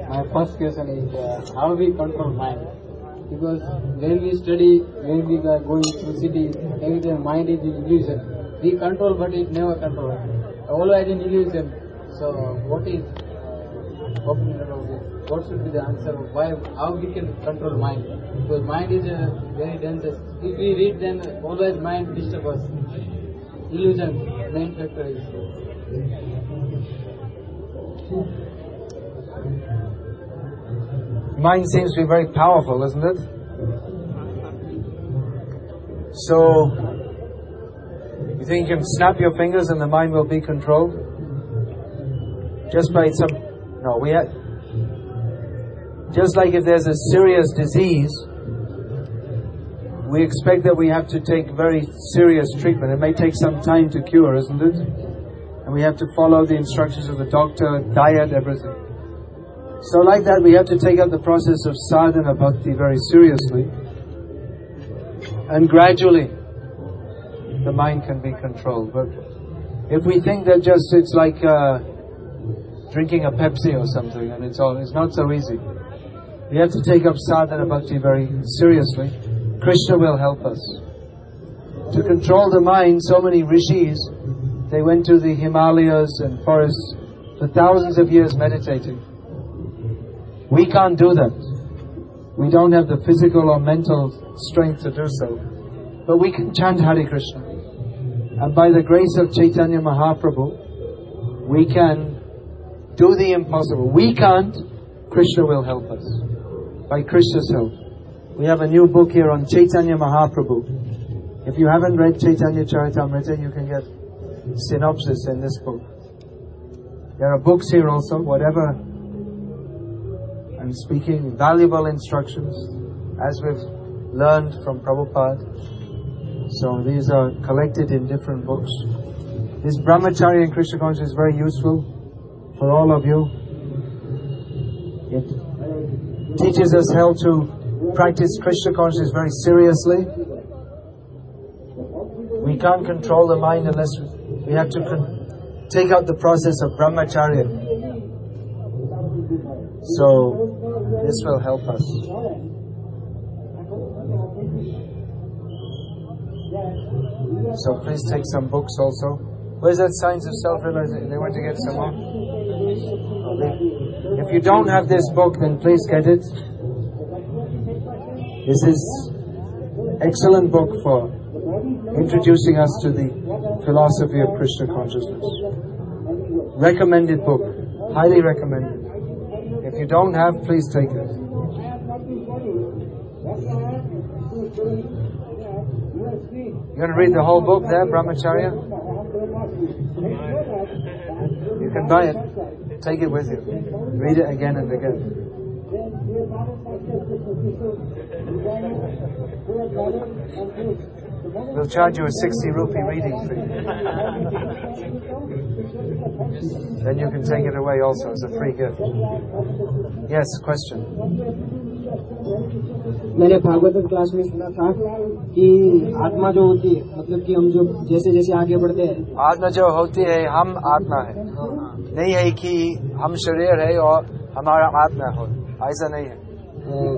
My first question is uh, how we control mind. Because when we study, when we are going through city, every time mind is in illusion. We control, but it never control. Always in illusion. So what is uh, this? What should be the answer? Why? How we can control mind? Because mind is uh, very dangerous. If we read, then always mind disturb us. Illusion, main factor is. Mind seems to be very powerful, isn't it? So, you think you can snap your fingers and the mind will be controlled? Just by some. No, we have. Just like if there's a serious disease, we expect that we have to take very serious treatment. It may take some time to cure, isn't it? And we have to follow the instructions of the doctor, diet, everything. So, like that, we have to take up the process of sadhana bhakti very seriously. And gradually, the mind can be controlled. But if we think that just it's like uh, drinking a Pepsi or something, and it's all, it's not so easy. We have to take up sadhana bhakti very seriously. Krishna will help us. To control the mind, so many rishis, they went to the Himalayas and forests for thousands of years meditating. We can't do that. We don't have the physical or mental strength to do so. But we can chant Hare Krishna. And by the grace of Chaitanya Mahaprabhu, we can do the impossible. We can't, Krishna will help us. By Krishna's help. We have a new book here on Chaitanya Mahaprabhu. If you haven't read Chaitanya Charitamrita, you can get synopsis in this book. There are books here also, whatever I'm speaking valuable instructions as we've learned from Prabhupada. So these are collected in different books. This Brahmacharya and Krishna consciousness is very useful for all of you. It teaches us how to practice Krishna consciousness very seriously. We can't control the mind unless we have to con- take out the process of Brahmacharya. So this will help us. So please take some books also. Where's that Science of Self-Realization? They want to get some more? If you don't have this book, then please get it. This is excellent book for introducing us to the philosophy of Krishna consciousness. Recommended book. Highly recommended. If you don't have, please take it. You're going to read the whole book there, Brahmacharya? You can buy it, take it with you, read it again and again. We'll charge you a 60 rupee reading fee. then you can take it away also as a free gift. Yes, question. मैंने Bhagavat class में सुना था कि आत्मा जो होती है मतलब कि हम जो जैसे जैसे आगे बढ़ते हैं आत्मा जो होती है हम आत्मा है नहीं है कि हम शरीर है और हमारा आत्मा हो ऐसा नहीं है।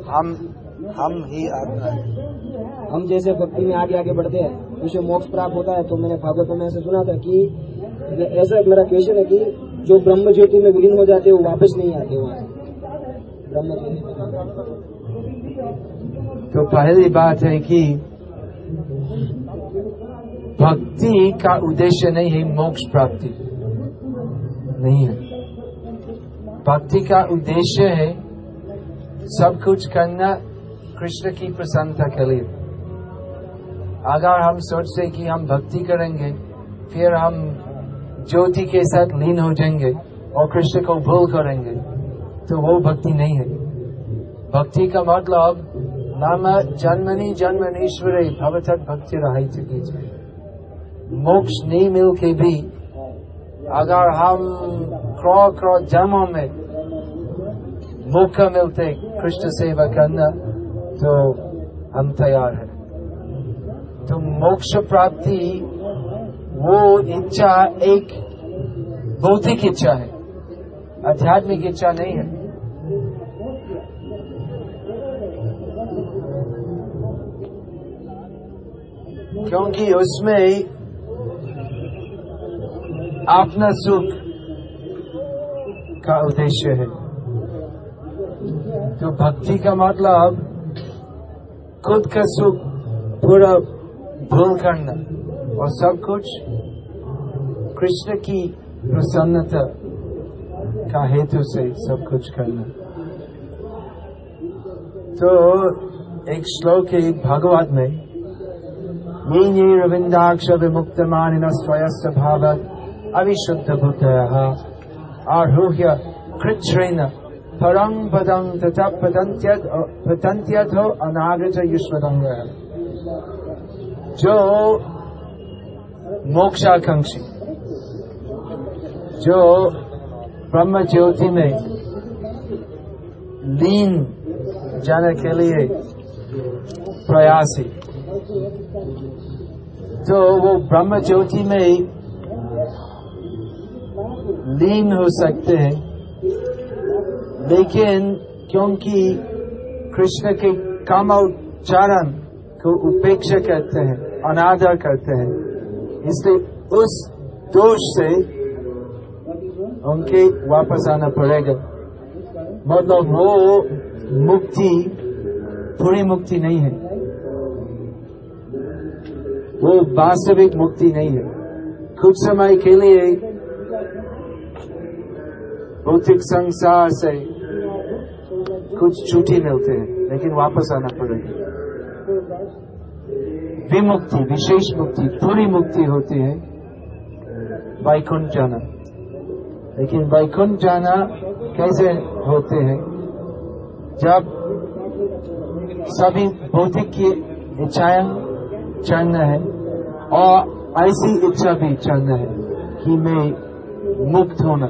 हम हम ही आत्मा है। हम जैसे भक्ति में आगे आगे बढ़ते हैं उसे मोक्ष प्राप्त होता है तो मैंने भागवत में ऐसा सुना था कि ऐसा एक मेरा क्वेश्चन है कि जो ब्रह्म ज्योति में विलीन हो जाते हैं वो वापस नहीं आते वहाँ ब्रह्म तो पहली बात है कि भक्ति का उद्देश्य नहीं है मोक्ष प्राप्ति। नहीं है। भक्ति का उद्देश्य है सब कुछ करना कृष्ण की प्रसन्नता के लिए। अगर हम सोचते कि हम भक्ति करेंगे, फिर हम ज्योति के साथ लीन हो जाएँगे और कृष्ण को भूल करेंगे तो वो भक्ति नहीं है। भक्ति का मतलब नाम जन्मनी जन्मनीश्वर भवतक भक्ति रही चुकी मोक्ष नहीं मिल के भी, अगर हम क्रो क्रो जन्मों में मौका मिलते कृष्ण सेवा करना तो हम तैयार हैं। तो मोक्ष प्राप्ति, वो इच्छा एक भौतिक इच्छा है, आध्यात्मिक इच्छा नहीं है। क्योंकि उसमें अपना सुख का उद्देश्य है। तो भक्ति का मतलब खुद का सुख, पूरा भूल करना, और सब कुछ कृष्ण की प्रसन्नता का हेतु से सब कुछ करना। तो एक श्लोक है भगवत में ये ये रविंदाक्ष विमुक्त मानिन स्वयस्त भावत अविशुद्ध बुद्धय आरूह्य कृच्छ्रेण परं पदं तथा अनागत युष्वदंग जो मोक्षाकांक्षी जो ब्रह्म ज्योति में लीन जाने के लिए प्रयासी तो वो ब्रह्म ज्योति में लीन हो सकते हैं। लेकिन क्योंकि कृष्ण के काम उच्चारण को उपेक्षा करते हैं, अनादर करते हैं, इसलिए उस दोष से उनके वापस आना पड़ेगा। मतलब वो मुक्ति, पूरी मुक्ति नहीं है। वो वास्तविक मुक्ति नहीं है। कुछ समय के लिए भौतिक संसार से कुछ छुट्टी मिलते हैं, लेकिन वापस आना पड़ेगा। विमुक्ति, विशेष मुक्ति, पूरी मुक्ति होती है वैकुंठ जाना। लेकिन वैकुंठ जाना कैसे होते हैं? जब सभी भौतिक की इच्छाएँ चढ़ना है, और ऐसी इच्छा भी चढ़ना है कि मैं मुक्त होना।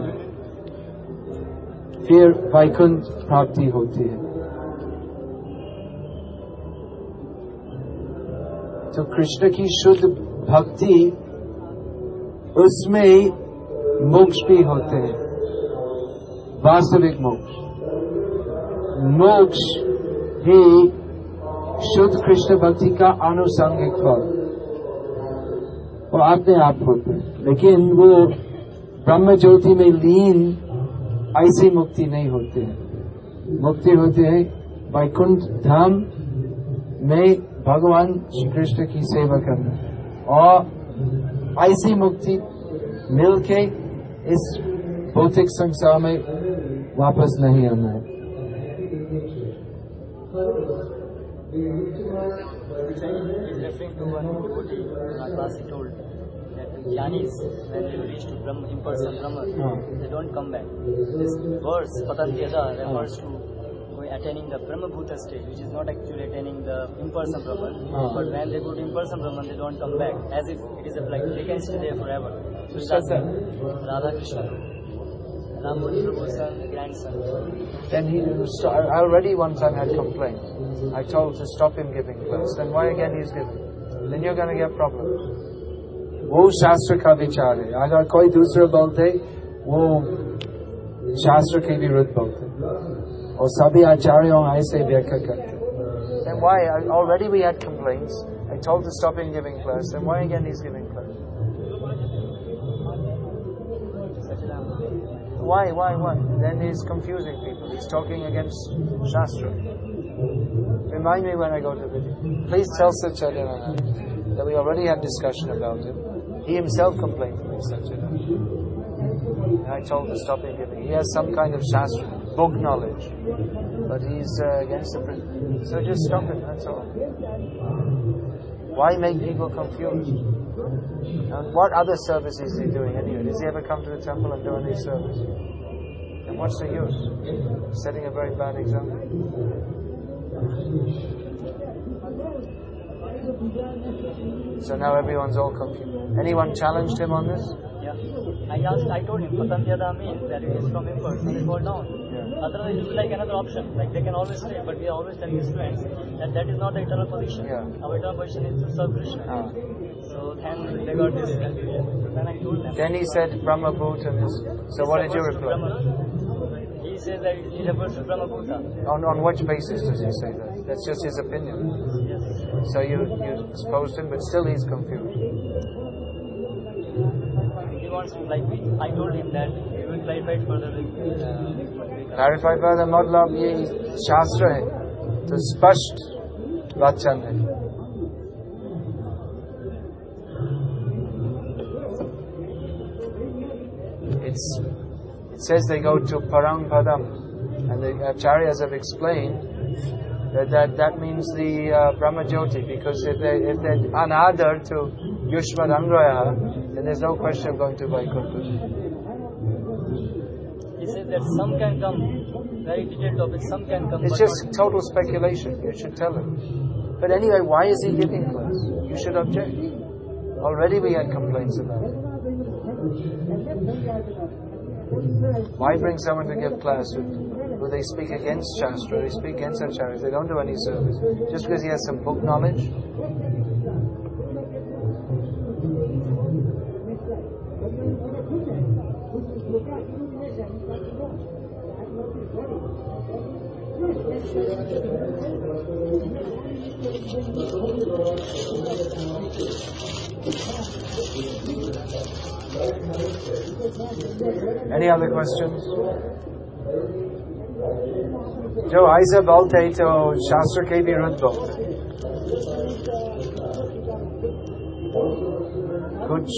फिर वैकुंठ प्राप्ति होती है। तो कृष्ण की शुद्ध भक्ति, उसमें मोक्ष भी होते हैं। वास्तविक मोक्ष। मोक्ष ही शुद्ध कृष्ण भक्ति का आनुषंगिक फल। वो अपने आप होते हैं। लेकिन वो ब्रह्म ज्योति में लीन ऐसी मुक्ति नहीं होती है। मुक्ति होती है वैकुंठ धाम में भगवान श्री कृष्ण की सेवा करना। और ऐसी मुक्ति मिलके इस भौतिक संसार में वापस नहीं आना है। Jnanis, when they reach to Brahma, impersonal Brahman, Ah. they don't come back. This verse, Patantyada, refers to attaining the Brahma Bhuta state, which is not actually attaining the impersonal Brahman. Ah. But when they go to impersonal Brahman, they don't come back, as if it is a, like they can stay there forever. So Who that? Radha Krishna. Ramurti Prabhu's son, grandson. Then he st- I already one time had complained. I told to stop him giving class. Then why again he's giving? Then you're going to get problems. वो शास्त्र का विचार है अगर कोई दूसरा बोलते वो शास्त्र के विरुद्ध बोलते और सभी आचार्यों ऐसे व्याख्या करते Then why? I- Already we had complaints. I told to stop him giving class. Then why again he's giving class? Why, why, why? Then he's confusing people. He's talking against Shastra. Remind me when I go to video. Please tell Satchidananda that we already had discussion about him. He himself complained to me. And I told him to stop him giving. He has some kind of Shastra, book knowledge. But he's uh, against the principle. So just stop him, that's all. Why make people confused? And what other service is he doing anyway? Does he ever come to the temple and do any service? And what's the use? Setting a very bad example. So now everyone's all confused. Anyone challenged him on this? Yeah. I asked, I told him, Patantyada means that it is from impersonal, it fall down. Otherwise, it will be like another option. Like they can always say, but we are always telling students that that is not the eternal position. Our eternal position is to serve Krishna. Ah. So then they got this confusion. So then I told them. Then he said Brahma Bhuta. is- So what did you reply? He says that it refers to Brahma Bhuta. On, on which basis does he say that? That's just his opinion So you, you exposed him, but still he's confused. He wants to, like, I told him that we will clarify it further. with, Uh, clarify further मतलब ये शास्त्र है तो स्पष्ट वचन है It's, it says they go to Param Padam, and the acharyas have explained that that, that means the uh, Brahma Jyoti, because if they if they're another to Yushvad Angraya, then there's no question of going to Vaikuntha. he says that some can come, very detailed topic, some can come. It's just total speculation. You should tell him. But anyway, why is he giving class? You should object. Already we had complaints about it. Why bring someone to give class who, they speak against Shastra, they speak against acharyas, they don't do any service, just because he has some book knowledge? Any other questions? जो ऐसा बोलते हैं तो शास्त्र के विरुद्ध बोलते। कुछ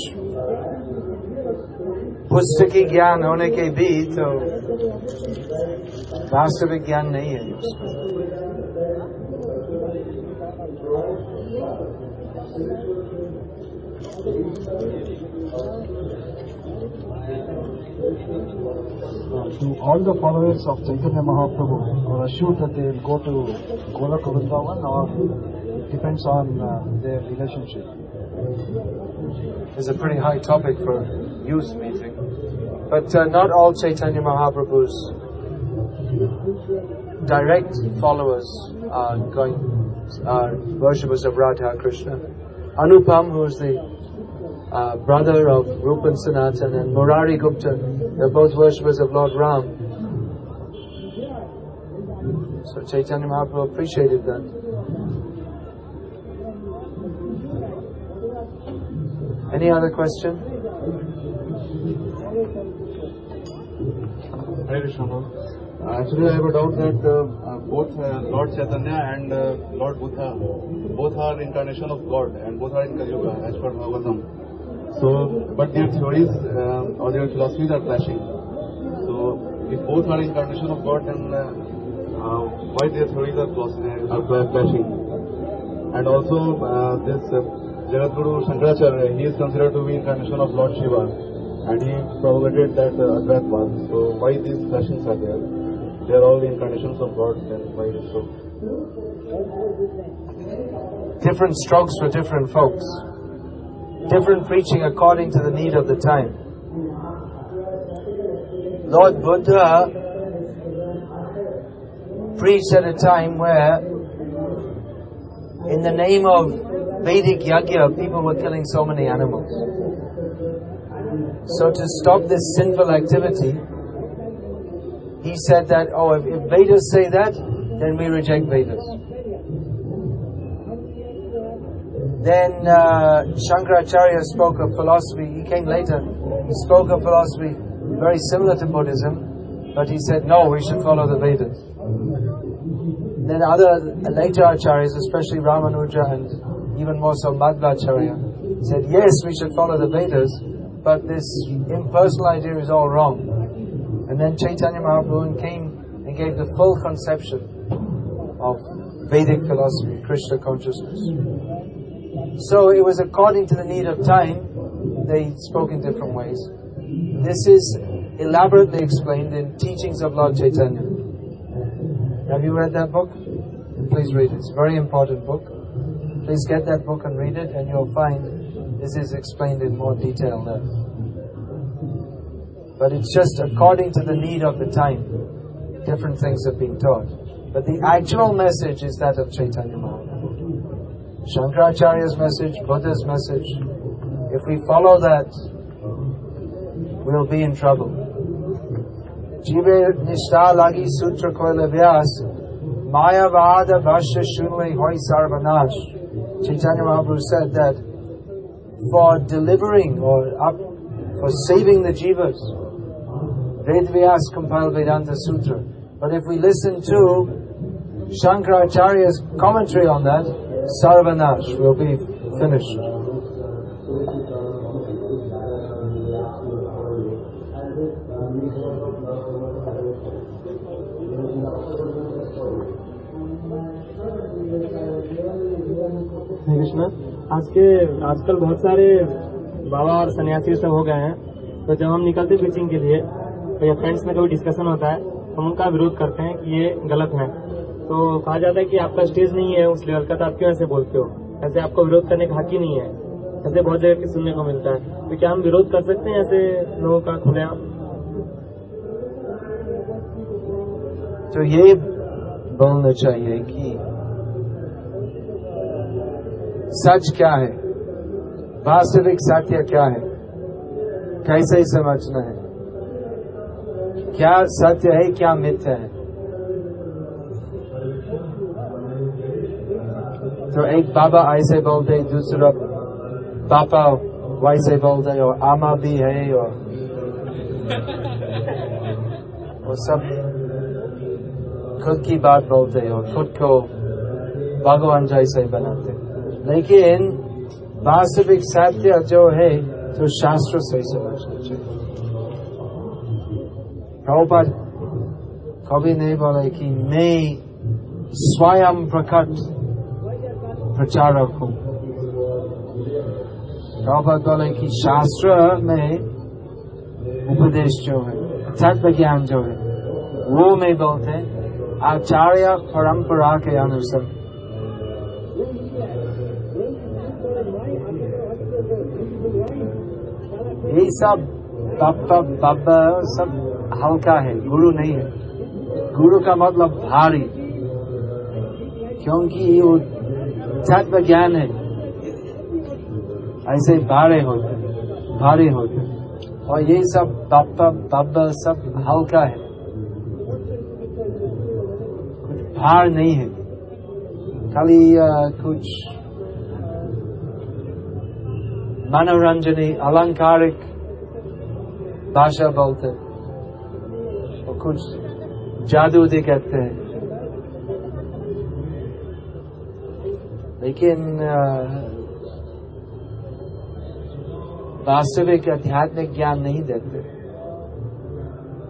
पुस्तकी ज्ञान होने के भी तो वास्तविक ज्ञान नहीं है to all the followers of Chaitanya Mahaprabhu are assured that they will go to Golak Vrindavan or depends on uh, their relationship. It's a pretty high topic for youth meeting. But uh, not all Chaitanya Mahaprabhu's direct followers are going are worshippers of Radha Krishna. Anupam, who is the uh, brother of Rupan Sanatan, and Murari Gupta, they're both worshippers of Lord Ram. So Chaitanya Mahaprabhu appreciated that. Any other question? Hare Krishna. Uh, Actually, I have a doubt that uh, uh, both uh, Lord Chaitanya and uh, Lord Buddha both are incarnation of God and both are in Kali Yuga as per Bhagavatam. So, but their theories uh, or their philosophies are clashing. So, if both are incarnation of God, then uh, uh, why their theories are, clash- are clashing? And also, uh, this uh, Jagadguru Shankaracharya, he is considered to be incarnation of Lord Shiva and he propagated that uh, path. So why these clashings are there? They are all the incarnations of God, then why is so? Different strokes for different folks. Different preaching according to the need of the time. Lord Buddha preached at a time where, in the name of Vedic Yajna, people were killing so many animals. So to stop this sinful activity, he said that, oh, if, if Vedas say that, then we reject Vedas. Then uh, Shankaracharya spoke of philosophy. He came later. He spoke of philosophy very similar to Buddhism, but he said, no, we should follow the Vedas. Then other later acharyas, especially Ramanuja and even more so Madhvacharya, said, yes, we should follow the Vedas, but this impersonal idea is all wrong. And then Chaitanya Mahaprabhu came and gave the full conception of Vedic philosophy, Krishna consciousness. So it was according to the need of time, they spoke in different ways. This is elaborately explained in Teachings of Lord Chaitanya. Have you read that book? Please read it. It's a very important book. Please get that book and read it, and you'll find this is explained in more detail there. But it's just according to the need of the time. Different things have been taught. But the actual message is that of Chaitanya Mahaprabhu. Shankaracharya's message, Buddha's message. If we follow that, we'll be in trouble. Jive nishta lagi sutra koile vyas, mayavada bhashya shunle hoi sarvanash. Chaitanya Mahaprabhu said that for delivering or up, for saving the jivas, Vedvyas compiled Vedanta Sutra. But if we listen to Shankaracharya's commentary on that, Sarvanash will be finished. आज के आजकल बहुत सारे बाबा और सन्यासी सब हो गए हैं तो जब हम निकलते पिचिंग के लिए तो या फ्रेंड्स में कभी डिस्कशन होता है, हम उनका विरोध करते हैं कि ये गलत है तो कहा जाता है कि आपका स्टेज नहीं है उस लेवल का तो आप क्यों ऐसे बोलते हो? ऐसे आपको विरोध करने का हक ही नहीं है। ऐसे बहुत जगह की सुनने को मिलता है। तो क्या हम विरोध कर सकते हैं ऐसे लोगों का खुलेआम तो ये बोलना चाहिए कि सच क्या है? वास्तविक सत्य क्या है? कैसे समझना है? क्या सत्य है, क्या मिथ्या है? तो एक बाबा ऐसे बोलते दूसरा पापा वैसे बोलते और आमा भी है, और वो सब खुद की बात बोलते और खुद को भगवान जैसे बनाते लेकिन वास्तविक सत्य जो है तो शास्त्र से समझना चाहिए। कभी नहीं बोले कि मैं स्वयं प्रकट प्रचारक हूँ प्रभुपाद बोले कि शास्त्र में उपदेश जो है तत्व ज्ञान जो है, वो में बोलते आचार्य परंपरा के अनुसार। ये सब पापा बाबा सब हल्का है, गुरु नहीं है। गुरु का मतलब भारी, क्योंकि वो तत्व ज्ञान है। ऐसे भारे होते भारी होते और ये सब पापा बाबा सब हल्का है? कुछ भार नहीं है। खाली कुछ मनोरंजनी, अलंकारिक भाषा बोलते और कुछ जादू दिखाते हैं। लेकिन वास्तविक आध्यात्मिक ज्ञान नहीं देते।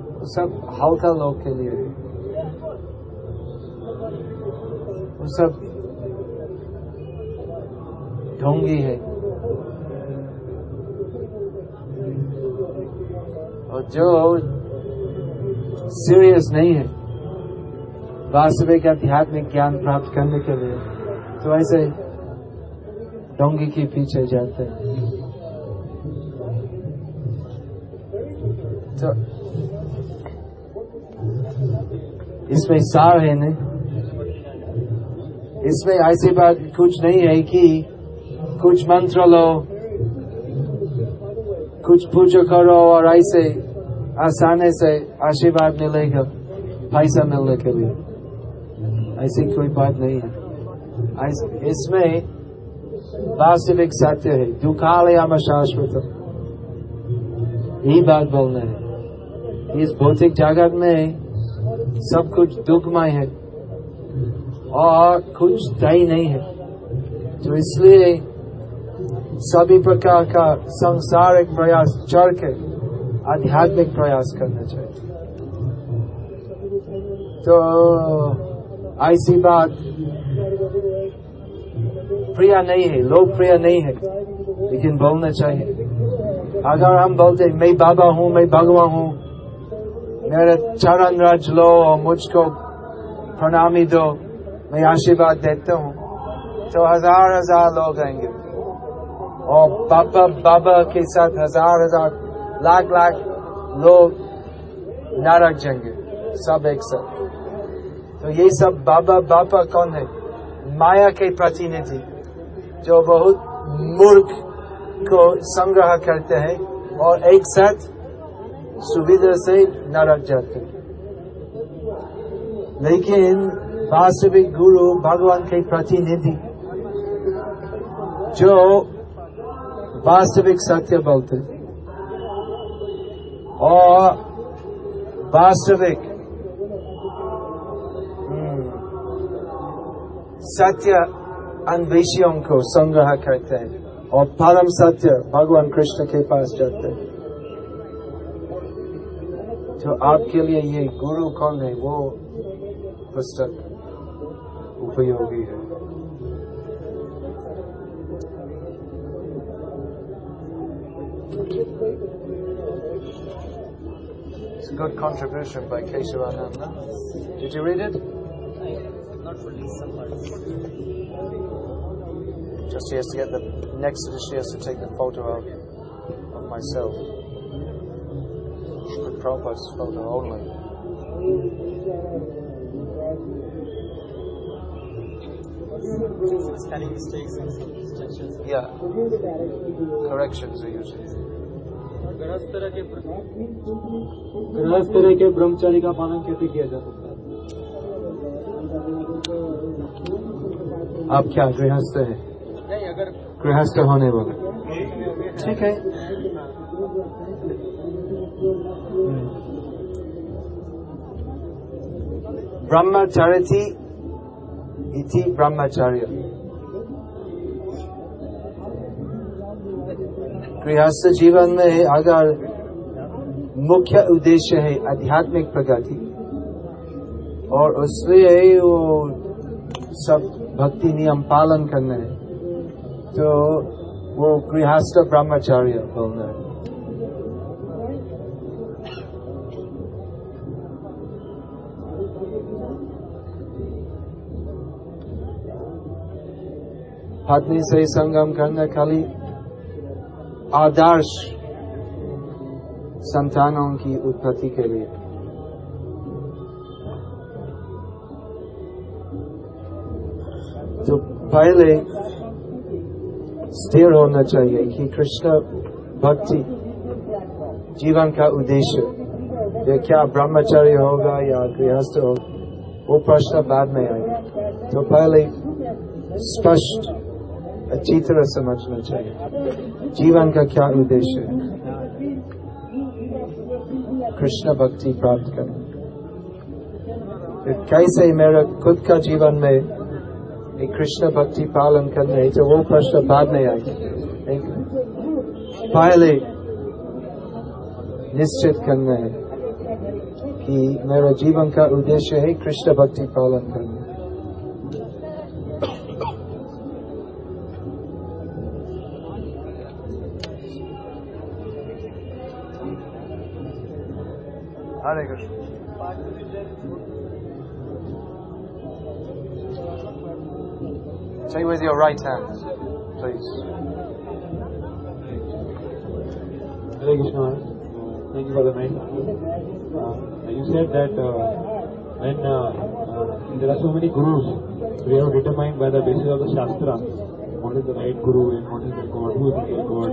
वो सब हल्का लोग के लिए। वो सब ढोंगी है। और जो सीरियस नहीं है, वास्तविक आध्यात्मिक ज्ञान प्राप्त करने के लिए। तो ऐसे डोंगी के पीछे जाते हैं। तो इसमें सार है नहीं इसमें ऐसी बात कुछ नहीं है कि कुछ मंत्र लो, कुछ पूजा करो और ऐसे आसानी से आशीर्वाद मिलेगा, पैसा मिलने के लिए। ऐसी कोई बात नहीं है। इसमें वास्तविक सत्य है दुखालयाम शाश्वत यही बात बोलना है इस भौतिक जगत में सब कुछ दुखमय है और कुछ तय नहीं है तो इसलिए सभी प्रकार का संसारिक प्रयास चढ़ के आध्यात्मिक प्रयास करना चाहिए तो ऐसी बात प्रिय नहीं है लोकप्रिय नहीं है, लेकिन बोलना चाहिए। अगर हम बोलते, मैं बाबा हूँ, मैं भगवान हूँ, मेरे चरण रज लो और मुझको प्रणामी दो, मैं आशीर्वाद देता हूँ तो हज़ार हज़ार लोग आएँगे। और बाबा बाबा के साथ हज़ार हज़ार, लाख लाख लोग नरक जाएँगे, सब एक साथ। तो ये सब बाबा बाबा कौन है? माया के प्रतिनिधि। जो बहुत मूर्ख को संग्रह करते हैं और एक साथ सुविधा से नरक जाते लेकिन वास्तविक गुरु भगवान के प्रतिनिधि जो वास्तविक सत्य बोलते और वास्तविक सत्य अन्वेषियों को संग्रह करते हैं और परम सत्य भगवान कृष्ण के पास जाते हैं तो आपके लिए ये गुरु कौन है वो पुस्तक उपयोगी है It's a good contribution by Keshavananda. Did you read it? I Not fully, some parts. Just he has to get the next to this, he has to take the photo out of myself. With Prabhupada's photo only. Spelling mistakes and some structures. Yeah. Corrections are usually. गृहस्थ तरह के गृहस्थ तरह के ब्रह्मचारी का पालन कैसे किया जा सकता है आप क्या गृहस्थ है नहीं अगर गृहस्थ होने वाले ठीक है। ब्रह्मचर्य इति ब्रह्मचर्य। गृहस्थ जीवन में अगर मुख्य उद्देश्य है आध्यात्मिक प्रगति और उसलिए वो सब भक्ति नियम पालन करना है। तो वो गृहस्थ ब्रह्मचार्य बोलना है पत्नी से संगम करना खाली आदर्श संतानों की उत्पत्ति के लिए। तो पहले स्थिर होना चाहिए कि कृष्ण भक्ति जीवन का उद्देश्य। ये क्या ब्रह्मचर्य होगा या गृहस्थ होगा? वो प्रश्न बाद में आएगा। तो पहले स्पष्ट अच्छी तरह समझना चाहिए। जीवन का क्या उद्देश्य है? कृष्ण भक्ति प्राप्त करना। कैसे मेरा खुद का जीवन में एक कृष्ण भक्ति पालन करने तो वो प्रश्न बाद में आएगा पहले निश्चित करना है कि मेरा जीवन का उद्देश्य है कृष्ण भक्ति पालन करना Hare Krishna. Say with your right hand, please. Hare Krishna. Uh, Thank you for the night. Uh, you said that uh, when uh, uh, there are so many gurus, we are determined by the basis of the Shastra what is the right guru and what is the God, who is the real God.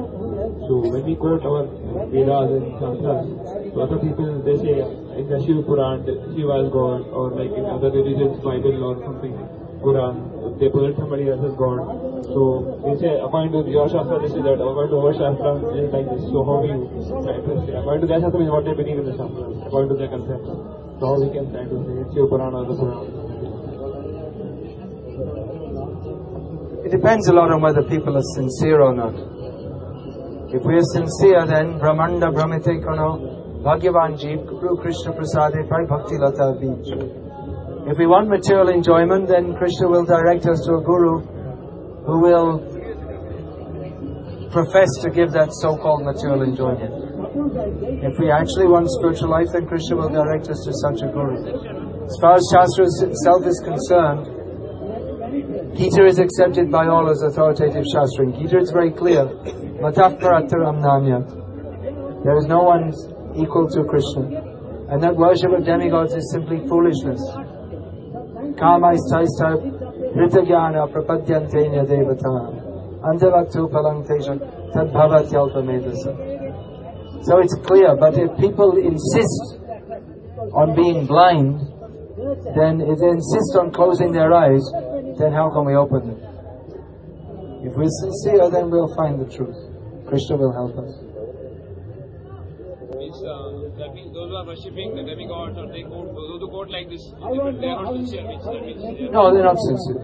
So when we quote our Vedas and Shastras, to other people they say in the Shiva Puran, Shiva is God, or like in other religions, Bible or something, Quran, they present somebody else as God. So they say according to your Shastra, they say that according to our Shastra, it is like this. So how do you try to say? According to their Shastra is what they believe in the Shastra, according to their concept. So how we can try to say it's Shiva Puran or the Quran. It depends a lot on whether people are sincere or not. If we are sincere, then Brahmanda Brahmite Kono Bhagyavan Jeev Guru Krishna Prasade Pai Bhakti Lata Bija. If we want material enjoyment, then Krishna will direct us to a guru who will profess to give that so-called material enjoyment. If we actually want spiritual life, then Krishna will direct us to such a guru. As far as Shastra itself is concerned, Gita is accepted by all as authoritative Shastra. In Gita it's very clear. There is no one equal to Krishna. And that worship of demigods is simply foolishness. So it's clear, but if people insist on being blind, then if they insist on closing their eyes, then how can we open them? If we're sincere, then we'll find the truth. Krishna will help us. Uh, that means those who are worshipping the demigods or they quote, those who quote like this, they are not sincere, means that means they No, they're not sincere.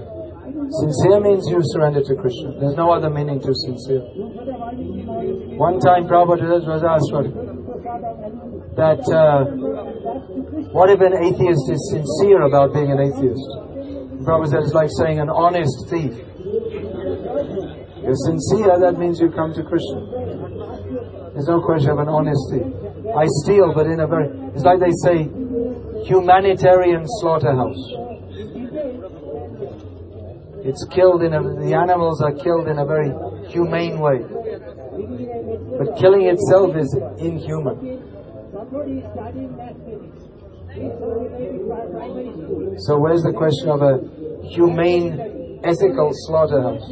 Sincere means you surrender to Krishna. There's no other meaning to sincere. One time Prabhupada was asked that uh, what if an atheist is sincere about being an atheist? Prabhupada said it's like saying an honest thief. You're sincere, that means you come to Krishna. There's no question of an honest thief. I steal, but in a very, it's like they say, humanitarian slaughterhouse. It's killed in a, the animals are killed in a very humane way. But killing itself is inhuman. So where's the question of a humane, ethical slaughterhouse?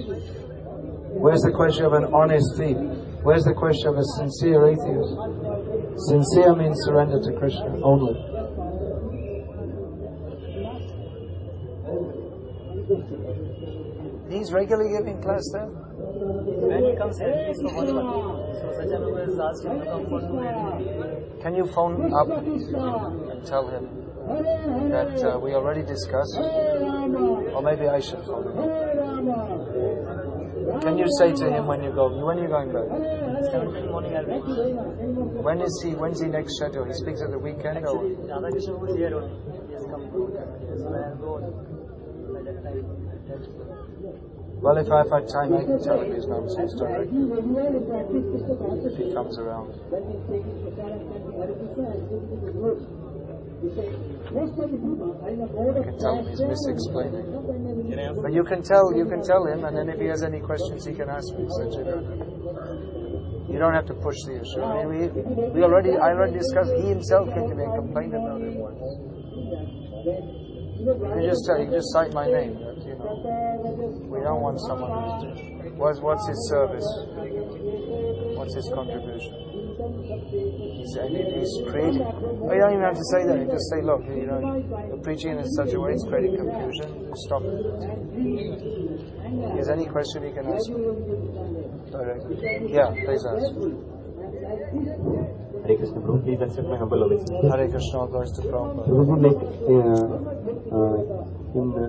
Where's the question of an honest thief? Where's the question of a sincere atheist? Sincere means surrender to Krishna only. He's regularly giving class there? When he comes here, he's for one month. So Sajananda has asked him to come for two days. Can you phone up and tell him that uh, we already discussed? Or maybe I should phone him up. Can you say to him when you go, when are you going back? 17 morning I'll be. When is he, when's he next schedule? He speaks at the weekend or? Radhakrishna was here only. He has come to So I'll go by that time. Well, if I've had time, I can tell him his nonsense directly. If he comes around. You can tell him he's misexplaining. But you can tell, you can tell him, and then if he has any questions, he can ask me. You don't, have to push the issue. I mean, we, we already, I already discussed. He himself came to me and complained about it once. You just tell, you just cite my name. You know, we don't want someone who's what's what's his service, what's his contribution. He- he's creating. Well, you don't even have to say that. You just say, look, you know, you're preaching in such a way it's creating confusion. Stop it. If any question, he can ask me. Yeah, please ask. Hare Krishna, Prabhu, please accept my humble obeisance. Hare Krishna, all glories to Prabhupada. Prabhuji, like uh, uh, in uh,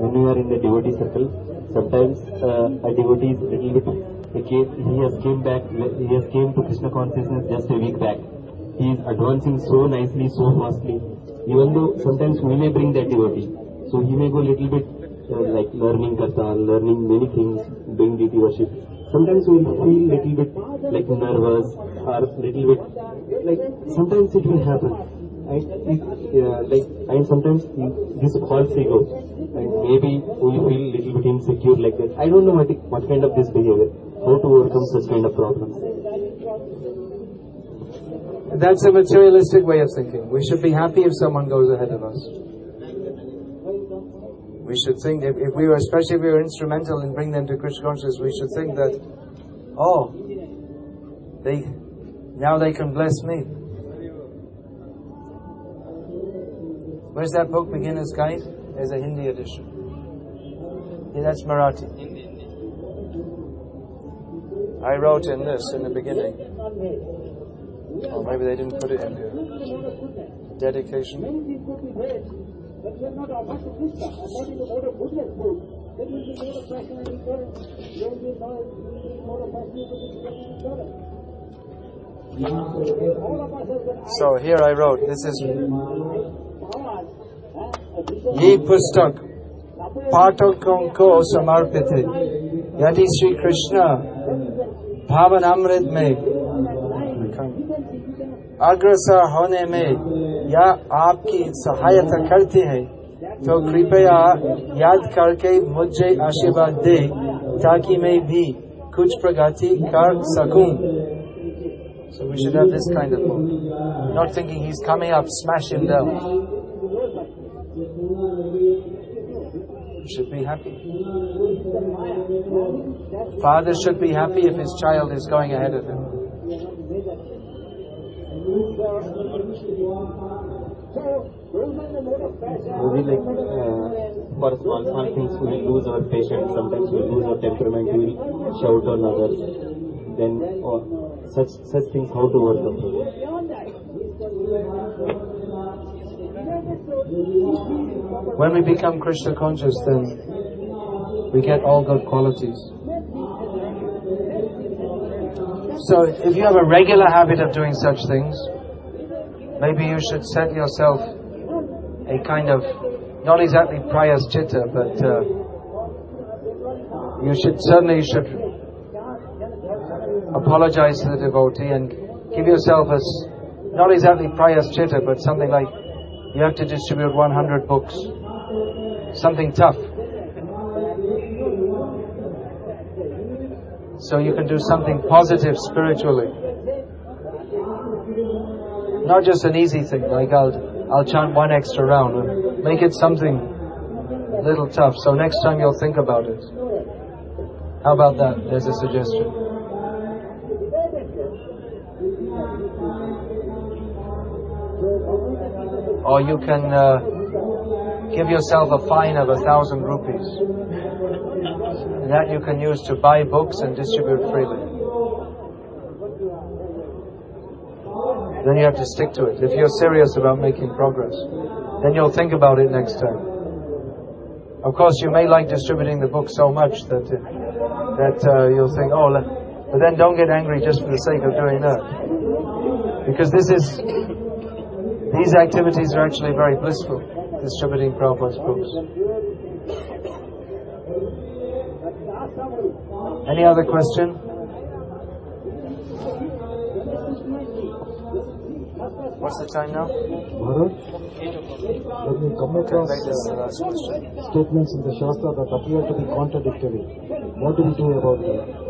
when we are in the devotee circle, sometimes uh, a devotee is little bit. He came, he has came back. He has came to Krishna consciousness just a week back. He is advancing so nicely, so fastly. Even though sometimes we may bring that devotee, so he may go little bit uh, like learning katha, learning many things, doing deity worship. Sometimes we feel little bit like nervous or little bit like sometimes it will happen. and uh, like sometimes this false ego and maybe we feel little bit insecure like that. I don't know what, what kind of this behavior, how to overcome such kind of problems. That's a materialistic way of thinking. We should be happy if someone goes ahead of us. We should think, if, if we were, especially if we were instrumental in bringing them to Krishna consciousness, we should think that, oh, they, now they can bless me. Where's that book, Beginner's Guide? There's a Hindi edition. Yeah, that's Marathi. I wrote in this in the beginning. Or maybe they didn't put it in here. Dedication. So here I wrote, this is Ye Pustak Patakanko Samarpiti. Yadi Sri Krishna भावनामृत में अग्रसर होने में या आपकी सहायता करते हैं तो कृपया याद करके मुझे आशीर्वाद दे ताकि मैं भी कुछ प्रगति कर सकूँ So we should have this kind of mood. Not thinking he's coming up, smash him down. Should be happy. Father should be happy if his child is going ahead of him. Maybe like uh, for small small things we will lose our patience. Sometimes we lose our temperament. We will shout on others. Then or such such things how to overcome. When we become Krishna conscious, then we get all good qualities. So if you have a regular habit of doing such things, maybe you should set yourself a kind of, not exactly prayas chitta, but uh, you should certainly should apologize to the devotee and give yourself a, not exactly prayas chitta, but something like you have to distribute 100 books, something tough. So you can do something positive spiritually. Not just an easy thing, like I'll, I'll chant one extra round. Make it something a little tough, so next time you'll think about it. How about that? There's a suggestion. Or you can uh, give yourself a fine of a thousand rupees. And that you can use to buy books and distribute freely. Then you have to stick to it. If you're serious about making progress, then you'll think about it next time. Of course, you may like distributing the book so much that uh, that uh, you'll think, oh, but then don't get angry just for the sake of doing that, because this is these activities are actually very blissful. Distributing Prabhupada's books. Any other question? What's the time now? Bharat, when we come across Make this the last question. statements in the Shastra that appear to be contradictory, what do we do about that?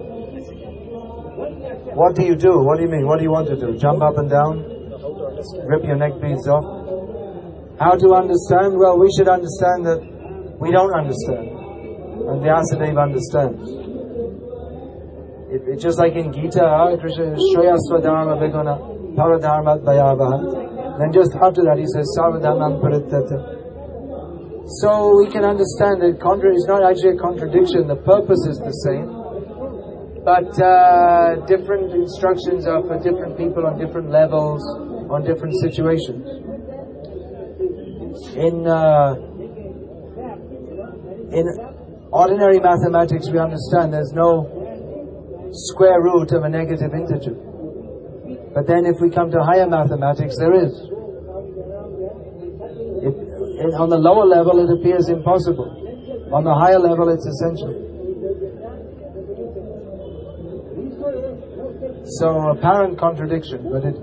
What do you do? What do you mean? What do you want to do? Jump up and down? Rip your neck beads off? How to understand? Well, we should understand that we don't understand. And Vyasadeva understands. It, it's just like in Gita, Krishna Shreya Swadharma Viguna Paradharma Bhayavaha. Then just after that he says Sarvadharman Parittata. So we can understand that contra- it's not actually a contradiction, the purpose is the same. But uh, different instructions are for different people on different levels, on different situations. In uh, in ordinary mathematics, we understand there's no square root of a negative integer. But then, if we come to higher mathematics, there is. It, it, on the lower level, it appears impossible. On the higher level, it's essential. So apparent contradiction, but it,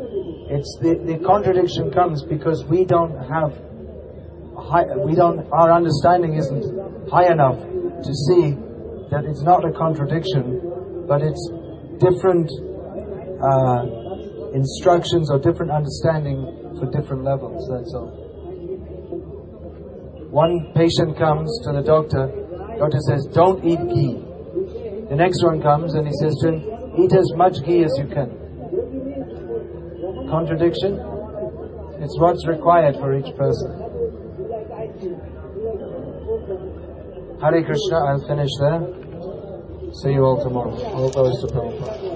It's the, the contradiction comes because we don't have high, we don't our understanding isn't high enough to see that it's not a contradiction, but it's different uh, instructions or different understanding for different levels. That's all. One patient comes to the doctor. Doctor says, "Don't eat ghee." The next one comes and he says to him, "Eat as much ghee as you can." Contradiction? It's what's required for each person. Hare Krishna, I'll finish there. See you all tomorrow. All goes to Prabhupada.